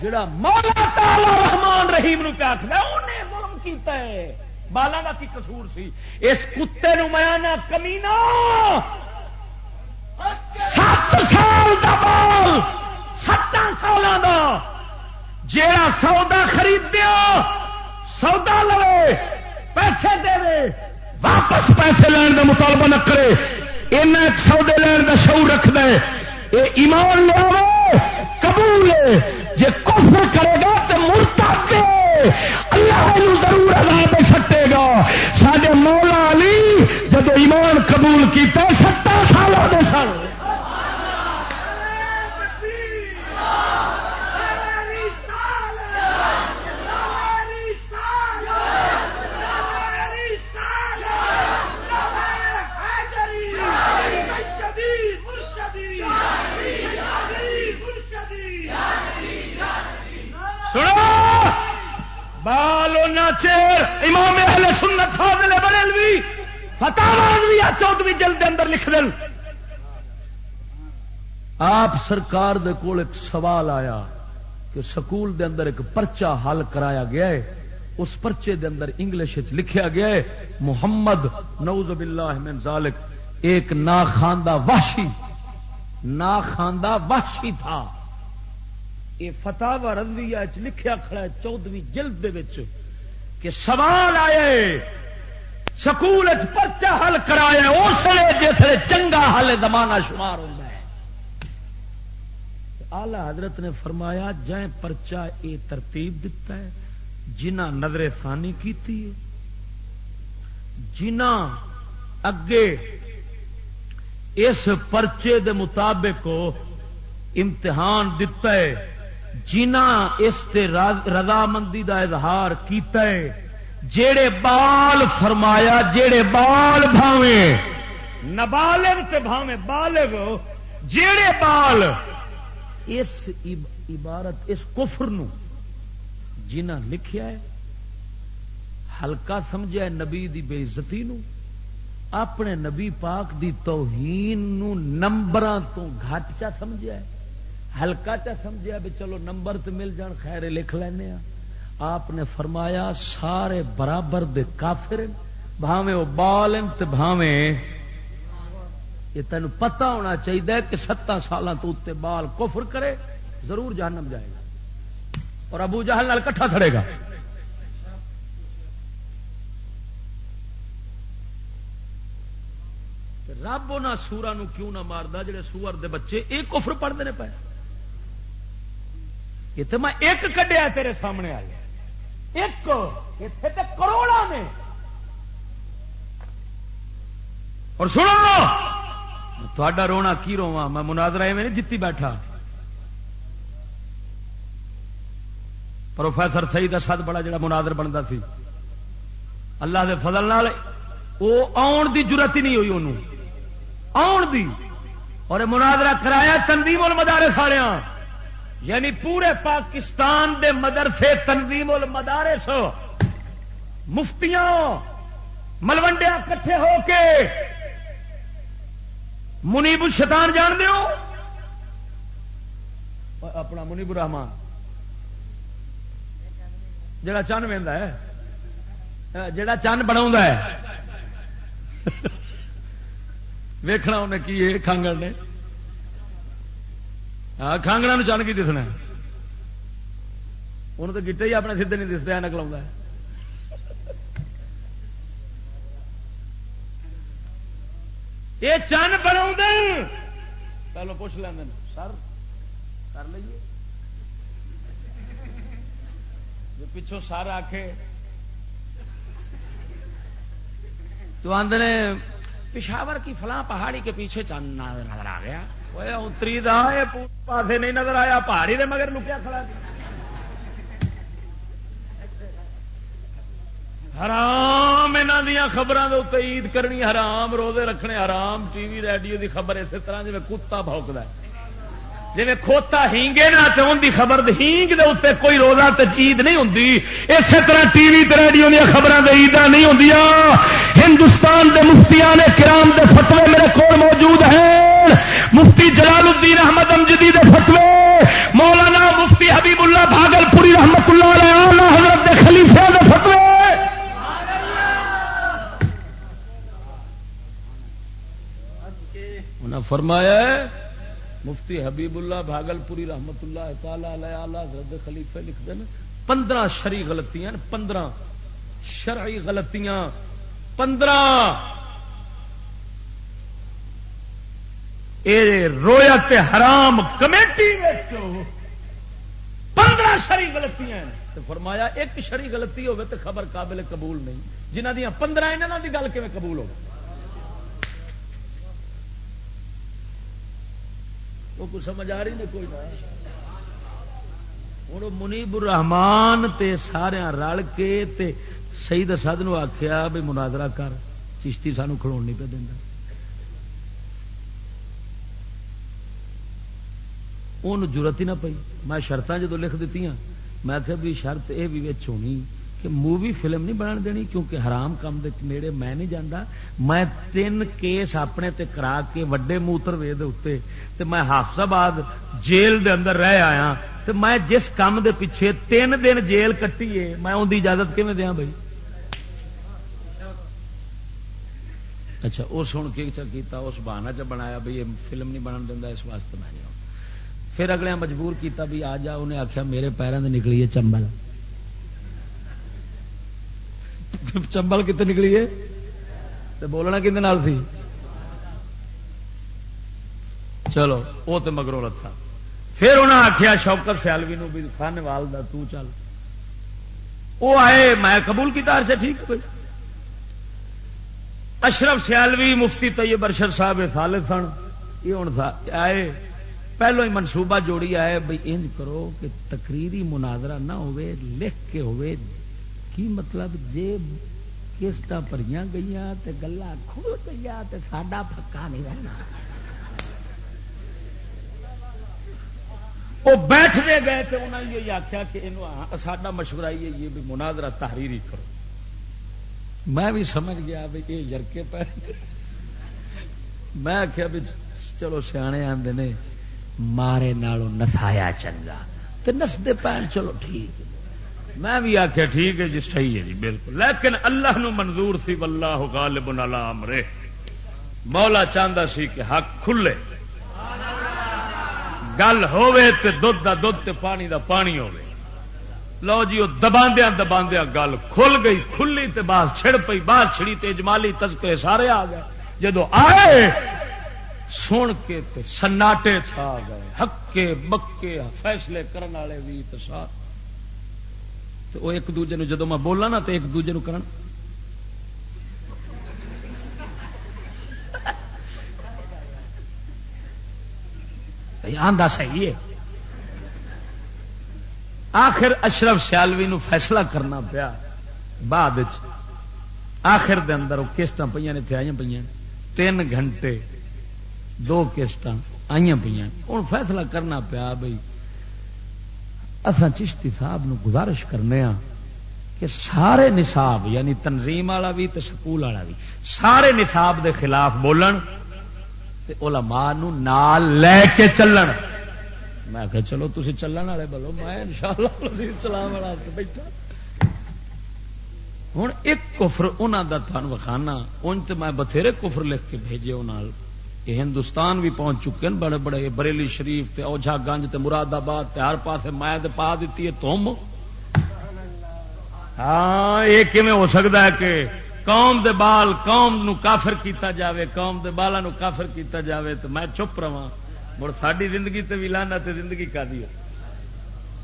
جڑا مولا تالا رحمان رحیم نو آخر انہیں ظلم کیتا ہے۔ بالا کا کی قصور سی؟ اس کتے نو میاں کمینا سات سال دا بال ستان سال دا۔ جیڑا سودا خرید دیا سودا لو پیسے دے واپس پیسے لین کا مطالبہ نہ کرے۔ سودے لین کا شعور رکھ دے یہ ایمان لو قبول جی کفر کرے گا تو مرتا اللہ ضرور عذاب سٹے گا۔ سڈے مولا علی جب ایمان قبول کیا ستر سالوں کے سن۔ بالو چیر۔ امام اہل سنت فاضل بریلوی فتح چودویں جلد اندر لکھ دل آپ سرکار دے کول ایک سوال آیا کہ سکول دے اندر ایک پرچہ حل کرایا گیا ہے۔ اس پرچے دے اندر انگلش لکھیا گیا ہے، محمد نوز باللہ من ذالک۔ ایک ناخاندہ وحشی ناخاندہ وحشی تھا۔ یہ فتح رضویہ لکھیا کھڑا ہے چودویں جلد کہ سوال آئے سکول پرچا حل کرایا اس لیے جس چنگا حل زمانہ شمار ہوتا ہے۔ آلہ حضرت نے فرمایا، جائیں پرچا یہ ترتیب دتا ہے جنہ نظر ثانی کی جنہ اگے اس پرچے دے مطابق امتحان دتا ہے جنا اس رضامندی کا اظہار کیتا ہے، جیڑے بال فرمایا، جیڑے بال بھاوے نبالغ تے بھاوے بالغ۔ جیڑے بال اس عبارت، اس کفر نو جنہ لکھیا ہے، ہلکا سمجھا نبی دی بے عزتی نو، اپنے نبی پاک دی توہین نو نمبراں تو گھٹ چا سمجھا ہے۔ ہلکا چا سمجھا بھی چلو نمبر تو مل جان، خیر لکھ لینے ہاں۔ آپ نے فرمایا سارے برابر دے کافر بھاوے وہ بال بھاوے یہ تین پتا ہونا چاہیے کہ ستان سال تو اتنے بال کفر کرے، ضرور جہنم جائے گا۔ اور ابو جہل نال کٹھا تھڑے گا۔ رب سورا کیوں نہ مارتا جڑے سور دے بچے، ایک کفر پڑھتے ہیں پہ یہ تو میں ایک کڈیا تیرے سامنے آ گیا ایک اتنے تو کروڑا نے۔ اور سنو تھوڑا رونا کی روا میں منادرا میں نہیں جتی بیٹھا۔ پروفیسر سعید اسد بڑا جڑا منادر بنتا سی۔ اللہ دے فضل نال وہ آن دی ضرورت ہی نہیں ہوئی انہوں آن دی۔ اور منادرا کرایا تنظیم المدارے سارے یعنی پورے پاکستان دے مدرسے تنظیم المدارس، مفتیاں ملوڈیا کٹھے ہو کے منیب شیطان جان دیو اپنا منیب الرحمان جڑا چند ہے، جڑا چند بنا ہے۔ ویخنا انہیں کی کانگڑ نے۔ ہاں کانگڑا چن کی دسنا انہوں تو گیٹے ہی اپنے سیدے نہیں دستے نکلا یہ چن بنا پہلو پوچھ لیں سر، کر لیے پچھوں سر آخ تو آدھے پشاور کی فلاں پہاڑی کے پیچھے چند نظر آ گیا۔ اتری پاسے نہیں نظر آیا پہاڑی دے مگر لکیا کھڑا حرام یہاں دیا خبروں کے اتنے عید کرنی حرام روزے رکھنے حرام ٹی وی ریڈیو دی خبر اسی طرح جی کتا بھوکتا ہے جی کھوتا ہینگے نا تو ان کی خبر ہینگ دے اتنے کوئی روزہ عید نہیں ہوں اسی طرح ٹی وی ریڈیو دیا خبر عید نہیں ہوں ہندوستان دے مفتیان نے کرام دے فتوے میرے کو موجود ہیں۔ مفتی جلال الدین احمد امجدی دے فتوے۔ مولانا مفتی حبیب اللہ بھاگل پوری رحمت اللہ علیہ حضرت دے خلیفے دے فتوے۔ فرمایا ہے مفتی حبیب اللہ بھاگل پوری رحمت اللہ تعالی حضرت خلیفے لکھ ہیں پندرہ شری غلطیاں، پندرہ شرعی غلطیاں، پندرہ رویت حرام کمیٹی پندرہ شری غلطیاں فرمایا ایک شری غلطی ہوگی تو خبر قابل قبول نہیں۔ جنہ دیا پندرہ یہاں کی گل کیون قبول ہوگی وہ کچھ سمجھ آ رہی نہیں کوئی ہوں منیب الرحمان تے سارے رل کے تے شہید اسد نو آخیا بھی مناظرہ کر، چشتی سانو کھلو نہیں پہ دینا ان ضرورت ہی نہ پی میں شرط جدو لکھ دیتی میں آخیا بھی شرط یہ بھی ہونی۔ کہ مووی فلم نہیں بنا دینی کیونکہ حرام کام دے نیڑے میں نہیں جانا میں تین کیس اپنے تے کرا کے وڈے موتر وے تے میں حافظ آباد جیل دے اندر رہ آیا۔ تے میں جس کام دے پیچھے تین دن جیل کٹی ہے میں ان کی اجازت کیون دیا بھائی؟ اچھا وہ سن کے اچھا کیتا، اس بہانا چ بنایا بھائی، یہ فلم نہیں بنا دینا اس واسطے میں نہیں پھر اگلے مجبور کیتا بھی آ جا، انہیں آخیا میرے پیروں سے نکلی ہے چمبل۔ چمبل کتنے نکلی ہے؟ تو بولنا کھنے سی؟ چلو، وہ تو مگرو رتھا پھر انہیں آخیا شوکت سیالوی نو بھی خانے وال دا، تو چل۔ وہ آئے، میں قبول کیا سے ٹھیک کوئی اشرف سیالوی، مفتی طیب ارشد صاحب سال سن، یہ ہوں آئے۔ پہلو ہی منصوبہ جوڑی آئے بھائی انج کرو کہ تقریری مناظرہ نہ ہوئے، لکھ کے ہوئے۔ کی مطلب جی کسٹ پری گئی گلا کھل گئی ساڈا پکا نہیں رہنا۔ وہ بیٹھتے گئے تو انہوں نے یہ آخیا کہ ساڈا مشورہ یہ بھی مناظرہ تحریری کرو۔ میں بھی سمجھ گیا بھی یہ جرکے پہ۔ میں آخیا بھی چلو سیانے آتے نے مارے نالوں نسایا چنگا۔ تو نستے پین چلو ٹھیک۔ میں بھی آخیا ٹھیک ہے جی صحیح ہے جی بالکل۔ لیکن اللہ نو منظور سی، واللہ غالب علی امرے مولا چاہتا سی کہ حق کھلے۔ گل ہوے تے دودھ دا دودھ تے پانی دا پانی ہوے لو جی وہ دباندیا دباندیا گل کھل گئی، کھلی تے باہر چھڑ پئی باہر چھڑی تے جمالی تذکرے سارے آ گئے۔ جدو آئے، سن کے تے سناٹے چھا گئے۔ ہکے مکے، فیصلے کرنے والے بھی تو سار تو وہ ایک دوجے جدو میں بولا نا تو ایک دوجے کرن۔ آدھا صحیح ہے۔ آخر اشرف سیالوی نو فیصلہ کرنا پیا۔ بعد آخر دے اندر وہ کشت پہ نے آئی پہ تین گھنٹے دو کشت آئی پہ ہوں فیصلہ کرنا پیا بھائی۔ اصا چشتی صاحب نو گزارش کرنے ہاں کہ سارے نصاب یعنی تنظیم والا بھی تو سکول والا بھی، سارے نصاب دے خلاف بولن تے علماء نو نال لے کے چلن۔ میں کہ چلو تھی چلن والے بولو میں ان شاء اللہ چلاو بیٹھا۔ ہوں ایک کفر انہوں کا تھان وکھانا ان تو میں بتھیرے کفر لکھ کے بھیجے انہوں یہ ہندوستان بھی پہنچ چکے ہیں بڑے بڑے بریلی شریف تے اوجھا گنج تے مراد آباد تے ہر پاس میں پا دیتی ہے تم۔ ہاں یہ ہو سکتا ہے کہ قوم دے بال قوم نو کافر کیتا جاوے، قوم دے بالا نو کافر کیتا جاوے تو میں چپ رہا مڑ ساری زندگی تے بھی لانا تے زندگی کا دی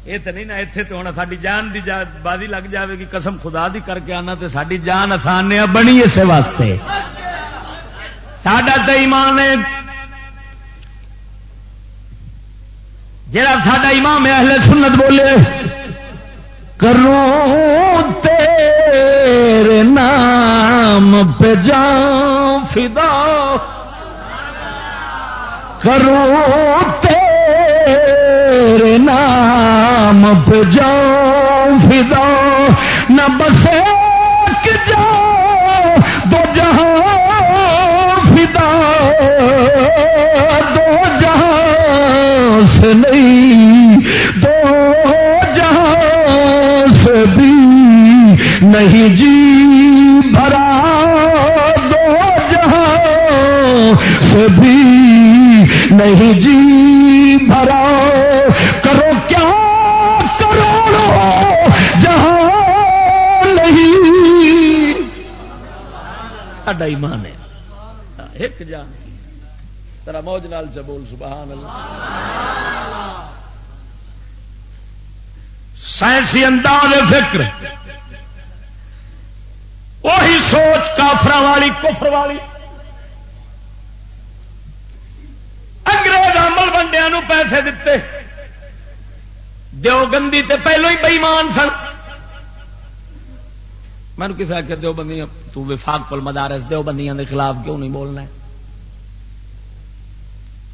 یہ تو نہیں نا اتنے تو ہونا ساری جان دی بازی لگ جاوے گی، قسم خدا دی کر کے آنا تے ساری جان آسان بنی اسے واسطے۔ ساڈا تو ایمان ہے۔ جا سا ایمان اہل سنت بولے، کروں تیرے نام پہ جان فدا۔ کروں تیرے نام پہ جان فدا۔ نہ بسے جاؤ موج نال چبول سبحان اللہ۔ سائنسی انداز فکر۔ وہی سوچ کافر والی، کفر والی۔ انگریز عمل بنڈیا پیسے دیتے دو گندی تے پہلو ہی بئیمان سن۔ میں نے کسی آخر دو بندی تفاق کل مدارس دو بندیاں کے خلاف کیوں نہیں بولنا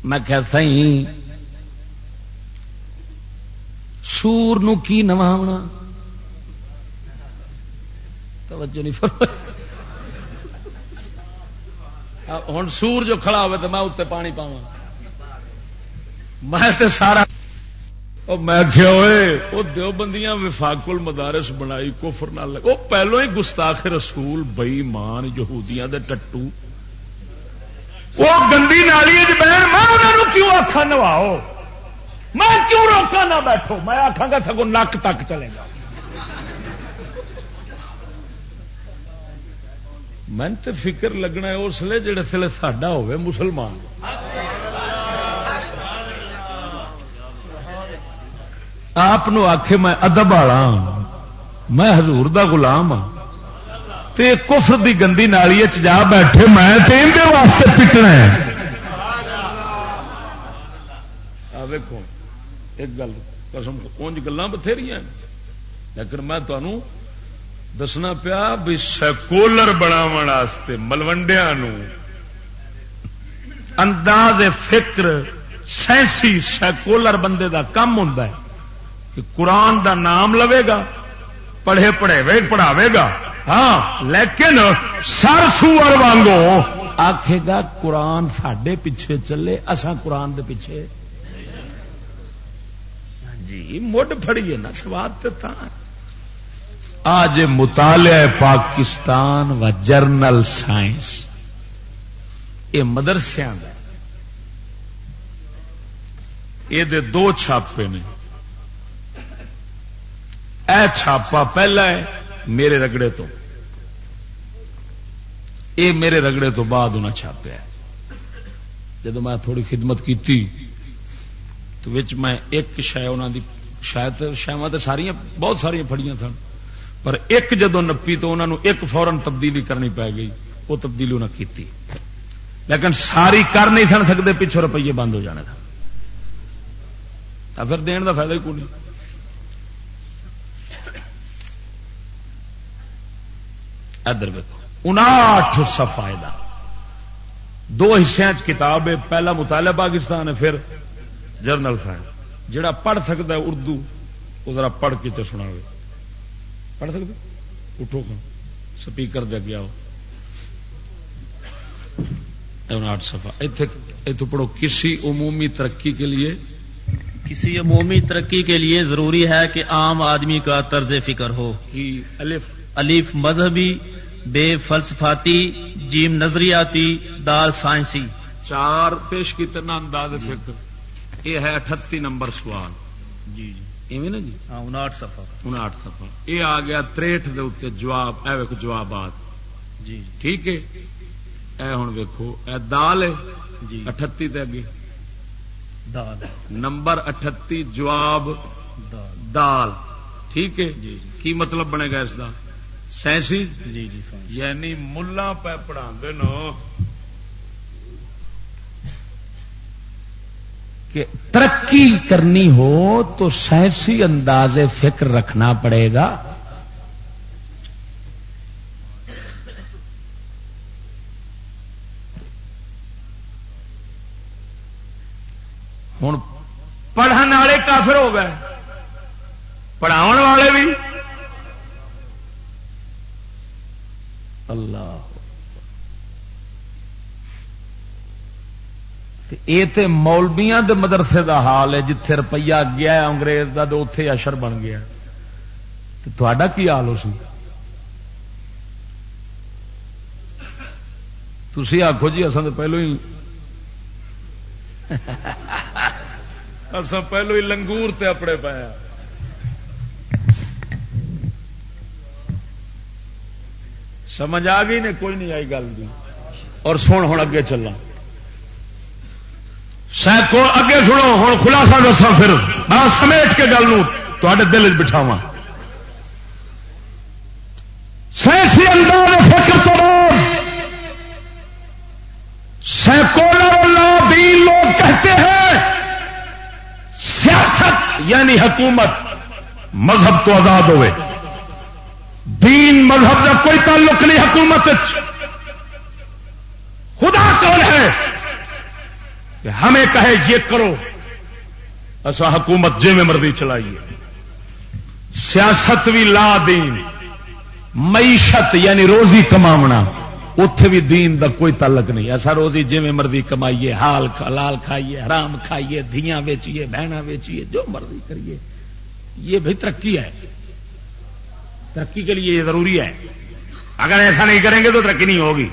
میں کہ سی سور نو کی نواونا توجہ نہیں ہوں سور جو کھڑا ہوئے تو میں اتنے پانی پاوا میں سارا میں کیا ہوئے وہ دو بندیاں وفاق المدارس بنائی کفر نہ لگ وہ پہلو ہی گستاخ رسول بئی مان یہودیاں دے ٹٹو۔ وہ گندی نالی جی بہن، میں انہوں کیوں آخا نواؤ میں کیوں روکا نہ بیٹھو؟ میں آخا گا سگو نک تک چلے گا میں تو فکر لگنا اس لیے جڑے سلے ساڈا ہوئے مسلمان۔ آپ آخے میں ادب والا ہاں۔ میں حضور دا غلام ہاں۔ تے کفر دی گندی نالی جا بیٹھے، میں واسطے پٹنا ہے۔ ویکو ایک گل، قسم، اونج گلان بتھیری ہیں۔ لیکن میں تمہوں دسنا پیا بھی سیکولر بناو ملوڈیا انداز فکر سینسی سیکولر بندے دا کم ہوں کہ قرآن دا نام لوے گا، پڑھے پڑھے پڑھاوے گا۔ ہاں لیکن سر سور وانگو آخے گا قرآن سڈے پیچھے چلے اسان قرآن دے پیچھے۔ جی مڈ فڑیے نا سواد تو آج مطالعہ پاکستان و جرنل سائنس یہ مدرسیا یہ دو چھاپے نے۔ اے چھاپا پہلا ہے میرے رگڑے تو۔ اے میرے رگڑے تو بعد انہیں چھاپیا جب میں تھوڑی خدمت کی تو میں ایک شہ دی شاید شاوا تو ساریا بہت ساریا فڑیاں سن۔ پر ایک جدو نپی تو انہوں ایک فورن تبدیلی کرنی پی گئی، وہ تبدیلی انہیں کی لیکن ساری کر نہیں سن سکتے پچھو روپیے بند ہو جانے تھا پھر دن کا فائدہ ہی کوئی ادھر ویکو انٹھ سفا دو حصے کتاب ہے پہلا مطالعہ پاکستان ہے پھر جرنل فائد جڑا پڑھ سکتا ہے اردو وہ ذرا پڑھ کے تو سنا پڑھ سکتے اٹھو سپیکر دے گیا آٹھ سفا اتو پڑھو کسی عمومی ترقی کے لیے؟ کسی عمومی ترقی کے لیے ضروری ہے کہ عام آدمی کا طرز فکر ہو۔ الف۔ الف مذہبی بے فلسفاتی جیم نظریاتی دال سائنسی۔ چار پیش کی تنا انداز فکر۔ یہ ہے اٹھتی نمبر سوال۔ جی جی۔ نا جی؟ ہاں انٹھ سفا انٹھ سفا یہ آ گیا تریٹ دے اتنے جواب اے جوابات۔ جی ٹھیک ہے؟ اے ہوں ویکو اے دال ہے؟ جی۔ اٹھتی تے اگے۔ دال۔ نمبر اٹھتی جواب دال۔ ٹھیک ہے؟ جی کی مطلب بنے گا اس کا سائنسی؟ جی جی یعنی ملا پہ پڑھا کہ ترقی کرنی ہو تو سائنسی انداز فکر رکھنا پڑے گا۔ ہوں پڑھنے والے کافر ہو گئے۔ پڑھاؤ والے بھی۔ اللہ یہ تو مولبیاں دے مدرسے دا حال ہے، جتھے روپیہ گیا ہے، انگریز دا تو اتے اشر بن گیا تا کی حال ہو سی؟ تھی آخو جی اصل تو پہلو ہی اصل پہلو ہی لنگور تے اپنے پایا سمجھ آ گئی نے، کوئی نہیں آئی گل دی۔ اور سن ہوں اگے چلنا کو اگے سنو ہوں خلاصہ دسا پھر۔ بات سمیٹ کے گل تے دل بٹھاوا سیاسی انداز فکر تو سیکولر دین لوگ کہتے ہیں۔ سیاست یعنی حکومت، مذہب تو آزاد ہوئے۔ دین مذہب کا کوئی تعلق نہیں حکومت خدا کون ہے کہ ہمیں کہے یہ کرو۔ ایسا حکومت جی میں مرضی چلائیے۔ سیاست بھی لا دین۔ معیشت یعنی روزی کماونا۔ اتے بھی دین دا کوئی تعلق نہیں۔ ایسا روزی جی میں مرضی کمائیے۔ حال لال کھائیے، حرام کھائیے، دھیاں بیچیے بہنا بیچیے جو مرضی کریے۔ یہ بھی ترقی ہے۔ ترقی کے لیے یہ ضروری ہے۔ اگر ایسا نہیں کریں گے تو ترقی نہیں ہوگی۔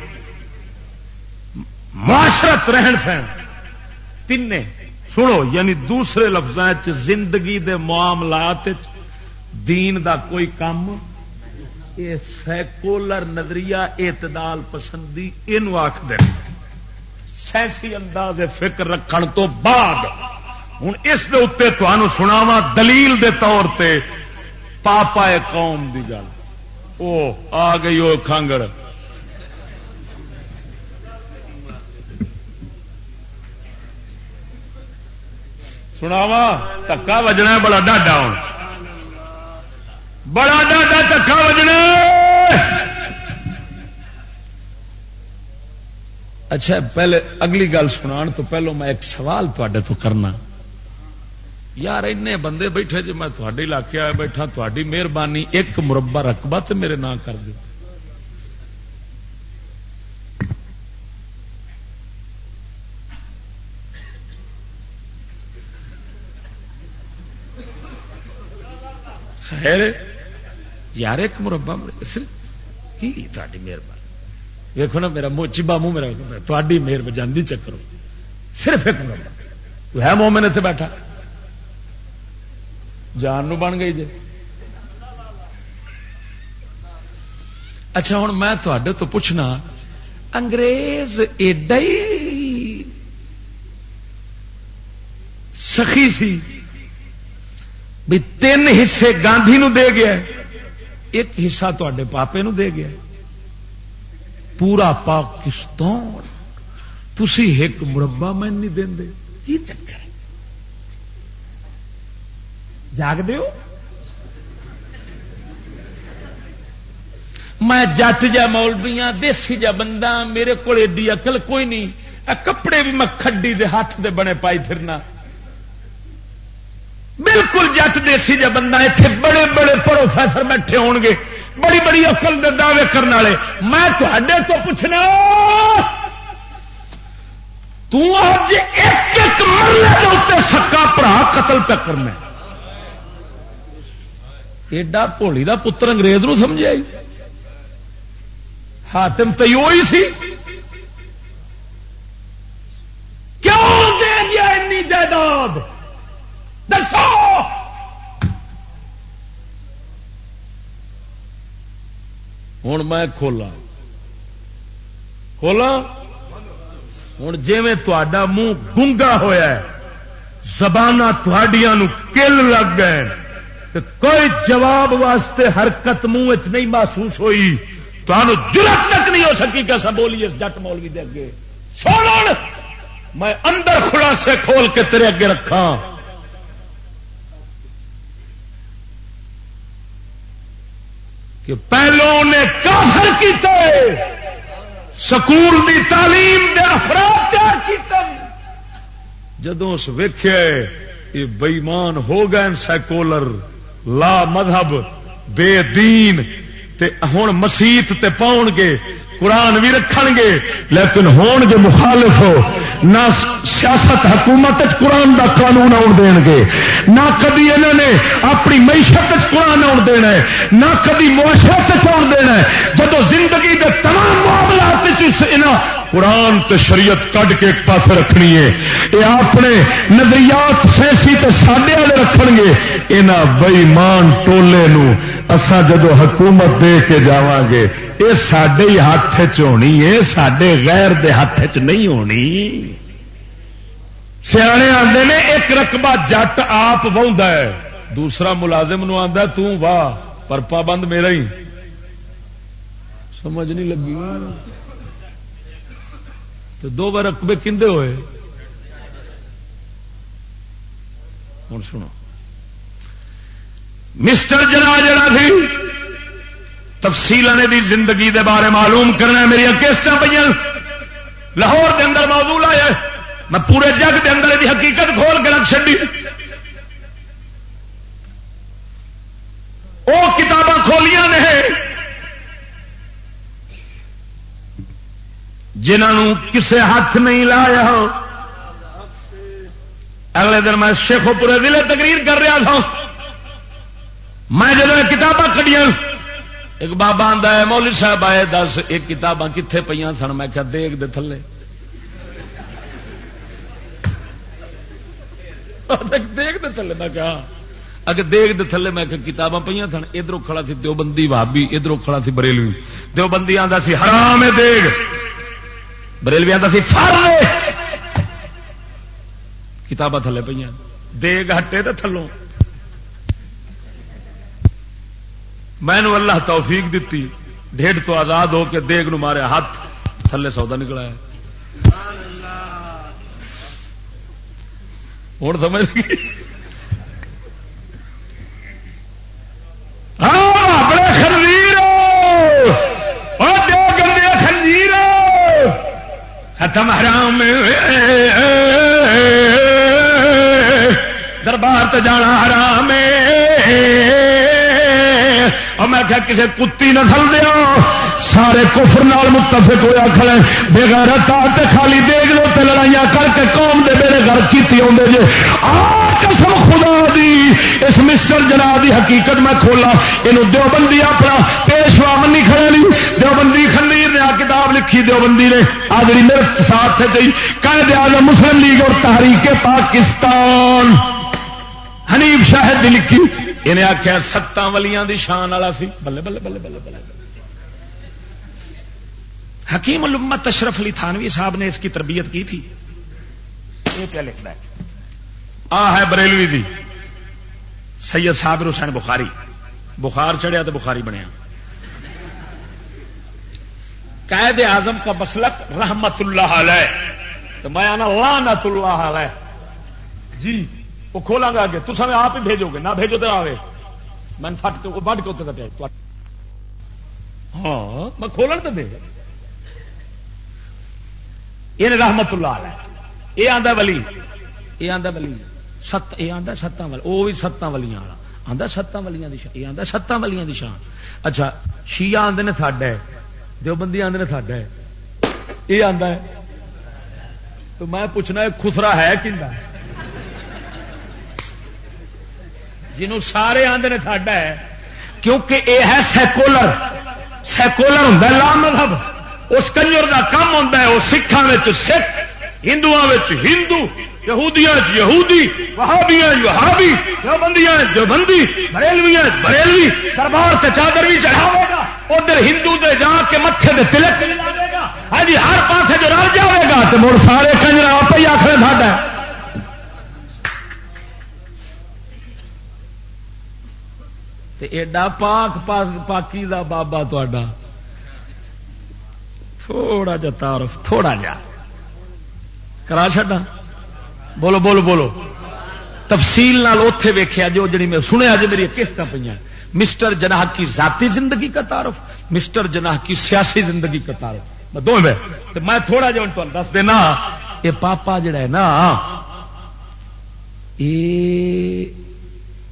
معاشرت رہن سہن۔ تین سنو یعنی دوسرے لفظ زندگی دے معاملات دین دا کوئی کام یہ سیکولر نظریہ اعتدال پسندی یہ آخر سیسی انداز فکر رکھن تو بعد ہوں اس تمہوں سناوا دلیل دے طور پہ پاپا قوم دی گل۔ او آ گئی وہ کانگڑ سناوا تکا وجنا بڑا ڈاڈا ہوں۔ بڑا ڈاڈا تکا وجنا اچھا پہلے اگلی گل سنا تو پہلو میں ایک سوال تے تو کرنا۔ یار اینے بندے بیٹھے جی میں تھوڑے علاقے آیا بیٹھا، تھوڑی مہربانی، ایک مربع رقبہ تو میرے نام کر دے۔ خیر، یار ایک مربع صرف کی تاری مہربانی؟ ویکو نا، میرا منہ چیبا منہ میرا تاری مہربانی جاندی چکر صرف ایک مربع۔ ہے مومن اتنے بیٹھا۔ جان نو بن گئی جی اچھا ہوں میں تھوڑے تو پوچھنا، انگریز ایڈا ہی سخی سی بھی تین حصے گاندھی نو دے گیا ایک حصہ تے پاپے نو دے گیا پورا پاکستان تھی ایک مربع میں نہیں دے۔ کی چکر جاگ دو میں جٹ جا مولوی ہاں دیسی جا بندہ میرے کو ایڈی اقل کوئی نہیں کپڑے بھی میں کھڈی دے ہاتھ دے بنے پائی پھرنا بالکل جٹ دیسی جا بندہ اتنے بڑے بڑے پروفیسر بیٹھے ہون گے بڑی بڑی اقل دے دعوے کرنے والے میں تے تو پوچھنا تج ایک ایک مرلے سکا برا قتل پہ کرنا ایڈا پولی دا پتر انگریز نو سمجھا ہاتم تو ہی سی۔ کیوں دے دیا این جائیداد؟ دسو۔ ہوں میں کھولا کھولا ہوں جی تا منہ گنگا ہوا زبان تھوڑیاں کل لگ گئے کوئی جواب واسطے حرکت منہ نہیں محسوس ہوئی جرت تک نہیں ہو سکی کیسا بولی اس جٹ مولوی دے اگے۔ سو میں اندر خلاصے کھول کے تیرے اگے رکھا کہ پہلو نے کافر کیتے، سکول دی تعلیم دے افراد تیار کیتے۔ جدو اس ویخے یہ بئیمان ہو گئے سیکولر لا مذہب، بے دین، تے ہوں مسیت تے پاؤ گے، قرآن بھی رکھ گے، لیکن ہون گے مخالف ہو نہ سیاست حکومت قرآن دا قانون آن دین گے، نہ کدی انہوں نے اپنی معیشت قرآن آن دینا ہے، نہ کدی معاشرت آن دینا ہے۔ جب زندگی دے تمام معاملات قرآن تے شریعت کڈ کے ایک پاس رکھنی ہے۔ یہ اپنے نظریات سینسی تے سڈے والے رکھ گے۔ یہاں بئیمان ٹولے اسا جدو حکومت دے کے جا گے یہ سڈے ہی ہاتھ چنی ہے سڈے غیر دے ہاتھ چ نہیں ہونی۔ سیانے آتے نے، ایک رقبہ جٹ آپ واہد ہے۔ دوسرا ملازم نو آتا تاہ پر پابند میرا ہی۔ سمجھ نہیں لگی۔ تو دو بار رقبے کھے ہوئے۔ ہوں سنو۔ مسٹر جنا جڑا سی تفصیل نے بھی زندگی دے بارے معلوم کرنا میری کیسٹ پہ لاہور دے اندر موضوع آیا میں پورے جگ دے اندر دی حقیقت کھول کے رکھ چی وہ کتاباں کھولیاں نے۔ جنہوں کسے ہاتھ نہیں لایا ہو۔ اگلے دن میں شیخو پورے ضلع تقریر کر رہا تھا۔ میں جب کتاباں کٹیا ایک بابا آتا ہے، مولوی صاحب آئے، دس ایک کتاباں کتنے پہ سن؟ میں کیا دیکھ دے تھلے۔ دیکھ دے تھلے، میں کیا اگر دیکھ دے تھلے، میں کتاباں پہ سن۔ ادھر کھڑا سی دو بندی بھابی ادھر کھڑا سی بریلوی۔ دو بندی آتا سی، حرام دیکھ۔ بریلوی آتا سی فر کتاباں تھلے پہ دیگ ہٹے تو تھلوں۔ میں اللہ توفیق دیتی ڈیڑھ تو آزاد ہو کے دیگ نو مارے ہاتھ۔ تھلے سودا نکلا ہے۔ ہوں سمجھ گئی ہاں خنزیر گندے خنزیر ختم حرام دربار تو جانا حرام اور میں کیا کسی کتی نسل دیا سارے کفر نال متفق ہوا کھڑے بغیر تے خالی دیکھ لو تے لڑائیاں کر کے قوم دے میرے گھر کی آدھے جی آ قسم خدا دی، اس مسٹر جنا دی حقیقت میں کھولا۔ یہ دیوبندی اپنا پیشوا منی کھڑے نہیں۔ دیوبندی خنیر نے آ کتاب لکھی دیوبندی نے. آ جی میرے ساتھ چاہیے کہہ مسلم لیگ اور تحریک پاکستان. حنیف شاہد دی لکھی. انہیں آخیا ستاں ولیاں دی شان والا سی. بلے بلے بلے بلے بلے. حکیم الامت اشرف علی تھانوی صاحب نے اس کی تربیت کی تھی. یہ کیا لکھنا ہے؟ آ ہے بریلوی دی. سید صابر حسین بخاری. بخار چڑھیا تو بخاری بنیا. قائد اعظم کا مسلک رحمت اللہ علیہ۔ تو میں آنا لعنت اللہ علیہ۔ جی وہ کھولا گا آگے تو سمے آپ ہی بھیجو گے، نہ بھیجو تو آوے۔ میں فٹ کے بٹ کے اتنے کٹیا ہاں میں کھولن تو دے۔ یہ رحمت اللہ علیہ۔ یہ آندا ولی۔ یہ آندا ولی۔ ست یہ آندا ستاں والا وہ بھی ستاں ولیاں والا۔ آندا ستاں ولیاں دی شان یہ آندا ستاں ولیاں دی شان۔ اچھا شیعہ آندے نے ساڈا ہے دیوبندی آندے نے ساڈا ہے یہ آندا ہے۔ تو میں پوچھنا خسرا ہے کندا جنہوں سارے آندے نے ساڈا ہے، کیونکہ یہ ہے سیکولر۔ سیکولر ہوں لا مذہب۔ اس کنجر کا کام ہوتا ہے وہ سکھان سکھ ہندو ہندو، یہودیاں یہودی، وہابیاں وہابی جو بندیاں جو بندی بریلویاں بریلوی، دربار سے چادر بھی چڑھاوے گا۔ ادھر ہندو دے جا کے متے دے تلک گا۔ ہاں جی ہر پاسے جو رل جائے گا تو مڑ سارے کنجر آپ ہی آخر ساڈا ایڈا پاک پاکی دا بابا تا تھوڑا جا تعارف، تھوڑا جا۔ کرا چڈا بولو بولو بولو۔ تفصیل اتے ویخیا جو جی میں سنیا جی میری قسط پہ مسٹر جناح کی ذاتی زندگی کا تعارف، مسٹر جناح کی سیاسی زندگی کا تعارف۔ میں دو میں میں تھوڑا جا دس دینا۔ یہ پاپا جڑا ہے نا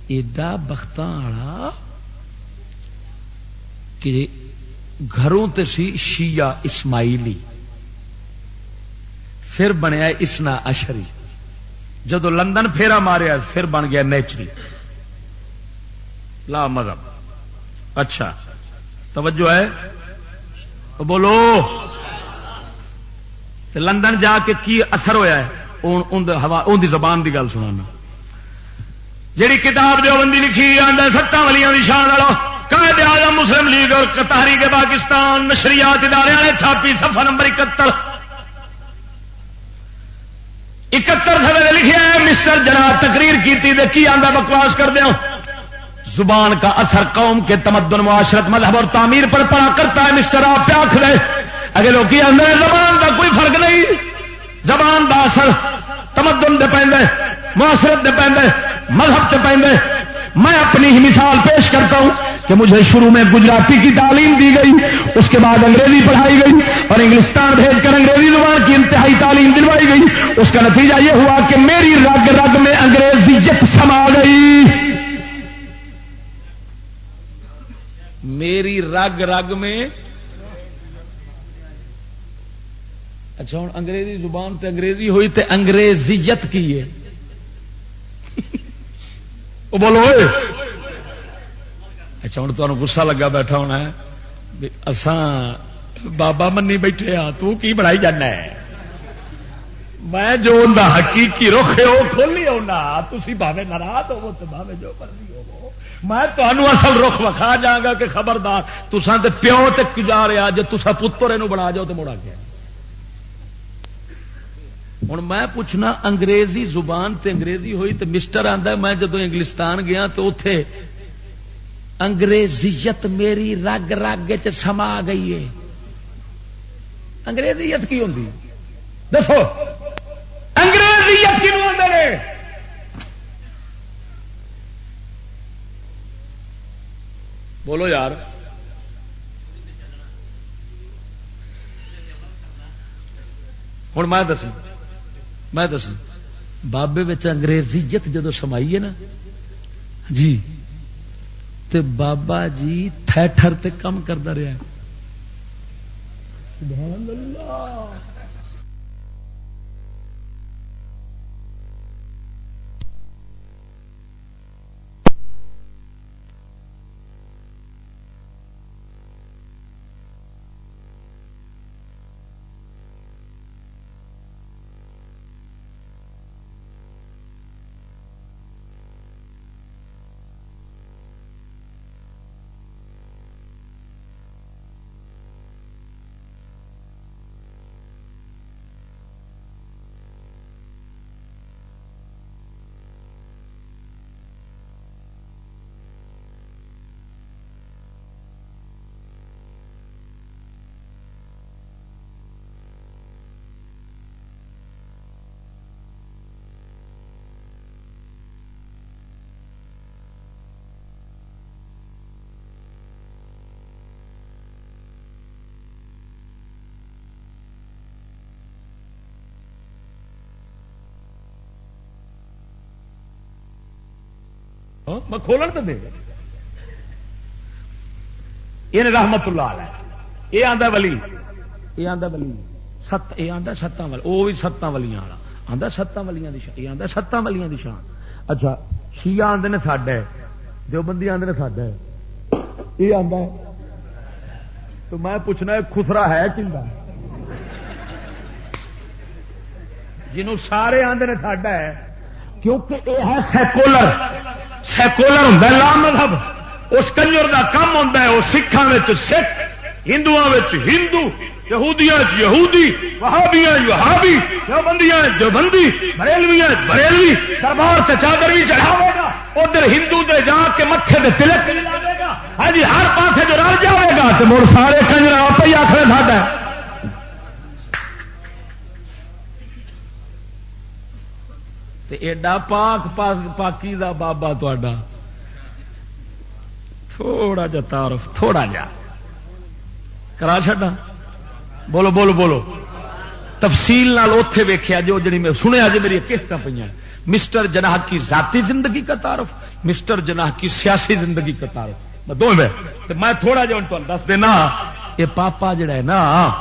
ایڈا بخت والا کہ گھروں تے سی شیعہ اسماعیلی۔ پھر بنیا اسنا اشری۔ جدو لندن پھیرا ماریا، پھر بن گیا نیچری۔ لا مذہب۔ اچھا۔ توجہ ہے۔ تو بولو۔ لندن جا کے کی اثر ہویا ہے؟ ان دی زبان دی گل سنا جیڑی کتاب جو بندی لکھی آدھا ستاں والی شان والو قائد اعظم مسلم لیگ اور تحریک پاکستان، نشریات ادارے نے چھاپی سفا نمبر اکہتر۔ اکہتر سوے لکھا ہے مسٹر جنا تقریر کی آدھا بکواس کر دیا زبان کا اثر قوم کے تمدن، معاشرت، مذہب اور تعمیر پر پڑا کرتا ہے، مسٹر آپ پیاکھ دے۔ اگر لوگ آدھے زبان کا کوئی فرق نہیں۔ زبان کا اثر تمدن دے پہ معاشرت دے پہ مذہب دے پہ میں اپنی ہی مثال پیش کرتا ہوں کہ مجھے شروع میں گجراتی کی تعلیم دی گئی، اس کے بعد انگریزی پڑھائی گئی اور انگلستان بھیج کر انگریزی زبان کی انتہائی تعلیم دلوائی گئی۔ اس کا نتیجہ یہ ہوا کہ میری رگ رگ میں انگریزیت سما گئی۔ میری رگ رگ میں اچھا ہوں انگریزی زبان تے انگریزی ہوئی تے انگریزیت کی ہے۔ وہ بولو اچھا ہوں تمہیں گسا لگا بیٹھا ہونا ہے۔ اسان بابا منی بیٹھے ہاں تو کی بڑھائی جانا ہے؟ میں جو حقیقی رخ ہے وہ کھولی آنا ہاں، تھی باوے ناراض ہو تو باوے جو مرضی ہو میں تمہوں اصل رخ وکھا جا گا کہ خبردار تسان تے پیو تک جا رہا جی تسا پتر یہ بنا جاؤ تو مڑا گیا۔ ہوں میں پوچھنا، انگریزی زبان تے انگریزی ہوئی تو مسٹر آتا میں جدو انگلستان گیا تو اتے انگریزیت میری رگ رگ سما گئی ہے۔ انگریزیت کی ہوں دسو۔ انگریزیت کی بولو یار۔ ہوں میں دس میں دس بابے انگریزیت جدو سمائی ہے نا؟ جی۔ تے بابا جی تھیٹر تے کم کرتا رہا سبحان ہاں؟ میں کھولن تو دے یہ رحمت اللہ علیہ۔ یہ آندا ولی۔ یہ آندا ولی۔ ست یہ آندا ستاں والا وہ بھی ستاں ولیاں والا۔ آندا ستاں ولیاں دی شان۔ یہ آندا ستاں ولیاں دی شان۔ اچھا شیعہ آندے نے ساڈا ہے دیوبندی آندے نے ساڈا یہ آندا ہے۔ تو میں پوچھنا ہے، خسرا ہے کندا جنہوں سارے آندے نے ساڈا ہے۔ کیونکہ یہ ہے سیکولر۔ سیکولر ہوں لا مذہب۔ اس کنجر کا کم ہوتا ہے وہ سکھان سکھ ہندو ہندو، یہودیاں یہودی، وہابیاں وہابی جو بندیاں جو بندی بریلویاں بریلوی سربار سے چادر بھی چڑھاوے گا، ادھر ہندو دے جا کے متے دے تلک گا۔ ہاں جی ہر پاسے جو رل جائے گا تو مڑ سارے کنجر آپ ہی آخر ساڈا ایڈا پاک پاکی بابا تا تھوڑا جا تعارف، تھوڑا جا۔ کرا چڈا بولو بولو بولو۔ تفصیل اتے ویخیا جو جی میں سنیا جی میری کس پہ مسٹر جناح کی ذاتی زندگی کا تعارف، مسٹر جناح کی سیاسی زندگی کا تعارف۔ میں دو میں میں تھوڑا جا دس دینا۔ یہ پاپا جڑا ہے نا،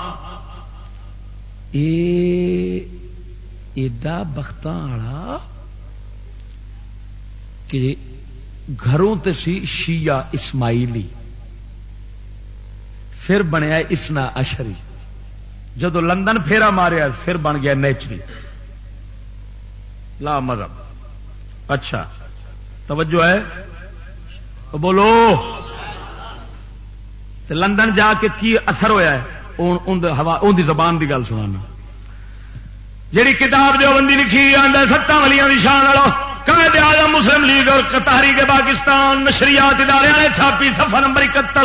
یہ ایڈا بخت والا کہ گھروں تے سی شیعہ اسماعیلی، پھر بنیا اسنا اشری۔ جدو لندن پھیرا ماریا، پھر بن گیا نیچری۔ لا مذہب۔ اچھا۔ توجہ ہے؟ بولو۔ لندن جا کے کی اثر ہوا ہے ان زبان کی گل سنا جیڑی کتاب جو بندی لکھی آدھا ستاں ولیاں کی شان والا قائد اعظم مسلم لیگ اور تحریک پاکستان، نشریات ادارے نے چھاپی سفا نمبر اکہتر۔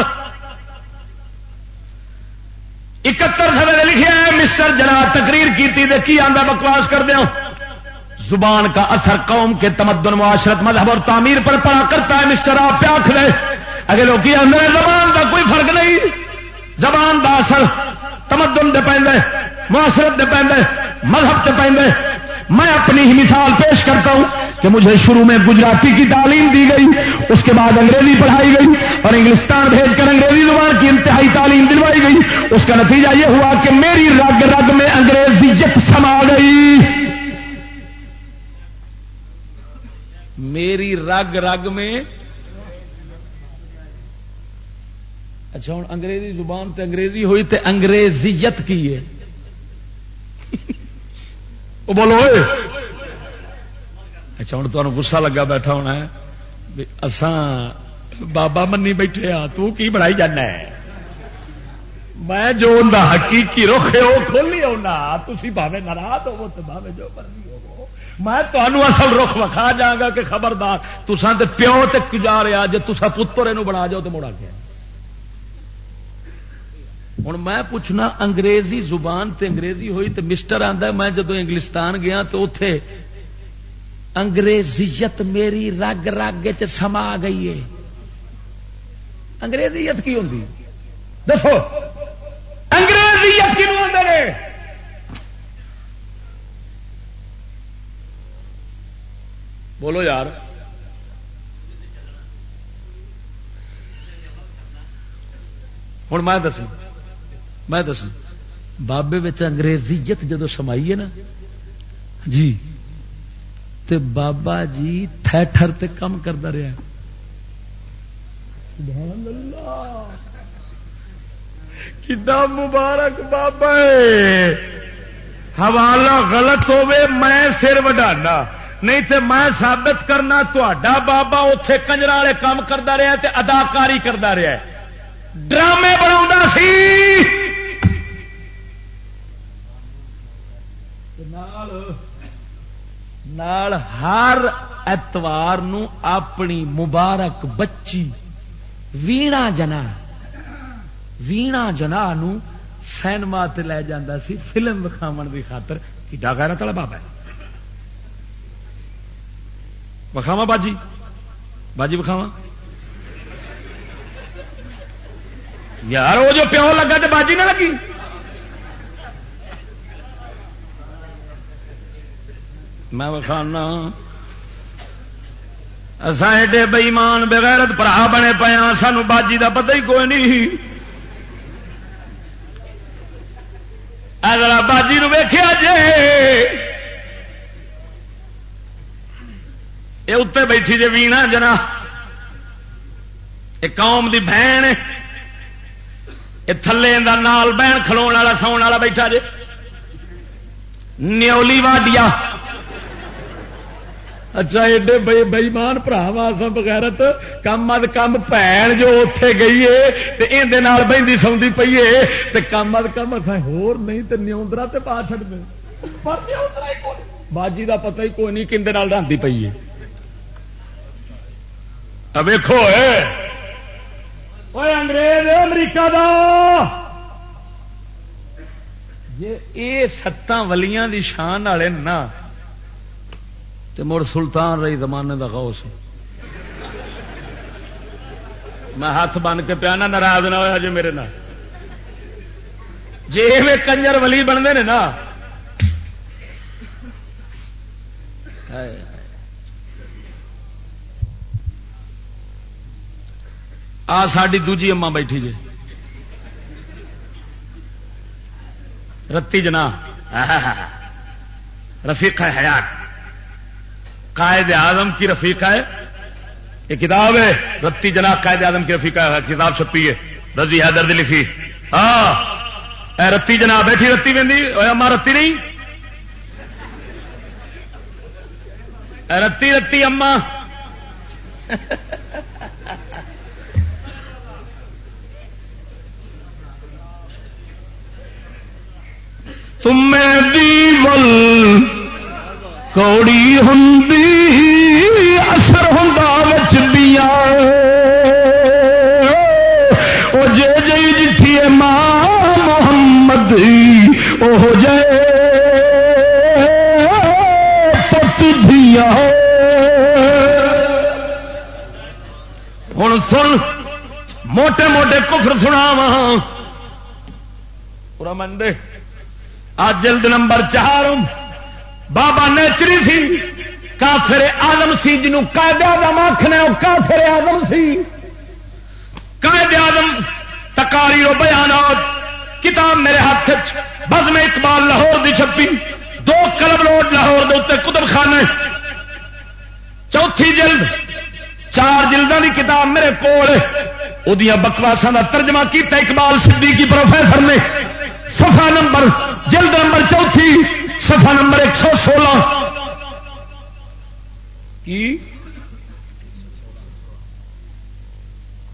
اکہتر سوے لکھے ہے مسٹر جنا تقریر کی آدھا بکواس کر دیا زبان کا اثر قوم کے تمدن، معاشرت، مذہب اور تعمیر پر پڑا کرتا ہے، مسٹر آپ پیاکھ دے۔ اگر لوگ زبان کا کوئی فرق نہیں۔ زبان کا اثر تمدن دے پہ معاشرت دے پہ مذہب سے پہلے میں اپنی ہی مثال پیش کرتا ہوں کہ مجھے شروع میں گجراتی کی تعلیم دی گئی، اس کے بعد انگریزی پڑھائی گئی اور انگلستان بھیج کر انگریزی زبان کی انتہائی تعلیم دلوائی گئی۔ اس کا نتیجہ یہ ہوا کہ میری رگ رگ میں انگریزی سما گئی۔ میری رگ رگ میں اچھا ہوں انگریزی زبان تے انگریزی ہوئی تے انگریزیت کی ہے۔ وہ بولو اچھا ہوں تمہیں گسا لگا بیٹھا ہونا ہے اسان بابا منی بیٹھے ہاں تو کی بڑائی جانا ہے میں جو حقیقی رخ ہے وہ کھولی آنا تھی باوے ناراض ہو تو باوے جو مرضی ہو میں تمہوں اصل رخ وکھا جا گا کہ خبردار تسان تے پیو تک جا رہا جی تسا پتر یہ بنا جاؤ تو مڑا گیا ہوں میں پوچھنا انگریزی زبان تے انگریزی ہوئی تو مسٹر آتا میں جدو انگلستان گیا تو اتے انگریزیت میری رگ رگ سما گئی ہے۔ انگریزیت کی ہوں دسو۔ انگریزیت کی بولو یار۔ ہوں میں دسوں۔ میں دس بابے انگریزیت جدو سمائی ہے نا جی تے بابا جی تھیٹر تے کم کرتا رہا کدا مبارک بابا حوالہ غلط ہوے میں سر وڈانا نہیں تے میں ثابت کرنا تا بابا اتے کنجر والے کام کرتا رہا تے اداکاری کرتا رہا ڈرامے بنا سی۔ نال ہر اتوار نو اپنی مبارک بچی وینا جنا وینا جنا نو سینما تے لے جاندہ سی فلم وکھاون دی خاطر ایڈا غیرت والا بابا ہے وکھاوا باجی باجی وکھاوا یار وہ جو پیو لگا تو باجی نہ لگی میں وکھانا۔ اسان ایڈے بئیمان بغیرت برا بنے پے ہاں سانو باجی دا پتہ ہی کوئی نہیں۔ اگر باجی نو ویخیا جے۔ یہ اتنے بیٹھی جی وینا جنا۔ یہ قوم دی بہن یہ تھلے دا نال بہن کھلو والا ساؤ والا بیٹھا جے۔ نیولی واڈیا۔ اچھا ایڈے بئیمان برا سا بغیرت کم اد کم بھن جو اتے گئی ہے اندر بہتی سوندی پی ہے کم اد کم ہور نہیں تو نیوندرا تے پا چڑ دیں باجی دا پتہ ہی کوئی نہیں کھندے راندھی پی ہے ویخو انگریز امریکہ دا یہ ستاں ولیاں دی شان والے نا تے مڑ سلطان رہی زمانے دا غوث۔ میں ہاتھ بن کے پیانا ناراض نہ ہوا جی میرے نال۔ جی میں کنجر ولی بنتے ہیں نا۔ آ ساری دوجی اما بیٹھی جی۔ رتی جنا رفیق حیات۔ قائد اعظم کی رفیقہ ہے۔ یہ کتاب ہے۔ رتی جناب قائد اعظم کی رفیقہ ہے۔ کتاب چھپی ہے۔ رضی حیدر دی لکھی۔ ہاں۔ اے رتی جناب، بیٹھی رتی بہتی اما رتی نہیں۔ اے رتی رتی اما تم تمہیں دیول کوڑی ہوں اثر ہوں بچیا وہ جے جی جٹھی ماں محمد وہ جے پت دیا ہوں سن موٹے موٹے کفر سنا پورا من دے آج جلد نمبر چار بابا نیچری سی، کافر آدم سی جنوں قائد آدم آخنا وہ کافر آدم سی۔ قائد آدم تکاری و بیانات، کتاب میرے ہاتھ بس میں اقبال لاہور دی چھپی۔ دو کلب روڈ لاہور دے اتنے کتب خانے چوتھی جلد، چار جلدوں کی کتاب میرے کو بکواسا کا ترجمہ کیا اقبال صدیقی پروفیسر نے۔ صفحہ نمبر، جلد نمبر چوتھی۔ سفا نمبر ایک سو سولہ۔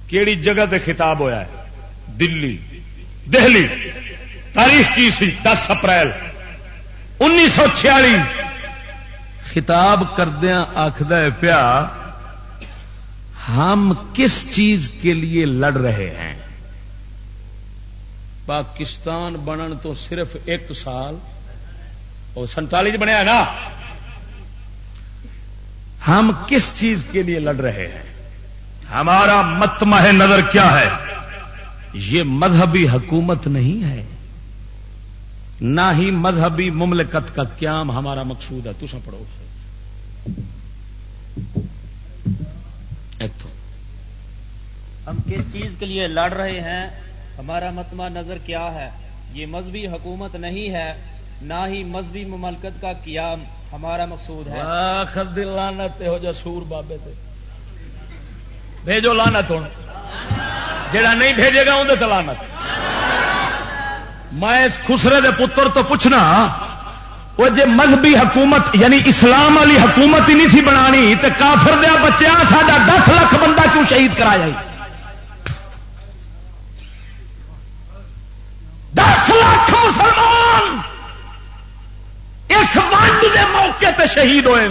کیڑی جگہ تے خطاب ہویا ہے؟ دلی۔ دہلی۔ تاریخ کی سی؟ دس اپریل۔ انیس سو چھیالی۔ خطاب کردیا آخد پیا، ہم کس چیز کے لیے لڑ رہے ہیں؟ پاکستان بنن تو صرف ایک سال وہ سنتالی بنیا نا، ہم کس چیز کے لیے لڑ رہے ہیں؟ ہمارا متمح نظر کیا ہے؟ یہ مذہبی حکومت نہیں ہے۔ نہ ہی مذہبی مملکت کا قیام ہمارا مقصود ہے۔ تو سب پڑھو۔ ہم کس چیز کے لیے لڑ رہے ہیں؟ ہمارا متمع نظر کیا ہے؟ یہ مذہبی حکومت نہیں ہے۔ نہ ہی مذہبی مملکت کا قیام ہمارا مقصود ہے۔ خد لانت ہو جا سور بابے تے۔ بھیجو لانت ہوں۔ جڑا نہیں بھیجے گا اندر تو لانت میں اس خسرے دے پتر تو پوچھنا، وہ جے مذہبی حکومت یعنی اسلام والی حکومت ہی نہیں تھی بنانی تو کافر دیا بچیا ساڈا دس لاکھ بندہ کیوں شہید کرایا دس لاکھ مسلمان اس ونڈ دے موقع تے شہید ہوئے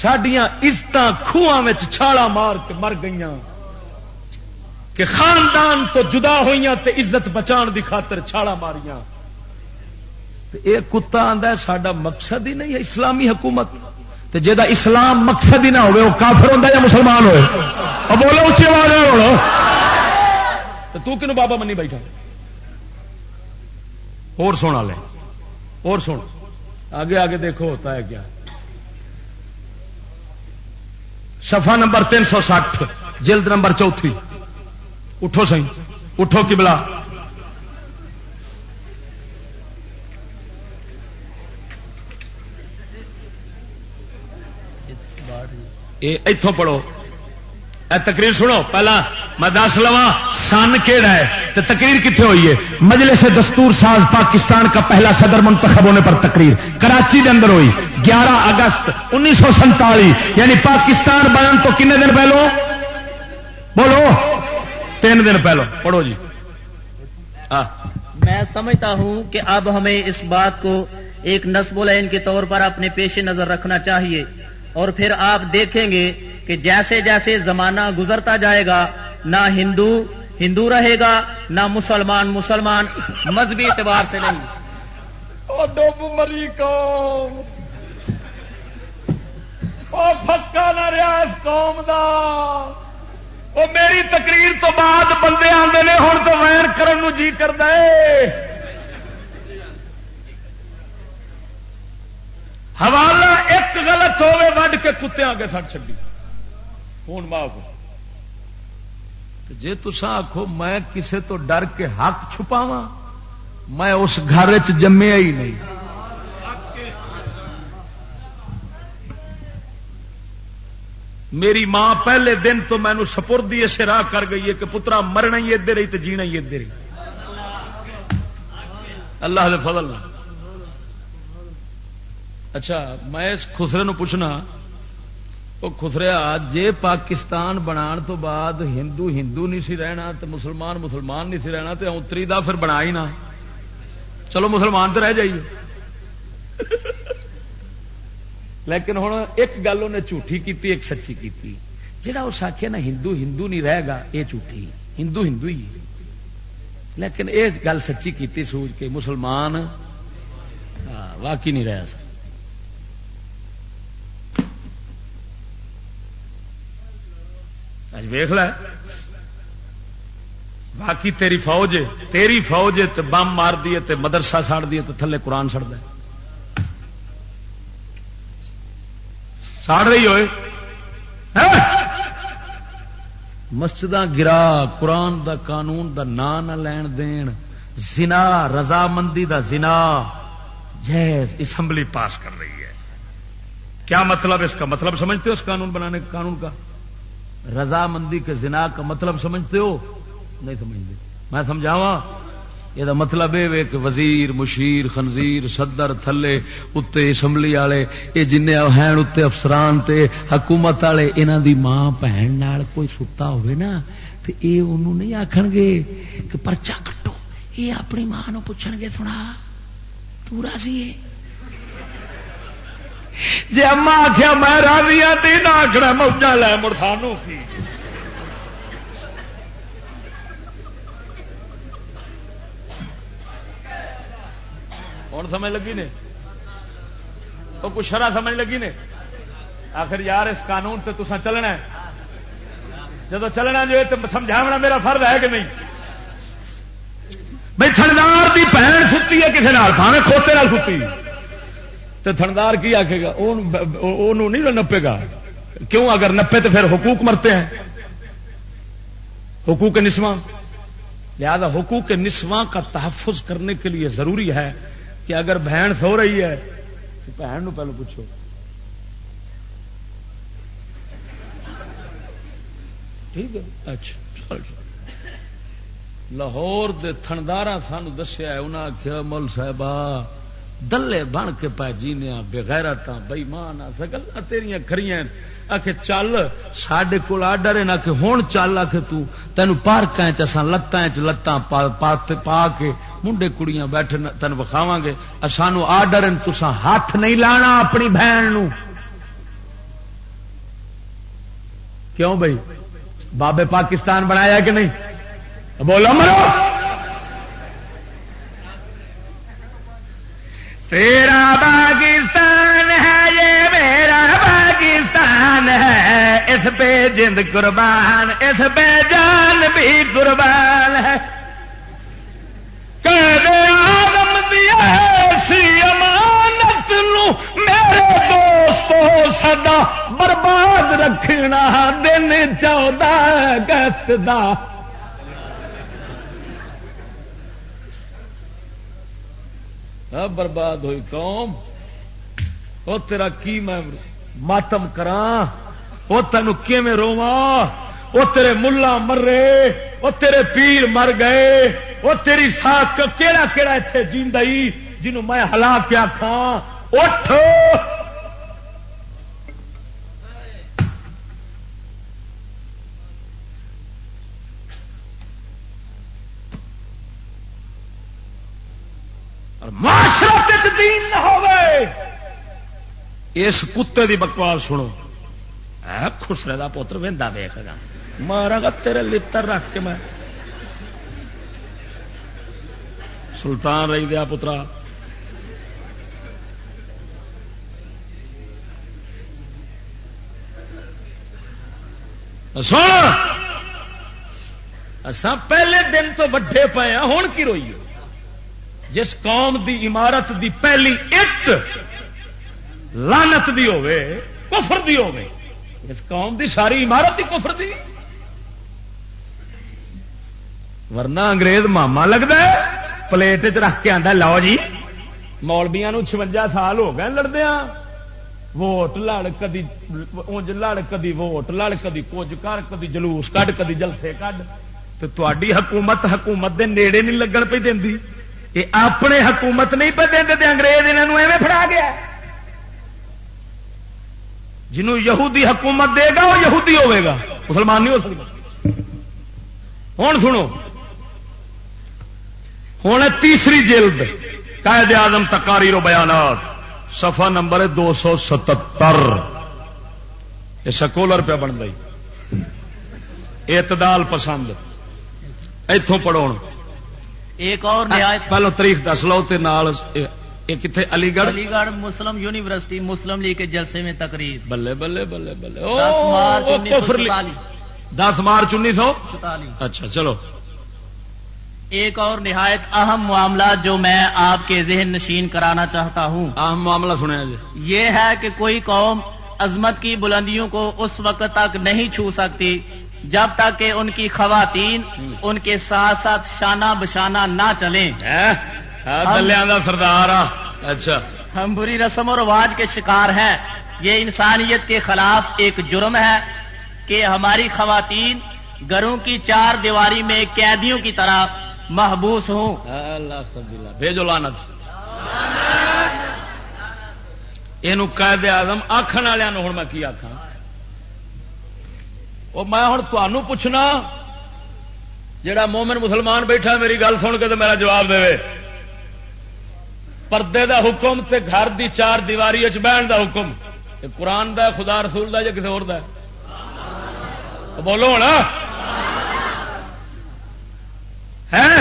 سڈیا عزت خوہ چھالا مار کے مر گئی کہ خاندان تو جدا ہوئی تے عزت بچان دی خاطر چھالا ماریاں۔ یہ کتا آتا ہے سڈا مقصد ہی نہیں ہے اسلامی حکومت۔ تو جا اسلام مقصد ہی نہ ہوئے وہ کافر ہوتا یا مسلمان ہوئے؟ اب بولو اچھی آواز بولو۔ تو تو کنو بابا منی بیٹھا اور سونا لے، اور سن آگے آگے دیکھو ہوتا ہے کیا؟ سفا نمبر تین سو سٹھ جلد نمبر چوتھی۔ اٹھو سی اٹھو کبلا اتوں پڑھو۔ اے تقریر سنو، پہلا میں دس لوا سن کہڑا ہے؟ تو تقریر کتنے ہوئی ہے؟ مجلس دستور ساز پاکستان کا پہلا صدر منتخب ہونے پر تقریر۔ کراچی کے اندر ہوئی، گیارہ اگست انیس سو سنتالی یعنی پاکستان بنن تو کنے دن پہلو؟ بولو، تین دن پہلو، پڑھو جی۔ ہاں۔ میں سمجھتا ہوں کہ اب ہمیں اس بات کو ایک نصب العین کے طور پر اپنے پیش نظر رکھنا چاہیے اور پھر آپ دیکھیں گے کہ جیسے جیسے زمانہ گزرتا جائے گا، نہ ہندو ہندو رہے گا، نہ مسلمان مسلمان، مذہبی اعتبار سے نہیں۔ مری قوم۔ پکا نہ ریاض قوم دا۔ وہ میری تقریر تو بعد بندے آتے ہیں ہوں تو وین کرن جی کر دے حوالہ ایک غلط ہوے وڈ کے کتے آگے سٹ چڈی فون معاف جی تسا آخو میں کسے تو ڈر کے حق چھپاوا میں اس گھر جمیا ہی نہیں۔ میری ماں پہلے دن تو مینو سپردی اسے راہ کر گئی ہے کہ پترا مرنا ہی ادھر ہی تو جینا ہی ادھر ہی۔ اللہ دے فضل۔ اچھا میں اس خسرے نو پوچھنا وہ خسریا جے پاکستان بنا تو بعد ہندو ہندو نہیں سی رہنا تو مسلمان مسلمان نہیں سی رہنا تو اتری دا پھر بنا ہی نہ۔ چلو مسلمان تو رہ جائیے۔ لیکن ہوں ایک گل انہیں جھوٹھی کی ایک سچی کی جہا اس آخیا نا ہندو ہندو نہیں رہے گا، یہ جھوٹھی۔ ہندو ہندو ہی۔ لیکن یہ گل سچی کی سوچ کے مسلمان واقعی نہیں رہا سر ویخ ل باقی تیری فوج تیری فوج تے بم مار دیے تے مدرسہ ساڑ دیے تے تھلے قرآن سڑ ساڑ رہی ہوئے۔ ہاں۔ مسجد گرا، قرآن دا قانون دا نا نہ لین دین۔ زنا، رضامندی دا زنا۔ جیز، اسمبلی پاس کر رہی ہے۔ کیا مطلب اس کا؟ مطلب سمجھتے ہو اس قانون بنانے، قانون کا؟ رضامندی کے زنا کا مطلب سمجھتے ہو؟ نہیں سمجھتے۔ میں سمجھاوا یہ مطلب یہ کہ وزیر، مشیر، خنزیر، صدر، تھلے اتنے اسمبلی والے، یہ جن ہیں اتنے افسران تے حکومت والے یہاں دی ماں بہن کوئی ستا ہوئے نا تو یہ انہوں نہیں آخ گے کہ پرچا کٹو یہ اپنی ماں پوچھ گے، سنا تو راضی ہے جی اما آخیا میں راضی ہوں تو نہ آخنا موجہ لے مڑ سانو کی؟ ہوں سمجھ لگی نے؟ وہ کچھ شرح سمجھ لگی نے؟ آخر یار، اس قانون تے تسا چلنا ہے۔ جب چلنا جو تو سمجھاونا میرا فرد ہے کہ نہیں؟ بھائی تھندار کی بہن ستی ہے کسی نال پاوے کھوتے ستی۔ تو تھندار کی آخے گا؟ نہیں نپے گا۔ کیوں اگر نپے تو پھر حقوق مرتے ہیں؟ حقوق نسواں۔ لہذا حقوق نسواں کا تحفظ کرنے کے لیے ضروری ہے کہ اگر بہن سو رہی ہے، تو بہن نو پہلو پوچھو۔ ٹھیک ہے؟ اچھا لاہور دے تھندار سان دسیا انہیں آخیا مل صاحبہ دلے بن کے پا جینے بغیرت بئیمان گلا تیریاں کھڑی آ کے چل سڈے کول آڈر ہے نہ کہ ہوں چل آ کے تین پارک لتان چ لتان پا کے منڈے کڑیاں بیٹھے تین وکھاوا گے۔ سانو آڈر تسا ہاتھ نہیں لانا اپنی بہن نو۔ کیوں بھائی بابے پاکستان بنایا کہ نہیں؟ بولو مرو! تیرا پاکستان ہے، یہ میرا پاکستان ہے۔ اس پہ جند قربان، اس پہ جان بھی قربان ہے۔ آدم دیا سی امانت لو میرے دوستو سدا برباد رکھنا، دن چودہ اگست دا ہاں، برباد ہوئی قوم۔ وہ تیرا کی میں ماتم کرا وہ تین روا وہ تیرے ملا مرے وہ تیرے پیر مر گئے۔ وہ تیری ساتھ کہڑا کہڑا اتنے جی جنوں میں ہلا کے آخا اٹھ! معاشرت دین نہ ہوئے اس کتے دی بکواس سنو۔ خسرے کا پوتر وہدا ویخ گا۔ مارا گا تیرے لر رکھ کے میں۔ سلطان رہی دیا پترا۔ سن۔ پہلے دن تو وڈے پے ہوں کی روئیے جس قوم دی عمارت دی پہلی اٹ لانت دی ہوے کفر دی ہوے اس قوم دی ساری عمارت ہی کفر دی۔ ورنہ انگریز ماما لگتا ہے، پلیٹ چ رکھ کے آتا لو جی مولبیا چونجا سال ہو گئے لڑدیا ووٹ لڑ کدی لڑ، کدی ووٹ لڑ، کدی کچھ کر، کدی جلوس کڈ، کدی جلسے کڈ۔ تو تاری حکومت حکومت دے نیڑے نہیں لگن پہ دینی۔ یہ اپنے حکومت نہیں پہ دے انگریز یہاں ایویں فڑا گیا جنہوں یہودی حکومت دے گا، وہ یہودی ہوے گا۔ مسلمان نہیں ہو سکتا۔ ہوں سنو۔ ہوں تیسری جلد۔ قائد آدم تکاری رو بیانات۔ سفا نمبر دو سو ستر یہ سکولر پہ بن گئی۔ اعتدال پسند۔ اتوں پڑھو۔ ایک اور پہلو تاریخ دس لو کتنے علی گڑھ علی گڑھ مسلم یونیورسٹی مسلم لیگ کے جلسے میں تقریر۔ بلے بلے بلے بلے۔ دس مارچ انیس سو اچھا چلو۔ ایک اور نہایت اہم معاملہ جو میں آپ کے ذہن نشین کرانا چاہتا ہوں۔ اہم معاملہ سنیا جی یہ ہے کہ کوئی قوم عظمت کی بلندیوں کو اس وقت تک نہیں چھو سکتی جب تک کہ ان کی خواتین ان کے ساتھ ساتھ شانہ بشانہ نہ چلیں۔ سردار اچھا۔ ہم بری رسم و رواج کے شکار ہیں۔ یہ انسانیت کے خلاف ایک جرم ہے کہ ہماری خواتین گھروں کی چار دیواری میں قیدیوں کی طرح محبوس ہوں۔ بھیجو لانت یہ قید آدم آخر والوں ہوں میں کی آخا وہ میں ہوں تمہوں پوچھنا جڑا مومن مسلمان بیٹھا میری گل سن کے تو میرا جواب دے۔ پردے دا حکم تے گھر دی چار دیواری بہن دا حکم۔ قرآن دا خدا رسول دا یا کسی اور بولو نا ہے؟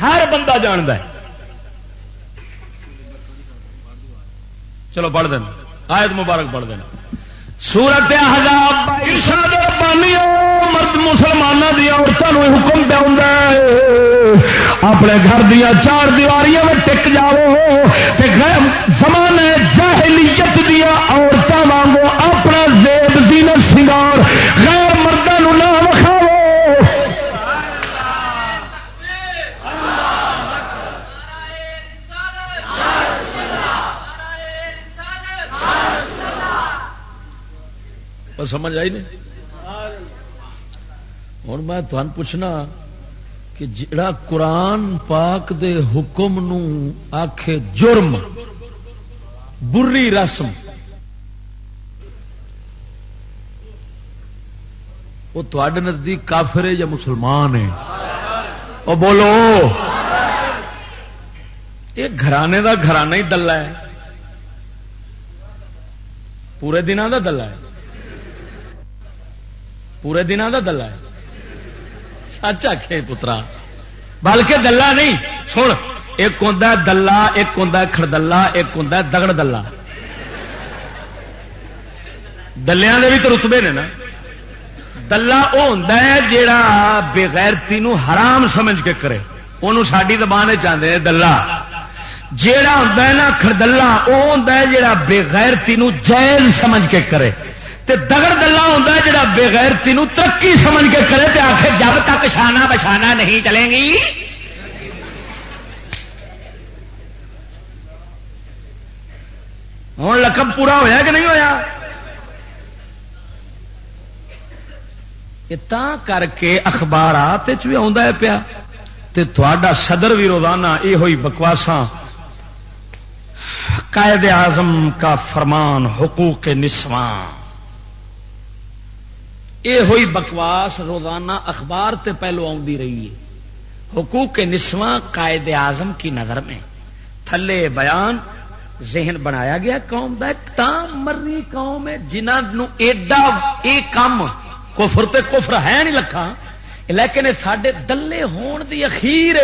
ہر بندہ جاند چلو پڑھ دینا آیت مبارک پڑھ دینا سورت مرد مسلمانوں دیا عورتوں حکم پہ اپنے گھر دیا چار دیواریاں میں ٹک جاؤ سمان جاہلیت دیا عورتوں وانگو اپنا زیب زینت سنگار سمجھ آئی نہیں؟ ہوں میں تمہیں پوچھنا کہ جڑا قرآن پاک دے حکم نو آکھے جرم، بری رسم، وہ تے نزدیک کافر ہے یا مسلمان ہے؟ وہ بولو۔ یہ گھرانے دا گھرانہ ہی دلہ ہے۔ پورے دنوں کا دلہ ہے۔ پورے دنوں کا دلہ ہے۔ سچ آخے پترا۔ بلکہ دلہ نہیں، سن، ایک ہوں دلہ، ایک ہوں کڑدلا ایک ہوں دگڑ دلہ۔ دلیا کے بھی تو رتبے نے نا۔ دلہ وہ ہوں جا بےغیرتی حرام سمجھ کے کرے۔ وہ ساری زبان چاہتے ہیں دلہ۔ جیڑا ہوں نا خردلا وہ ہوں جا بےغیرتی جائز سمجھ کے کرے۔ تے دگڑ دلہ ہوں جا بےغیرتی ترقی سمجھ کے کرے تے آخر جب تک شانہ بشانہ نہیں چلے گی۔ ہوں لقب پورا ہویا کہ نہیں ہویا؟ یہ کر کے اخبارات بھی آ پیا۔ تھوڑا صدر بھی روزانہ یہ ہوئی بکواساں۔ قائد اعظم کا فرمان حقوق نسواں۔ یہ ہوئی بکواس روزانہ اخبار تے پہلو آدھی رہی ہے۔ حقوق نسواں قائد اعظم کی نظر میں تھلے بیان ذہن بنایا گیا، قوم کا تام مرنی قوم ہے جنہوں ایڈا یہ کام کفر تے کفر ہے نہیں لکھا لیکن سڈے دلے ہون دی اخیر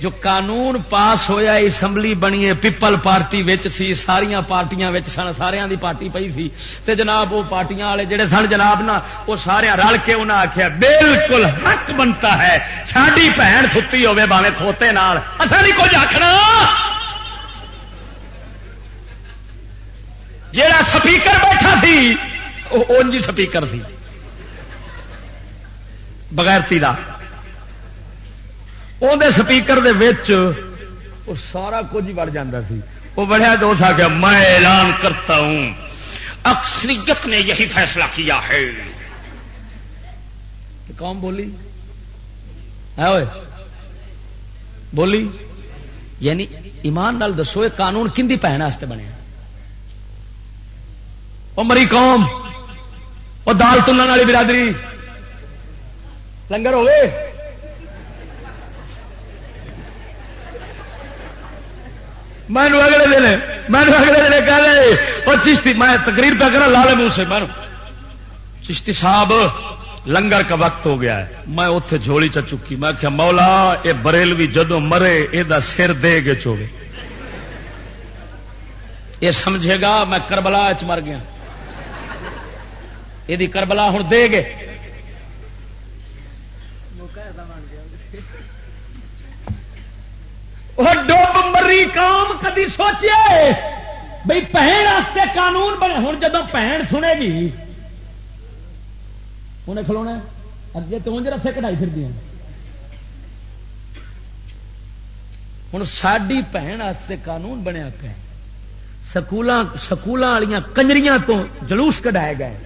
جو قانون پاس ہویا، اسمبلی بنی ہے، پیپل پارٹی سی ساریا پارٹیاں سن سارا دی پارٹی پی سی۔ تے جناب وہ پارٹیاں والے جڑے سن جناب نا، وہ سارے رل کے انہیں آخیا بالکل حق بنتا ہے ساری بھن ستی ہوے باوے کھوتے نال۔ اصا نہیں کچھ آخنا جا سپیکر بیٹھا سی، وہ اونجی سپیکر سی۔ بغیرتی کا اندر سپیکر وہ سارا کچھ ہی بڑھ جاتا سی۔ وہ بڑھیا دوست آ گیا میں اعلان کرتا ہوں، اکثریت نے یہی فیصلہ کیا ہے۔ کون بولی؟ ہے بولی؟ یعنی ایمان نال دسو، یہ قانون کھندی پہن واسطے بنے وہ مری قوم وہ دال تلن والی برادری۔ لنگر ہوئے میں اگلے دن میں اگلے دن کہہ رہے اور چشتی، میں تقریر پہ کرا لال منہ سے میں چشتی صاحب، لنگر کا وقت ہو گیا ہے۔ میں اتے جھولی چ چکی، میں کیا مولا یہ بریلوی جدو مرے یہ سر دے گے چوگے۔ یہ سمجھے گا، میں کربلا چ مر گیا۔ یہ کربلا ہوں دے گے۔ وہ ڈوب مری قوم کدی سوچے بھائی پہن واسطے قانون بنے؟ ہوں جب پہن سنے گی انہیں کھلونا اگے تو انج رسے کٹائی پھر دیا ہوں ساری بھن واسطے قانون بنیا پہ سکول سکول والی کنجریاں تو جلوس کٹائے گئے۔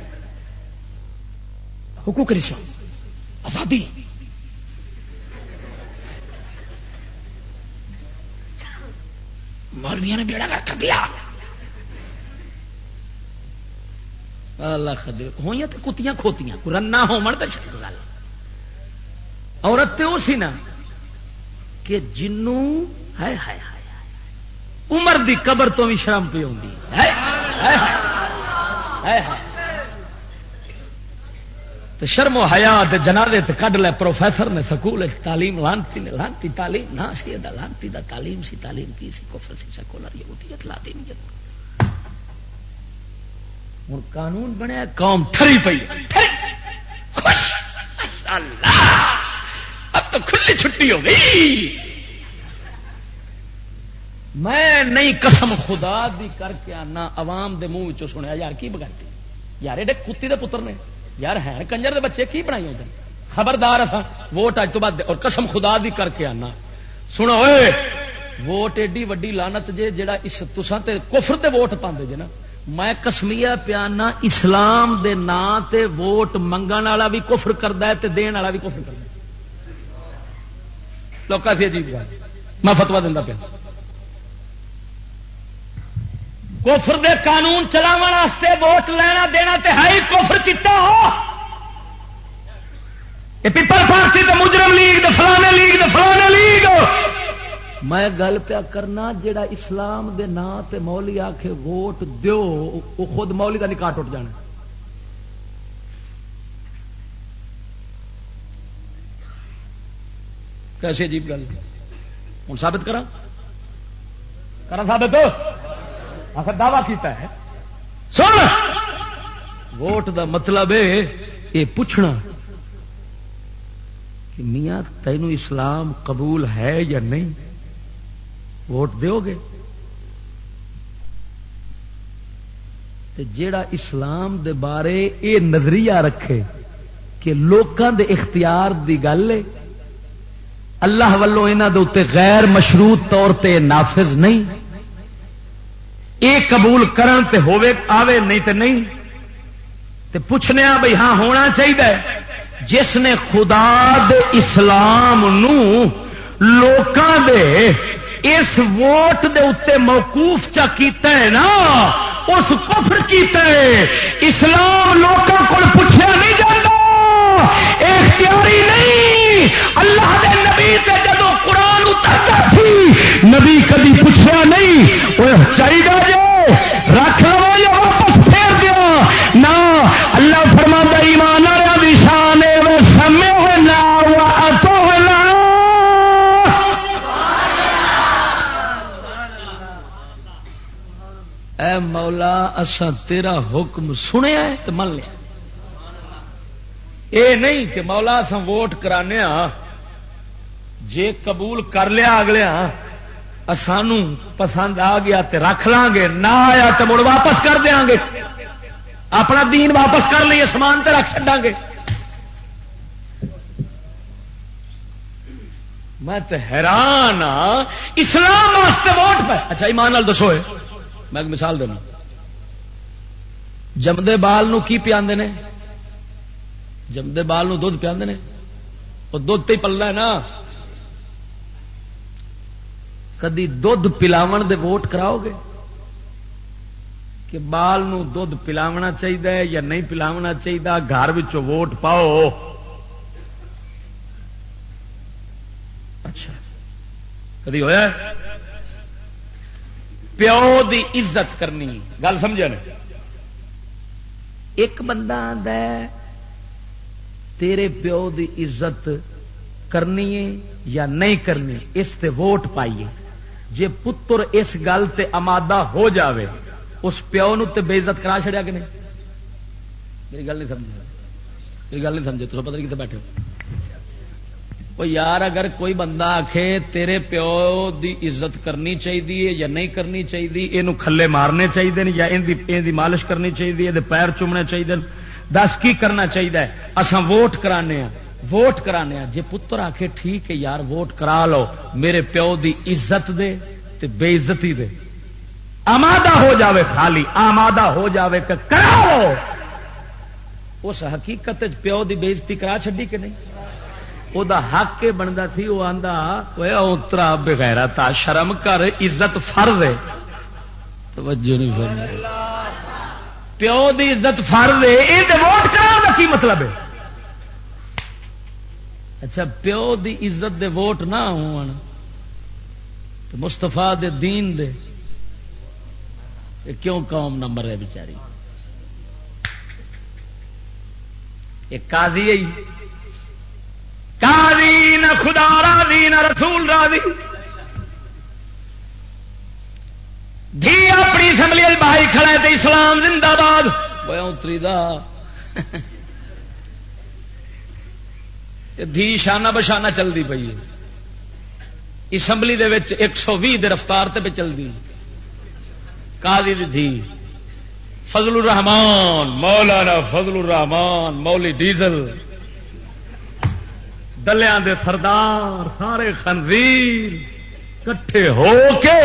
حقوق رشو آزادی۔ مولویا نے بیڑا کر دیا۔ اللہ ہوئی تو کتیاں کھوتیاں۔ رنا ہو من تو گل۔ عورت تو سی نا کہ جنوں ہے ہے عمر دی قبر تو بھی شرم پی آئی تو شرم و حیا جنازے کڈ لے پروفیسر نے سکول تعلیم، لانتی نے، لانتی تعلیم، نہ سی دا، لانتی دا تعلیم سی، تعلیم کی سی، کفر سی سکولر یہودیت لا دینی ہوں قانون بنیا قوم ٹھری پی اب تو کھلی چھٹی ہو گئی۔ میں نہیں قسم خدا دی کر کے آنا، عوام دے منہ سنیا، یار کی بگاڑتی؟ یار ایڈے کتی دے پتر نے۔ یار ہے کنجر دے بچے کی بنائی ہوتے خبردار ووٹ اج تو بعد اور قسم خدا دی کر کے آنا۔ سنو اے، ووٹ ایڈی وڈی لانت جے جا اس تسان تے کفر تے ووٹ پاندے جے نا۔ میں کسمیا پیانا اسلام دے نام تے ووٹ منگن والا بھی کفر کرتا ہے تے دین والا بھی کفر کرتا لوگ سی عجیب گل میں فتوا دینا پیا۔ کفر دے قانون چلاو واسطے ووٹ لینا دینا تے ہے کفر چٹا ہو۔ یہ پیپل پارٹی تے مجرم لیگ دے فلانے لیگ دے فلانے لیگ۔ میں گل پیا کرنا جڑا اسلام دے نا تے مولی آ کے ووٹ دیو وہ خود مولی کا نکاح ٹوٹ جانا۔ کیسے عجیب گل۔ ہوں سابت کرا کرا سابت آخر دعوی کیتا ہے۔ سن! ووٹ دا مطلب ہے یہ پوچھنا کہ میاں تینوں اسلام قبول ہے یا نہیں؟ ووٹ دیو گے؟ جیڑا اسلام دے بارے اے نظریہ رکھے کہ لوکاں دے اختیار دی گل ہے اللہ ولوں یہاں دے غیر مشروط طور تے نافذ نہیں۔ اے قبول کرن تے ہوے آوے نہیں تے نہیں۔ تے پوچھنے بھائی ہاں ہونا چاہیے جس نے خدا دے اسلام نو لوکاں دے اس ووٹ دے اتنے موقوف چا کیتا ہے نا، اس کفر کیتا ہے۔ اسلام لوگوں کو پوچھا نہیں جاتا اختیاری نہیں۔ اللہ دے نبی تے جدو قرآن اترتا سی نبی کدی پوچھا نہیں؟ وہ چاہیے جو رکھ لو یا واپس پھیر دیا؟ نہ، اللہ فرما ایمان والے شان ہے، وہ سمے ہوئے نہ اے مولا اسا تیرا حکم سنیا ہے تو من لیا۔ اے نہیں کہ مولا اسا ووٹ کرانے ہاں، جے قبول کر لیا اگلے ہاں سانو پسند آ گیا تے رکھ لیں گے، نہ آیا تو مڑ واپس کر دیا گے۔ اپنا دین واپس کر لیے سامان تے رکھ چڈا گے۔ میں تو حیران ہاں اسلام واسطے ووٹ پہ اچھا ایمان لال دسو میں ایک مثال دینا۔ جمدے بال نو کی پیاندے نے؟ جمدے بال نو دھد پیاندے نے؟ وہ دھد تے پلنا ہے نا۔ کدی دھد پلاو دے ووٹ کراؤ گے؟ کہ بال نو دھد پلاونا چاہیے یا نہیں پلاونا چاہیے، گھر ووٹ پاؤ۔ اچھا۔ کدی ہوا پیو دی عزت کرنی۔ گل سمجھ ایک بندہ تیرے پیو دی عزت کرنی ہے یا نہیں کرنی؟ اس تے ووٹ پائیے۔ جے پتر اس گل تے امادہ ہو جاوے، اس پیو نو تے بے عزت کرا چڑیا کہ نہیں؟ میری گل نہیں سمجھ میری گل نہیں سمجھے تو پتہ نہیں کتنے بیٹھے ہو۔ یار، اگر کوئی بندہ آخ تیرے پیو دی عزت کرنی چاہیے یا نہیں کرنی چاہیے یہ کھلے مارنے چاہیے یا دی مالش کرنی چاہیے یہ پیر چومنے چاہیے دس کی کرنا چاہیے اسان ووٹ کرانے ہاں۔ ووٹ کرانے جی پتر آخ ٹھیک ہے یار، ووٹ کرا لو۔ میرے پیو دی عزت دے تے بے عزتی دے۔ آمادہ ہو جاوے خالی، آمادہ ہو جاوے کہ کرا اس حقیقت پیو دی بےزتی کرا چڈی کہ نہیں؟ وہ حق بنتا سی وہ آتا اترا بغیر تا شرم کر، عزت فرد ہے توجہ نہیں فرد پیو دی عزت فرد ہے یہ ووٹ کرا کی مطلب ہے؟ اچھا پیو دی عزت دے ووٹ نہ ہو مستفا دے دین دے کیوں قوم نمبر ہے بچاری ایک قاضی ہے۔ قاضی نہ خدا راضی، نہ رسول راضی۔ دھی اپنی اسمبلی بھائی کھڑے تو اسلام زندہ باد۔ اتری دھی شانہ بشانہ چلتی پی اسمبلی ایک سو بھی رفتار پہ چلتی کالی دھی۔ فضل الرحمان مولانا فضل الرحمان مولی ڈیزل۔ دلیا دے سردار، سارے خنزیر کٹھے ہو کے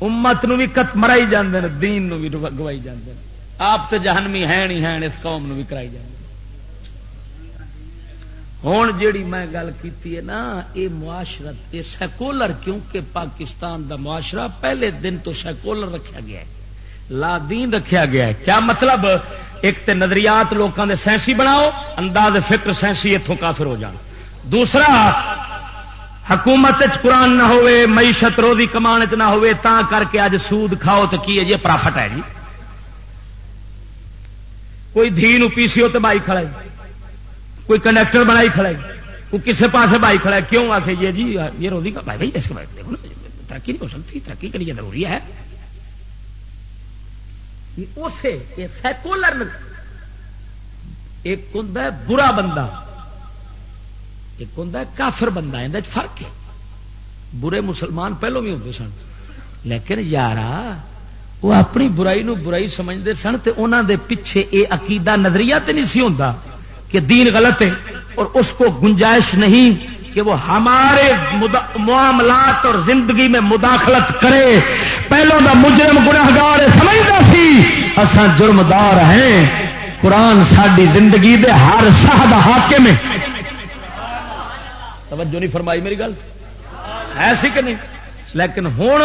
امت نو بھی کت مرائی جاندے دین نو بھی گوائی جاندے آپ تو جہنمی ہے نہیں ہے اس قوم نو بھی کرائی جاندے ہوں جیڑی میں گل کی ہے نا یہ معاشرت یہ سیکولر کیونکہ پاکستان دا معاشرہ پہلے دن تو سیکولر رکھا گیا ہے، لا دین رکھا گیا ہے۔ کیا مطلب؟ ایک تے نظریات لوگوں دے سینسی بناؤ، انداز فکر سینسی اتوں کافر ہو جان۔ دوسرا، حکومت قرآن نہ ہوئے، معیشت روزی کمان چ نہ ہوئے تا کر کے اج سود کھاؤ تو کی ہے؟ جی پرافٹ ہے جی۔ کوئی دھی پی سی تو بائی کھڑا کوئی کنڈکٹر بنائی کھڑا کوئی کسی پاس بائی کھڑا کیوں؟ آ کے جی یہ روزی کا بھائی بھائی، اس کے بعد دیکھو ترقی نہیں ہو سکتی، ترقی کے لیے ضروری ہے۔ اسے سیکولر ایک ہوں برا بندہ، ایک ہوں کافر بندہ، اندر فرق ہے۔ برے مسلمان پہلو بھی ہوتے سن، لیکن یار وہ اپنی برائی نو برائی سمجھتے سن تو انہوں دے پیچھے یہ عقیدہ نظریہ تے نہیں سی ہوتا کہ دین غلط ہے اور اس کو گنجائش نہیں کہ وہ ہمارے معاملات اور زندگی میں مداخلت کرے۔ پہلو کا مجرم گناگار سمجھتا سی۔ اصا جرمدار ہیں۔ قرآن ساری زندگی دے ہر صاحب حاکم میں توجہ نہیں فرمائی میری گل؟ ایسی کہ نہیں؟ لیکن ہوں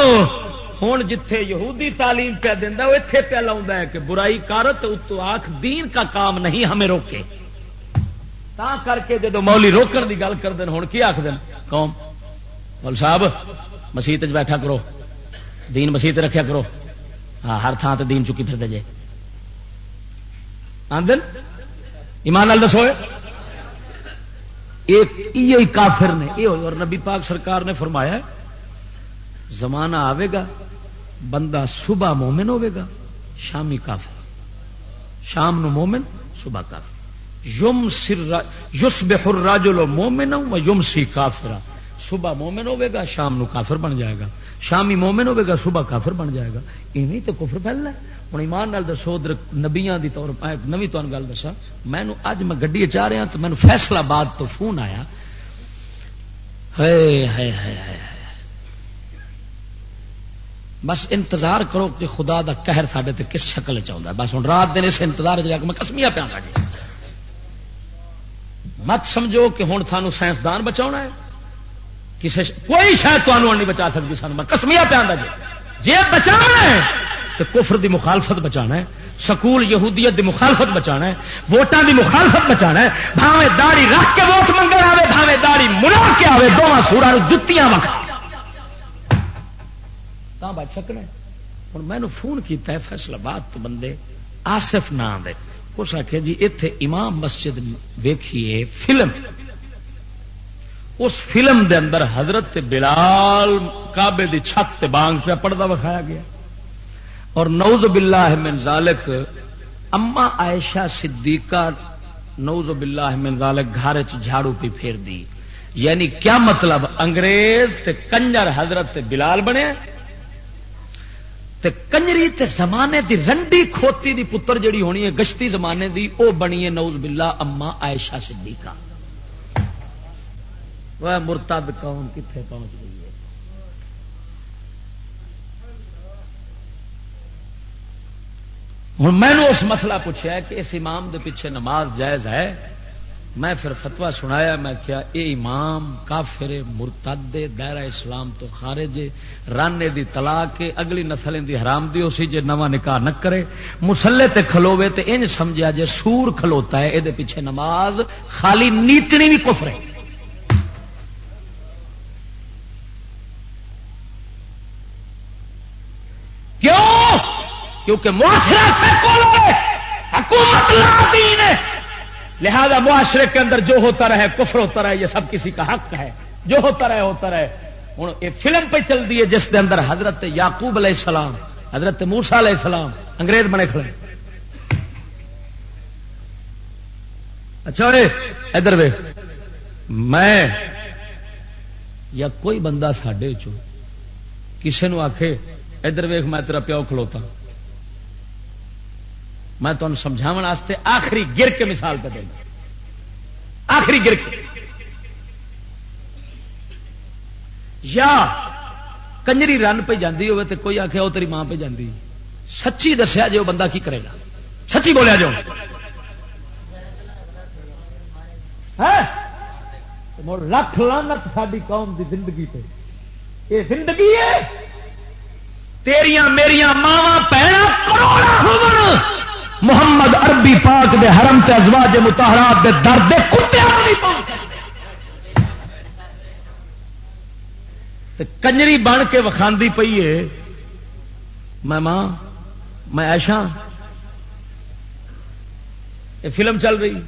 ہوں جتھے یہودی تعلیم پہ دینا وہ اتے پہ لا کہ برائی کارت اتو آخ دین کا کام نہیں ہمیں روکے۔ تا کر کے جدو مولی روکن کی گل کر دین ہوں کی آخ دین قوم مول صاحب مسیت بیٹھا کرو دین مسیت رکھیا کرو ہاں ہر تھان سے دین چکی پھر دے آدن ایمان لال دسو ایک کافر نے یہ اور نبی پاک سرکار نے فرمایا زمانہ آئے گا بندہ صبح مومن گا شامی کافر شام نو مومن صبح کافر یم سر یوس بحر راجو مومن و یم سی کافر صبح مومن گا شام نو کافر بن جائے گا. شامی مومن گا صبح کافر بن جائے گا. ایویں تو کفر پھیلنا ہوں ایمان نال دسو نبیا کی طور نوی تمہیں گل دسا میں اج میں گڈی چاہ رہا ہاں، تو مینو فیصلہ باد تو فون آیا. بس انتظار کرو کہ خدا دا قہر سڈے کس شکل چاہتا ہے۔ بس ہوں رات دن اس انتظار چ میں کسمیا پیا گا جی مت سمجھو کہ ہوں سانو سائنسدان بچا ہے۔ کسی کوئی شاید تمہوں نہیں بچا سکتی سانو۔ میں کسمیا پیا جی۔ جی بچا ہے تو کفر دی مخالفت بچانا ہے۔ سکول یہودیت دی مخالفت بچانا ہے۔ ووٹان دی مخالفت بچانا ہے۔ بھاوے داڑی رکھ کے ووٹ منگے آئے بھاوے داڑی ملا کے آئے دونوں سورا جتیاں وکھا بچ سکنا ہوں میں نے فون کیتا ہے فیصلہ باد تو بندے، آصف نام دے۔ اس آخیا جی اتے امام مسجد ویکھیے فلم۔ اس فلم دے اندر حضرت بلال کابے دی چھت بانگ پہ پڑھتا وکھایا گیا۔ اور نوز باللہ من ذالک اما عائشہ صدیقہ نوز باللہ من ذالک گھر جھاڑو پی پھیر دی یعنی کیا مطلب؟ انگریز تے کنجر حضرت بلال بنے؟ تے کنجری تے زمانے دی رنڈی کھوتی دی پتر جڑی ہونی ہے، گشتی زمانے دی، او بنی ہے نوز باللہ اما عائشہ صدیقہ۔ وہ مرتد قوم کتنے پہنچ گئی ہوں میں نے اس مسئلہ پوچھا کہ اس امام دے پیچھے نماز جائز ہے؟ میں پھر فتوا سنایا، میں کیا اے امام، کافر، مرتد، دائرہ اسلام تو خارج، رانے دی طلاق، اگلی نسل دی حرام دی، اسی جے نواں نکاح نہ کرے مسلے تے کھلوے تے انج سمجھا جے سور کھلوتا ہے اے دے پیچھے نماز، خالی نیتنی بھی کفر ہے۔ کیوں؟ کیونکہ معاشرہ سے حکومت لا دین ہے۔ لہذا معاشرے کے اندر جو ہوتا رہے، کفر ہوتا رہے، یہ سب کسی کا حق ہے۔ جو ہوتا رہے ہوتا رہے۔ ہوں ایک فلم پہ چل دی ہے جس کے اندر حضرت یعقوب علیہ السلام، حضرت موسا علیہ السلام انگریز بنے کھڑے۔ اچھا ادھر وے میں یا کوئی بندہ سڈے چ کسی آخ ادھر ویخ میں تیرا پیو کھلوتا۔ میں تمہیں سمجھا آخری گر کے مثال پہ دینا۔ آخری گر کے۔ یا کنجری رن پہ جاتی ہوے تو کوئی آخیا وہ تیری ماں پہ جاتی سچی دسیا جی وہ بندہ کی کرے گا۔ سچی بولیا جو لکھ لانت ساری قوم دی زندگی پہ۔ یہ زندگی ہے۔ تیریاں میریاں ماوا پہنا محمد عربی پاک دے حرم تے ازواج متحرات دے درد کتے کنجری بن کے وکھاندی پئی ہے۔ میں ماں، میں ایشا یہ فلم چل رہی۔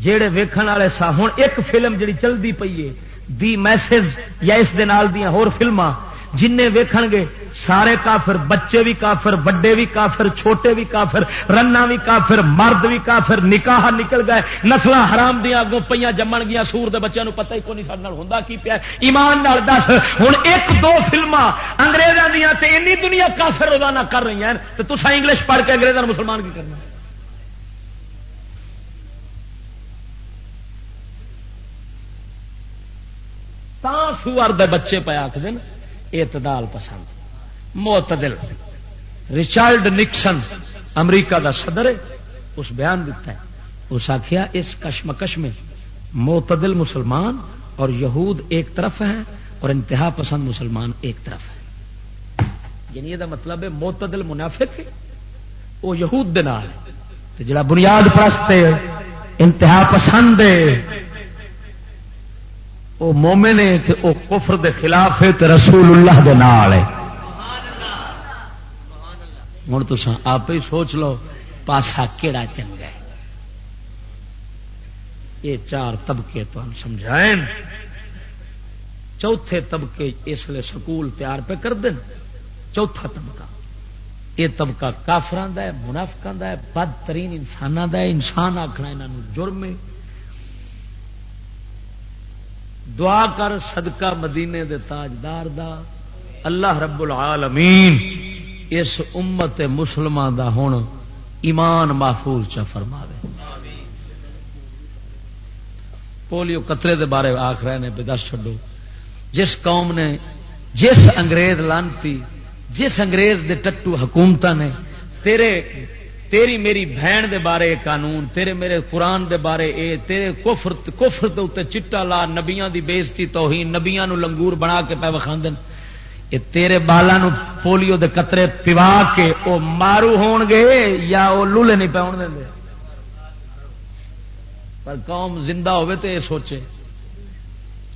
جڑے ویکھن والے سا ہوں ایک فلم جڑی چلتی پئی ہے۔ دی میسج یا اس دیا ہور فلما جن ویکھن گے، سارے کافر، بچے بھی کافر بڑے بھی کافر، چھوٹے بھی کافر، رنا بھی کافر، مرد بھی کافر، نکاح نکل گئے نسل حرام دیا اگوں پہ جمن گیا سور دے بچوں پتہ ہی کون نہیں سارے ہوں کی پیا ایمان نال دس ہوں ایک دو فلما انگریزوں دیا اینی دنیا کافر روزانہ کر رہی ہیں تو تصا انگلش پڑھ کے انگریزوں مسلمان کی کرنا سور دے بچے پہ آخ دن اعتدال پسند۔ معتدل۔ رچارڈ نکسن امریکہ دا صدر اس بیان دیتا ہے۔ اس آخیا اس کشمکش میں معتدل مسلمان اور یہود ایک طرف ہیں اور انتہا پسند مسلمان ایک طرف ہے یعنی یہ مطلب ہے معتدل منافق ہے، وہ یہود دے ہے۔ جڑا بنیاد پرست انتہا پسند ہے وہ مومے نے وہ کفر دے خلاف ہے تو رسول اللہ دے نال ہے ہوں تو آپ ہی سوچ لو پاسا کہڑا چنگا ہے۔ یہ چار طبقے تو ہم سمجھائیں۔ چوتھے طبقے اس لیے سکول تیار پہ کر دیں چوتھا طبقہ۔ یہ طبقہ کافران ہے منافقان ہے، بدترین انسانوں کا انسان آخنا یہاں جرم ہے۔ دعا کر صدقہ مدینے دے تاجدار دا۔ اللہ رب العالمین اس امت مسلمان دا ہوں ایمان محفوظ چا فرما دے پولیو قطرے دے بارے آخ رہے ہیں پہ دس چڈو جس قوم نے جس انگریز لانتی، جس انگریز دے ٹٹو حکومت نے، تیرے تیری میری بہن دے بارے قانون، تیرے میرے قرآن دے بارے اے، تیرے کفر کفر دے اتنے چٹا لا نبیاں دی بےزتی توہین، نبیاں نو لنگور بنا کے پہ وکھاندن۔ اے تیرے بالا نو پولیو دے قطرے پوا کے او مارو ہون گے یا او لولے نہیں پاؤن دیں دے۔ پر قوم زندہ ہوئے تو یہ سوچے۔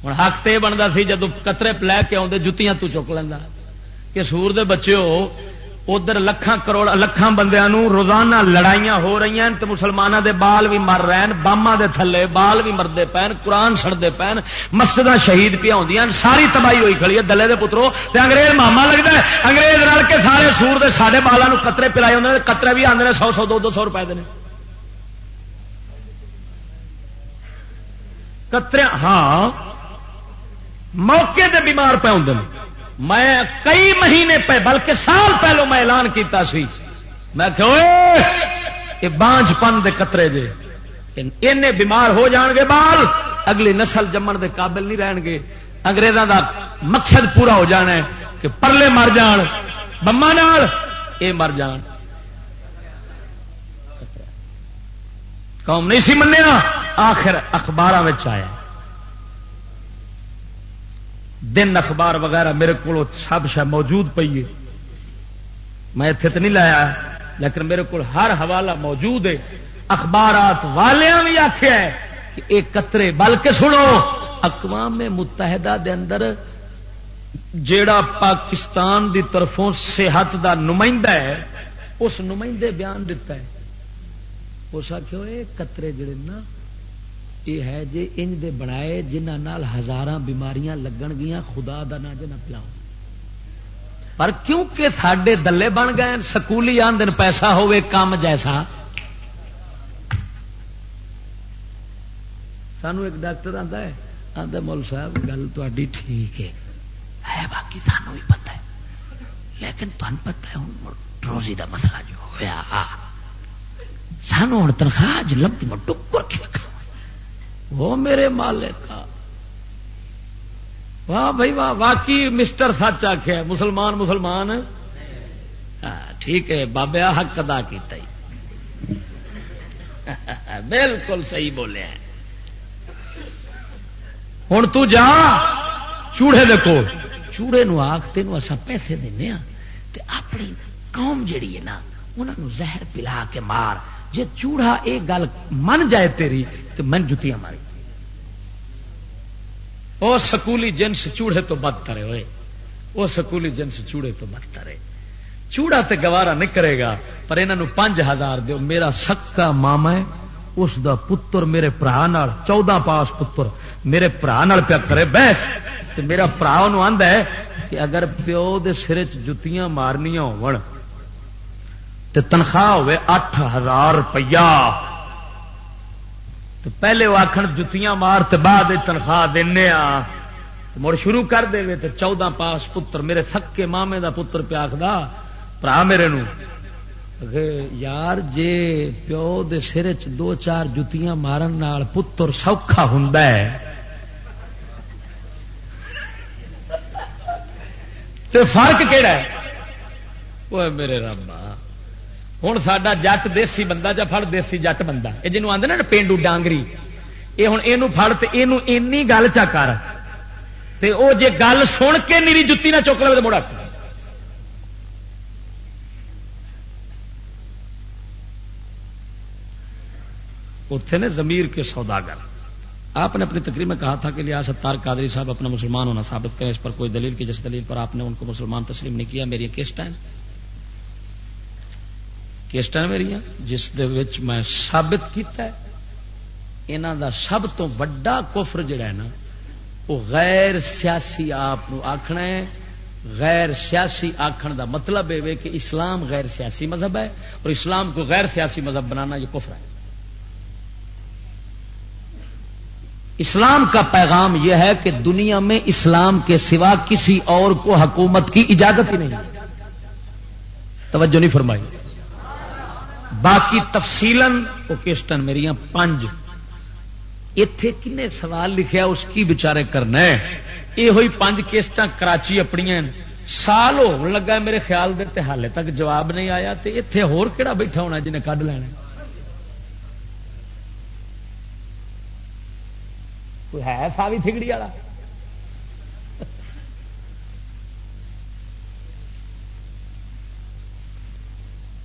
ہوں حق تے بنتا سی جدو قطرے لے کے آدھے جتیاں تو چک لینا کہ سور دے بچے ہو ادھر لکھان کروڑ لکھان بندیا روزانہ لڑائیاں ہو رہی ہیں تو مسلمانوں دے بال بھی مر رہے ہیں، باما دے تھلے بال بھی مرد پین قرآن سڑتے پین مسجد شہید پیا ہوں ساری تباہی ہوئی کھڑی ہے دلے دے پترو۔ تے انگریز ماما لگتا ہے، انگریز رل کے سارے سور دے سارے بالوں قطرے پلائے ہوں قطرے بھی آدھے سو سو دو دو سو روپئے دے قطرے ہاں موقع دے بیمار پہ ہوں میں کئی مہینے پہ، بلکہ سال پہلو میں اعلان کیتا سی۔ میں کہ یہ بانج پن دے قطرے جے۔ ان بیمار ہو جان گے بال، اگلی نسل جمن دے قابل نہیں رہن گے۔ انگریزوں دا مقصد پورا ہو جانا ہے کہ پرلے مر جان بما نال اے مر جان۔ قوم نہیں سی منیا آخر اخبار آیا۔ دن اخبار وغیرہ میرے کو سب شہ موجود پی ہے۔ میں اتنے تو نہیں لایا، لیکن میرے کو ہر حوالہ موجود ہے۔ اخبارات والوں بھی آخیا کہ یہ قطرے بلکہ سنو۔ اقوام متحدہ دے اندر جیڑا پاکستان دی طرفوں صحت دا نمائندہ ہے، اس نمائندے بیان دیتا ہے۔ اس آخو یہ قطرے جڑے نا یہ ہے جی انج دے بنائے جنہ ہزار بیماریاں لگن گیا خدا دا نہ جنا پلاؤ پر کیونکہ سڈے دلے بن گئے سکولی آدھے پیسہ ہوے کام جیسا۔ سانو ایک ڈاکٹر آتا ہے آتا مول صاحب، گل تھی ٹھیک ہے۔ ہے باقی سانو بھی پتا ہے، لیکن تمہیں پتا ہے ہوں روزی کا مسئلہ جو ہوا سانو ہوں تنخواہ جو لمتی میں ٹکر کے وہ میرے مالک کا واہ بھائی، واہ، واقعی مسٹر سچ آخیا مسلمان مسلمان۔ ہاں، ٹھیک ہے بابیا حق ادا کیتا ہی۔ بالکل صحیح بولے ہوں تو جا، چوڑے دے کول۔ چوڑے نو آخ تین اصا پیسے دینا ہاں۔ تے اپنی قوم جڑی ہے نا انہوں زہر پلا کے مار۔ جے چوڑا یہ گل من جائے تیری تو من جتیاں ماری۔ وہ سکولی جنس چوڑے تو بدتر ہوئے۔ وہ سکولی جنس چوڑے تو بدتر ہے چوڑا تے گوارا نہیں کرے گا، پر انہوں پانچ ہزار دیو۔ میرا سکا ماما ہے، اس دا پتر میرے برا چودہ پاس پتر میرے برا پیا کرے۔ بحث تے میرا برا آدھا ہے کہ اگر پیو دے سر جتیاں مارنیا تنخواہ ہوے اٹھ ہزار روپیہ۔ پہلے وہ آخر جتیاں مار تو بعد تنخواہ دینا مڑ شروع کر دے تو چودہ پاس پتر، میرے سکے مامے دا پتر پیاکھ برا میرے نو۔ یار، جے پیو دے سر چ دو چار جتیاں مارن نال پتر سوکھا ہوں تے فرق کہڑا ہے؟ وہ میرے رب ہوں سڈا جٹ دیسی بندہ جا فڑ دیسی جٹ بندہ یہ جنوب آدھے نا پینڈو ڈانگری یہ ہوں یہ فڑ تو یہ گل چا کر وہ جے گل سن کے میری جتی نہ چک لے تو مڑا اتے نے زمیر کے سوداگر آپ نے اپنی تقریر میں کہا تھا کہ لیا ستار قادری صاحب اپنا مسلمان ہونا ثابت کریں اس پر کوئی دلیل کی جس دلیل پر آپ نے ان کو مسلمان تسلیم نہیں کیا، میری کس ٹائم। کس میری جس میں ثابت کیتا ہے دا سب تو وڈا کفر جڑا ہے نا وہ غیر سیاسی آپ آخنا ہے غیر سیاسی آخر دا مطلب یہ کہ اسلام غیر سیاسی مذہب ہے اور اسلام کو غیر سیاسی مذہب بنانا یہ کفر ہے اسلام کا پیغام یہ ہے کہ دنیا میں اسلام کے سوا کسی اور کو حکومت کی اجازت ہی نہیں توجہ نہیں فرمائی باقی تفصیل اوکیسٹن میری پانچ اتے کن سوال لکھیا، اس کی بچارے کرنا ہے یہ ہوئی پانچ کیسٹ کراچی اپنی سال ہو لگا میرے خیال دے حالے تک جواب نہیں آیا۔ تو اتے ہوا بیٹھا ہونا جنہیں کھ لینا کوئی ہے ساوی تھگڑی والا؟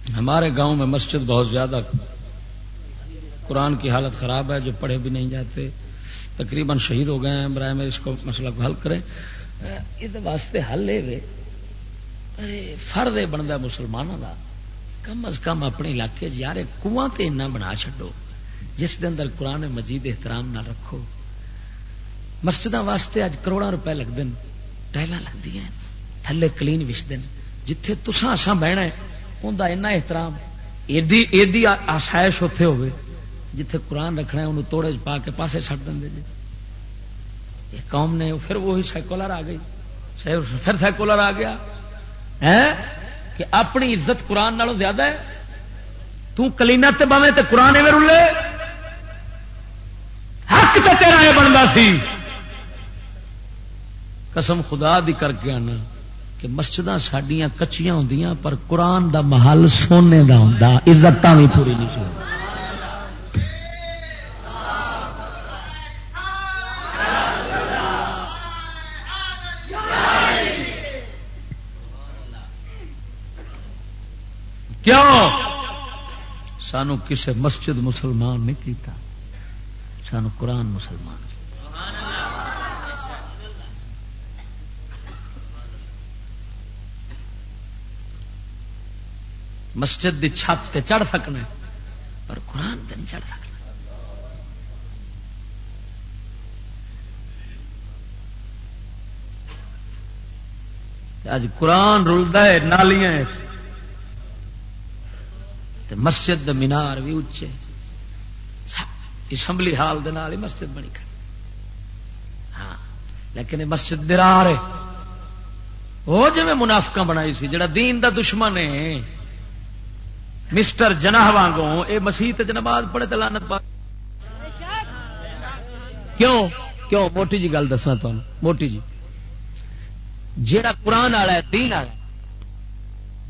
ہمارے گاؤں میں مسجد بہت زیادہ قرآن کی حالت خراب ہے، جو پڑھے بھی نہیں جاتے۔ تقریباً شہید ہو گئے ہیں۔ برائے میں اس کو مسئلہ کو حل کریں۔ یہ واسطے حل لے فرد بنتا مسلمانوں کا کم از کم اپنے علاقے یار، کنواں تے بنا چڈو جس دے اندر قرآن مجید احترام نہ رکھو۔ مسجد واسطے اج کروڑا روپے لگتے ہیں ٹائل لگتی ہیں، تھلے کلین وچتے ہیں۔ جتھے تسا اسان بہنا ہے انہیں اینا احترام ایدی آسائش اتے ہوے جتھے قرآن رکھنا ہے انہوں توڑے پا کے پاسے چڑ دیں جی۔ یہ قوم نے پھر وہی سائیکولر آ گئی۔ پھر سائیکولر آ گیا۔ ہے کہ اپنی عزت قرآن نالوں زیادہ ہے۔ تو کلینا تے باوے تے قرآن میں رلے۔ حق تو تیرا یہ بنتا سی۔ قسم خدا دی کر کے آنا۔ کہ مسجد سڈیا کچیاں ہوں پر قرآن دا محل سونے دا ہوں عزت بھی پوری نہیں سو کیوں؟ سانو کسے مسجد مسلمان نہیں کیتا، سانو قرآن مسلمان مسجد کی چھت تے چڑھ سکنا پر قرآن تے نہیں چڑھ سکنا۔ اج قرآن رلتا ہے، نالیاں مسجد مینار بھی اچے اسمبلی ہال ہی مسجد بنی کر ہاں لیکن مسجد درار ہے۔ وہ جی منافقہ بنائی سی، جڑا دین دا دشمن ہے۔ مسٹر جناح وانگوں یہ مسیح نماز پڑھے تو لانت پا کیوں؟ کیوں؟ موٹی جی گل دسا تمہیں موٹی جی۔ جیڑا قرآن والا ہے، دین والا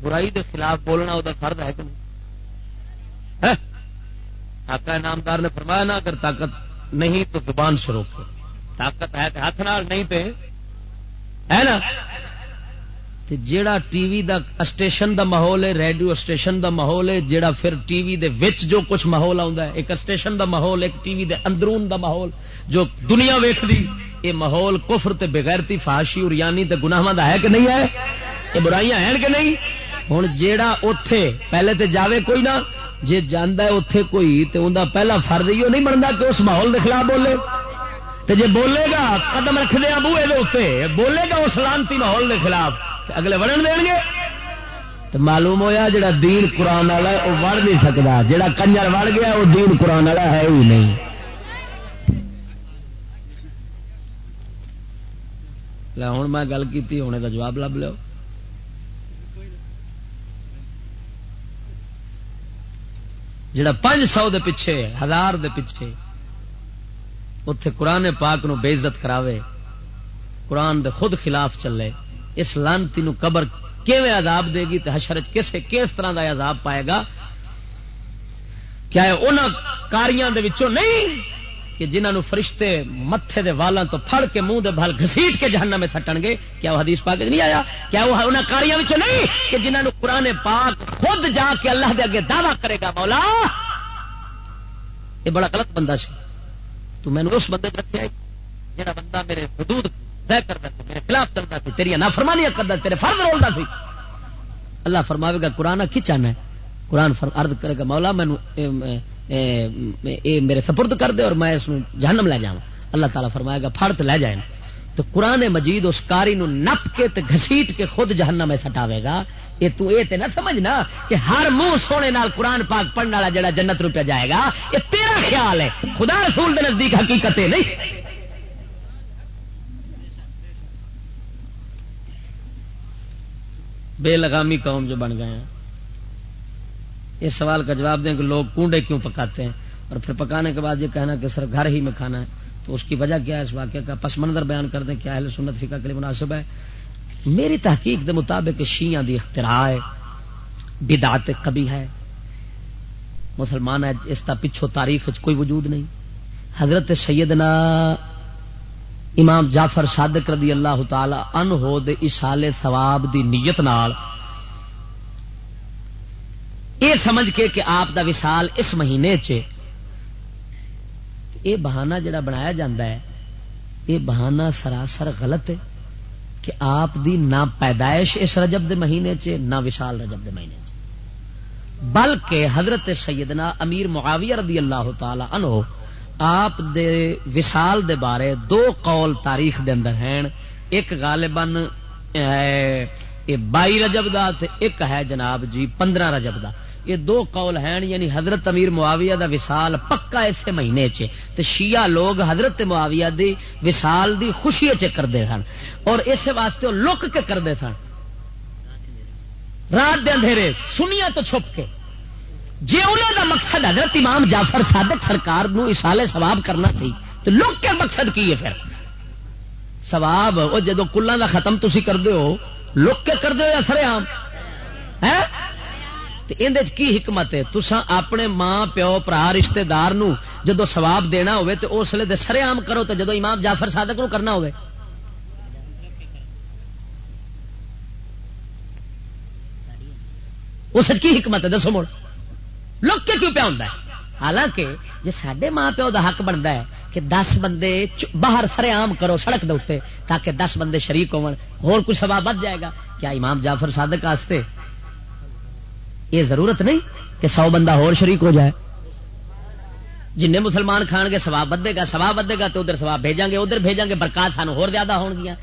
برائی دے خلاف بولنا وہ فرد ہے کہ نہیں؟ آقا نامدار نے فرمایا نا اگر طاقت نہیں تو زبان سے روکے طاقت ہے تو ہاتھ نال، نہیں پہ ہے نا؟ تے جیڑا ٹی وی دا اسٹیشن دا ماحول ہے، ریڈیو اسٹیشن دا ماحول ہے، جیڑا پھر ٹی وی دے وچ جو کچھ ماحول آتا ہے، ایک اسٹیشن دا ماحول، ایک ٹی وی دے اندرون دا ماحول، جو دنیا ویخ دی یہ ماحول کفر تے بغیرتی فاشی اور یعنی تے گناہ دا ہے کہ نہیں ہے؟ یہ برائیاں ہیں کہ نہیں؟ ہوں جیڑا اتے پہلے تے جاوے کوئی نہ جی جانا اتے کوئی تو انہیں پہلا فرد ہی نہیں بنتا کہ اس ماحول کے خلاف بولے۔ تو جی بولے گا، قدم رکھ دیا بوے بولے گا اس لانتی ماحول کے خلاف۔ اگلے وڑن دیں گے؟ تو معلوم ہوا جڑا دین قرآن والا ہے، وہ وڑ نہیں سکتا۔ جڑا کنجر وڑ گیا، وہ دین قرآن والا ہے ہی نہیں۔ ہوں میں گل کی ہونے کا جواب لب لو جڑا پانچ سو دے پیچھے، ہزار دے پیچھے اتے قرآن پاک نو بے عزت کراوے، قرآن دے خود خلاف چلے۔ اس لانتی نو قبر کیویں عذاب دے گی حشر کسے کس طرح دا عذاب پائے گا؟ کیا ان کاریاں دے وچوں نہیں کہ جنہوں فرشتے متے دے والاں تو پھڑ کے منہ دے بھل گسیٹ کے جہنم میں سٹن گے؟ کیا وہ حدیث پاک نہیں آیا؟ کیا وہ ان کاریاں وچوں نہیں کہ جنہوں قرآن پاک خود جا کے اللہ دے اگے دعوی کرے گا؟ مولا، یہ بڑا غلط بندہ سی۔ تو میں نے اس بندے رکھا جہاں بندہ میرے حدود طے کرتا سی میرے خلاف چلتا سی تیریا نافرمانیاں کرتا تیرے فرض رولتا سی۔ اللہ فرماوے گا، قرآن کی چاہنا ہے؟ قرآن ارد کرے گا، مولا مینو میرے سپرد کر دے اور میں اس جہنم لے جاؤں۔ اللہ تعالیٰ فرمائے گا پھڑ تو لے جائیں۔ تو قرآن مجید اس کاری نو نپ کے تے گھسیٹ کے خود جہنم میں سٹاوے گا۔ یہ تو اے تے نہ سمجھنا کہ ہر منہ سونے نال قرآن پاک پڑھنے والا جڑا جنت روپیہ جائے گا یہ تیرا خیال ہے۔ خدا رسول دے نزدیک حقیقت نہیں؟ بے لگامی قوم جو بن گئے ہیں۔ اس سوال کا جواب دیں کہ لوگ کنڈے کیوں پکاتے ہیں؟ اور پھر پکانے کے بعد یہ کہنا کہ صرف گھر ہی میں کھانا ہے۔ تو اس کی وجہ کیا ہے؟ اس واقعے کا پس منظر بیان کر دیں کیا اہل سنت فقہ کے لیے مناسب ہے۔ میری تحقیق دے مطابق شیعہ دی اختراع ہے، بدعت کبھی ہے۔ مسلمان ہے، اس کا پچھو تاریخ کوئی وجود نہیں۔ حضرت سیدنا امام جعفر صادق رضی اللہ تعالی ان ہو دے اسال ثواب دی نیت نال یہ سمجھ کے کہ آپ دا وصال اس مہینے چ یہ بہانہ جڑا بنایا جاندہ ہے یہ بہانہ سراسر غلط ہے کہ آپ دی نہ پیدائش اس رجب دے مہینے چ نہ وشال رجب دے مہینے چ۔ بلکہ حضرت سیدنا امیر معاویہ رضی اللہ تعالی عنہ آپ دے وصال دے بارے دو قول تاریخ دے اندر ہیں۔ ایک غالباً بائی رجب دا تے ایک ہے جناب جی پندرہ رجب دا۔ یہ دو قول ہیں یعنی حضرت امیر معاویہ دا وصال پکا اسے مہینے چ شیعہ لوگ حضرت معاویہ دی وصال دی خوشی چ کرتے سن۔ اور اس واسطے لک کے کرتے سن۔ رات دے اندھیرے سنیا تو چھپ کے۔ جی انہوں دا مقصد حضرت امام جعفر صادق سرکار نو اسالے ثواب کرنا تھی، تو لک کے مقصد کی ہے پھر؟ سواب وہ جدو کلوں کا ختم تھی کرتے ہو لک کے کر دو یا سر آم ہے کی حکمت ہے؟ تسا اپنے ماں، پیو برا رشتے دار جدو سواب دینا ہوئے، تو اس لیے سرے آم کرو تو جدو امام جعفر صادق نو کرنا ہوئے۔ اس کی حکمت ہے؟ دسو مڑ۔ لوگ کے کیوں پیا ہوں حالانکہ جی سڈے ماں پیو دا حق بنتا ہے کہ دس بندے باہر سرے آم کرو سڑک دے تاکہ دس بندے شریک ہو کچھ سواب بچ جائے گا۔ کیا امام جعفر صادق واسطے یہ ضرورت نہیں کہ سو بندہ ہور شریک ہو جائے؟ جن مسلمان کھان گے سواب بدے گا سواب بدے گا تو ادھر سواب بھیجیں گے، ادھر بھیجیں گے، برکات سانو ہور زیادہ ہون گیا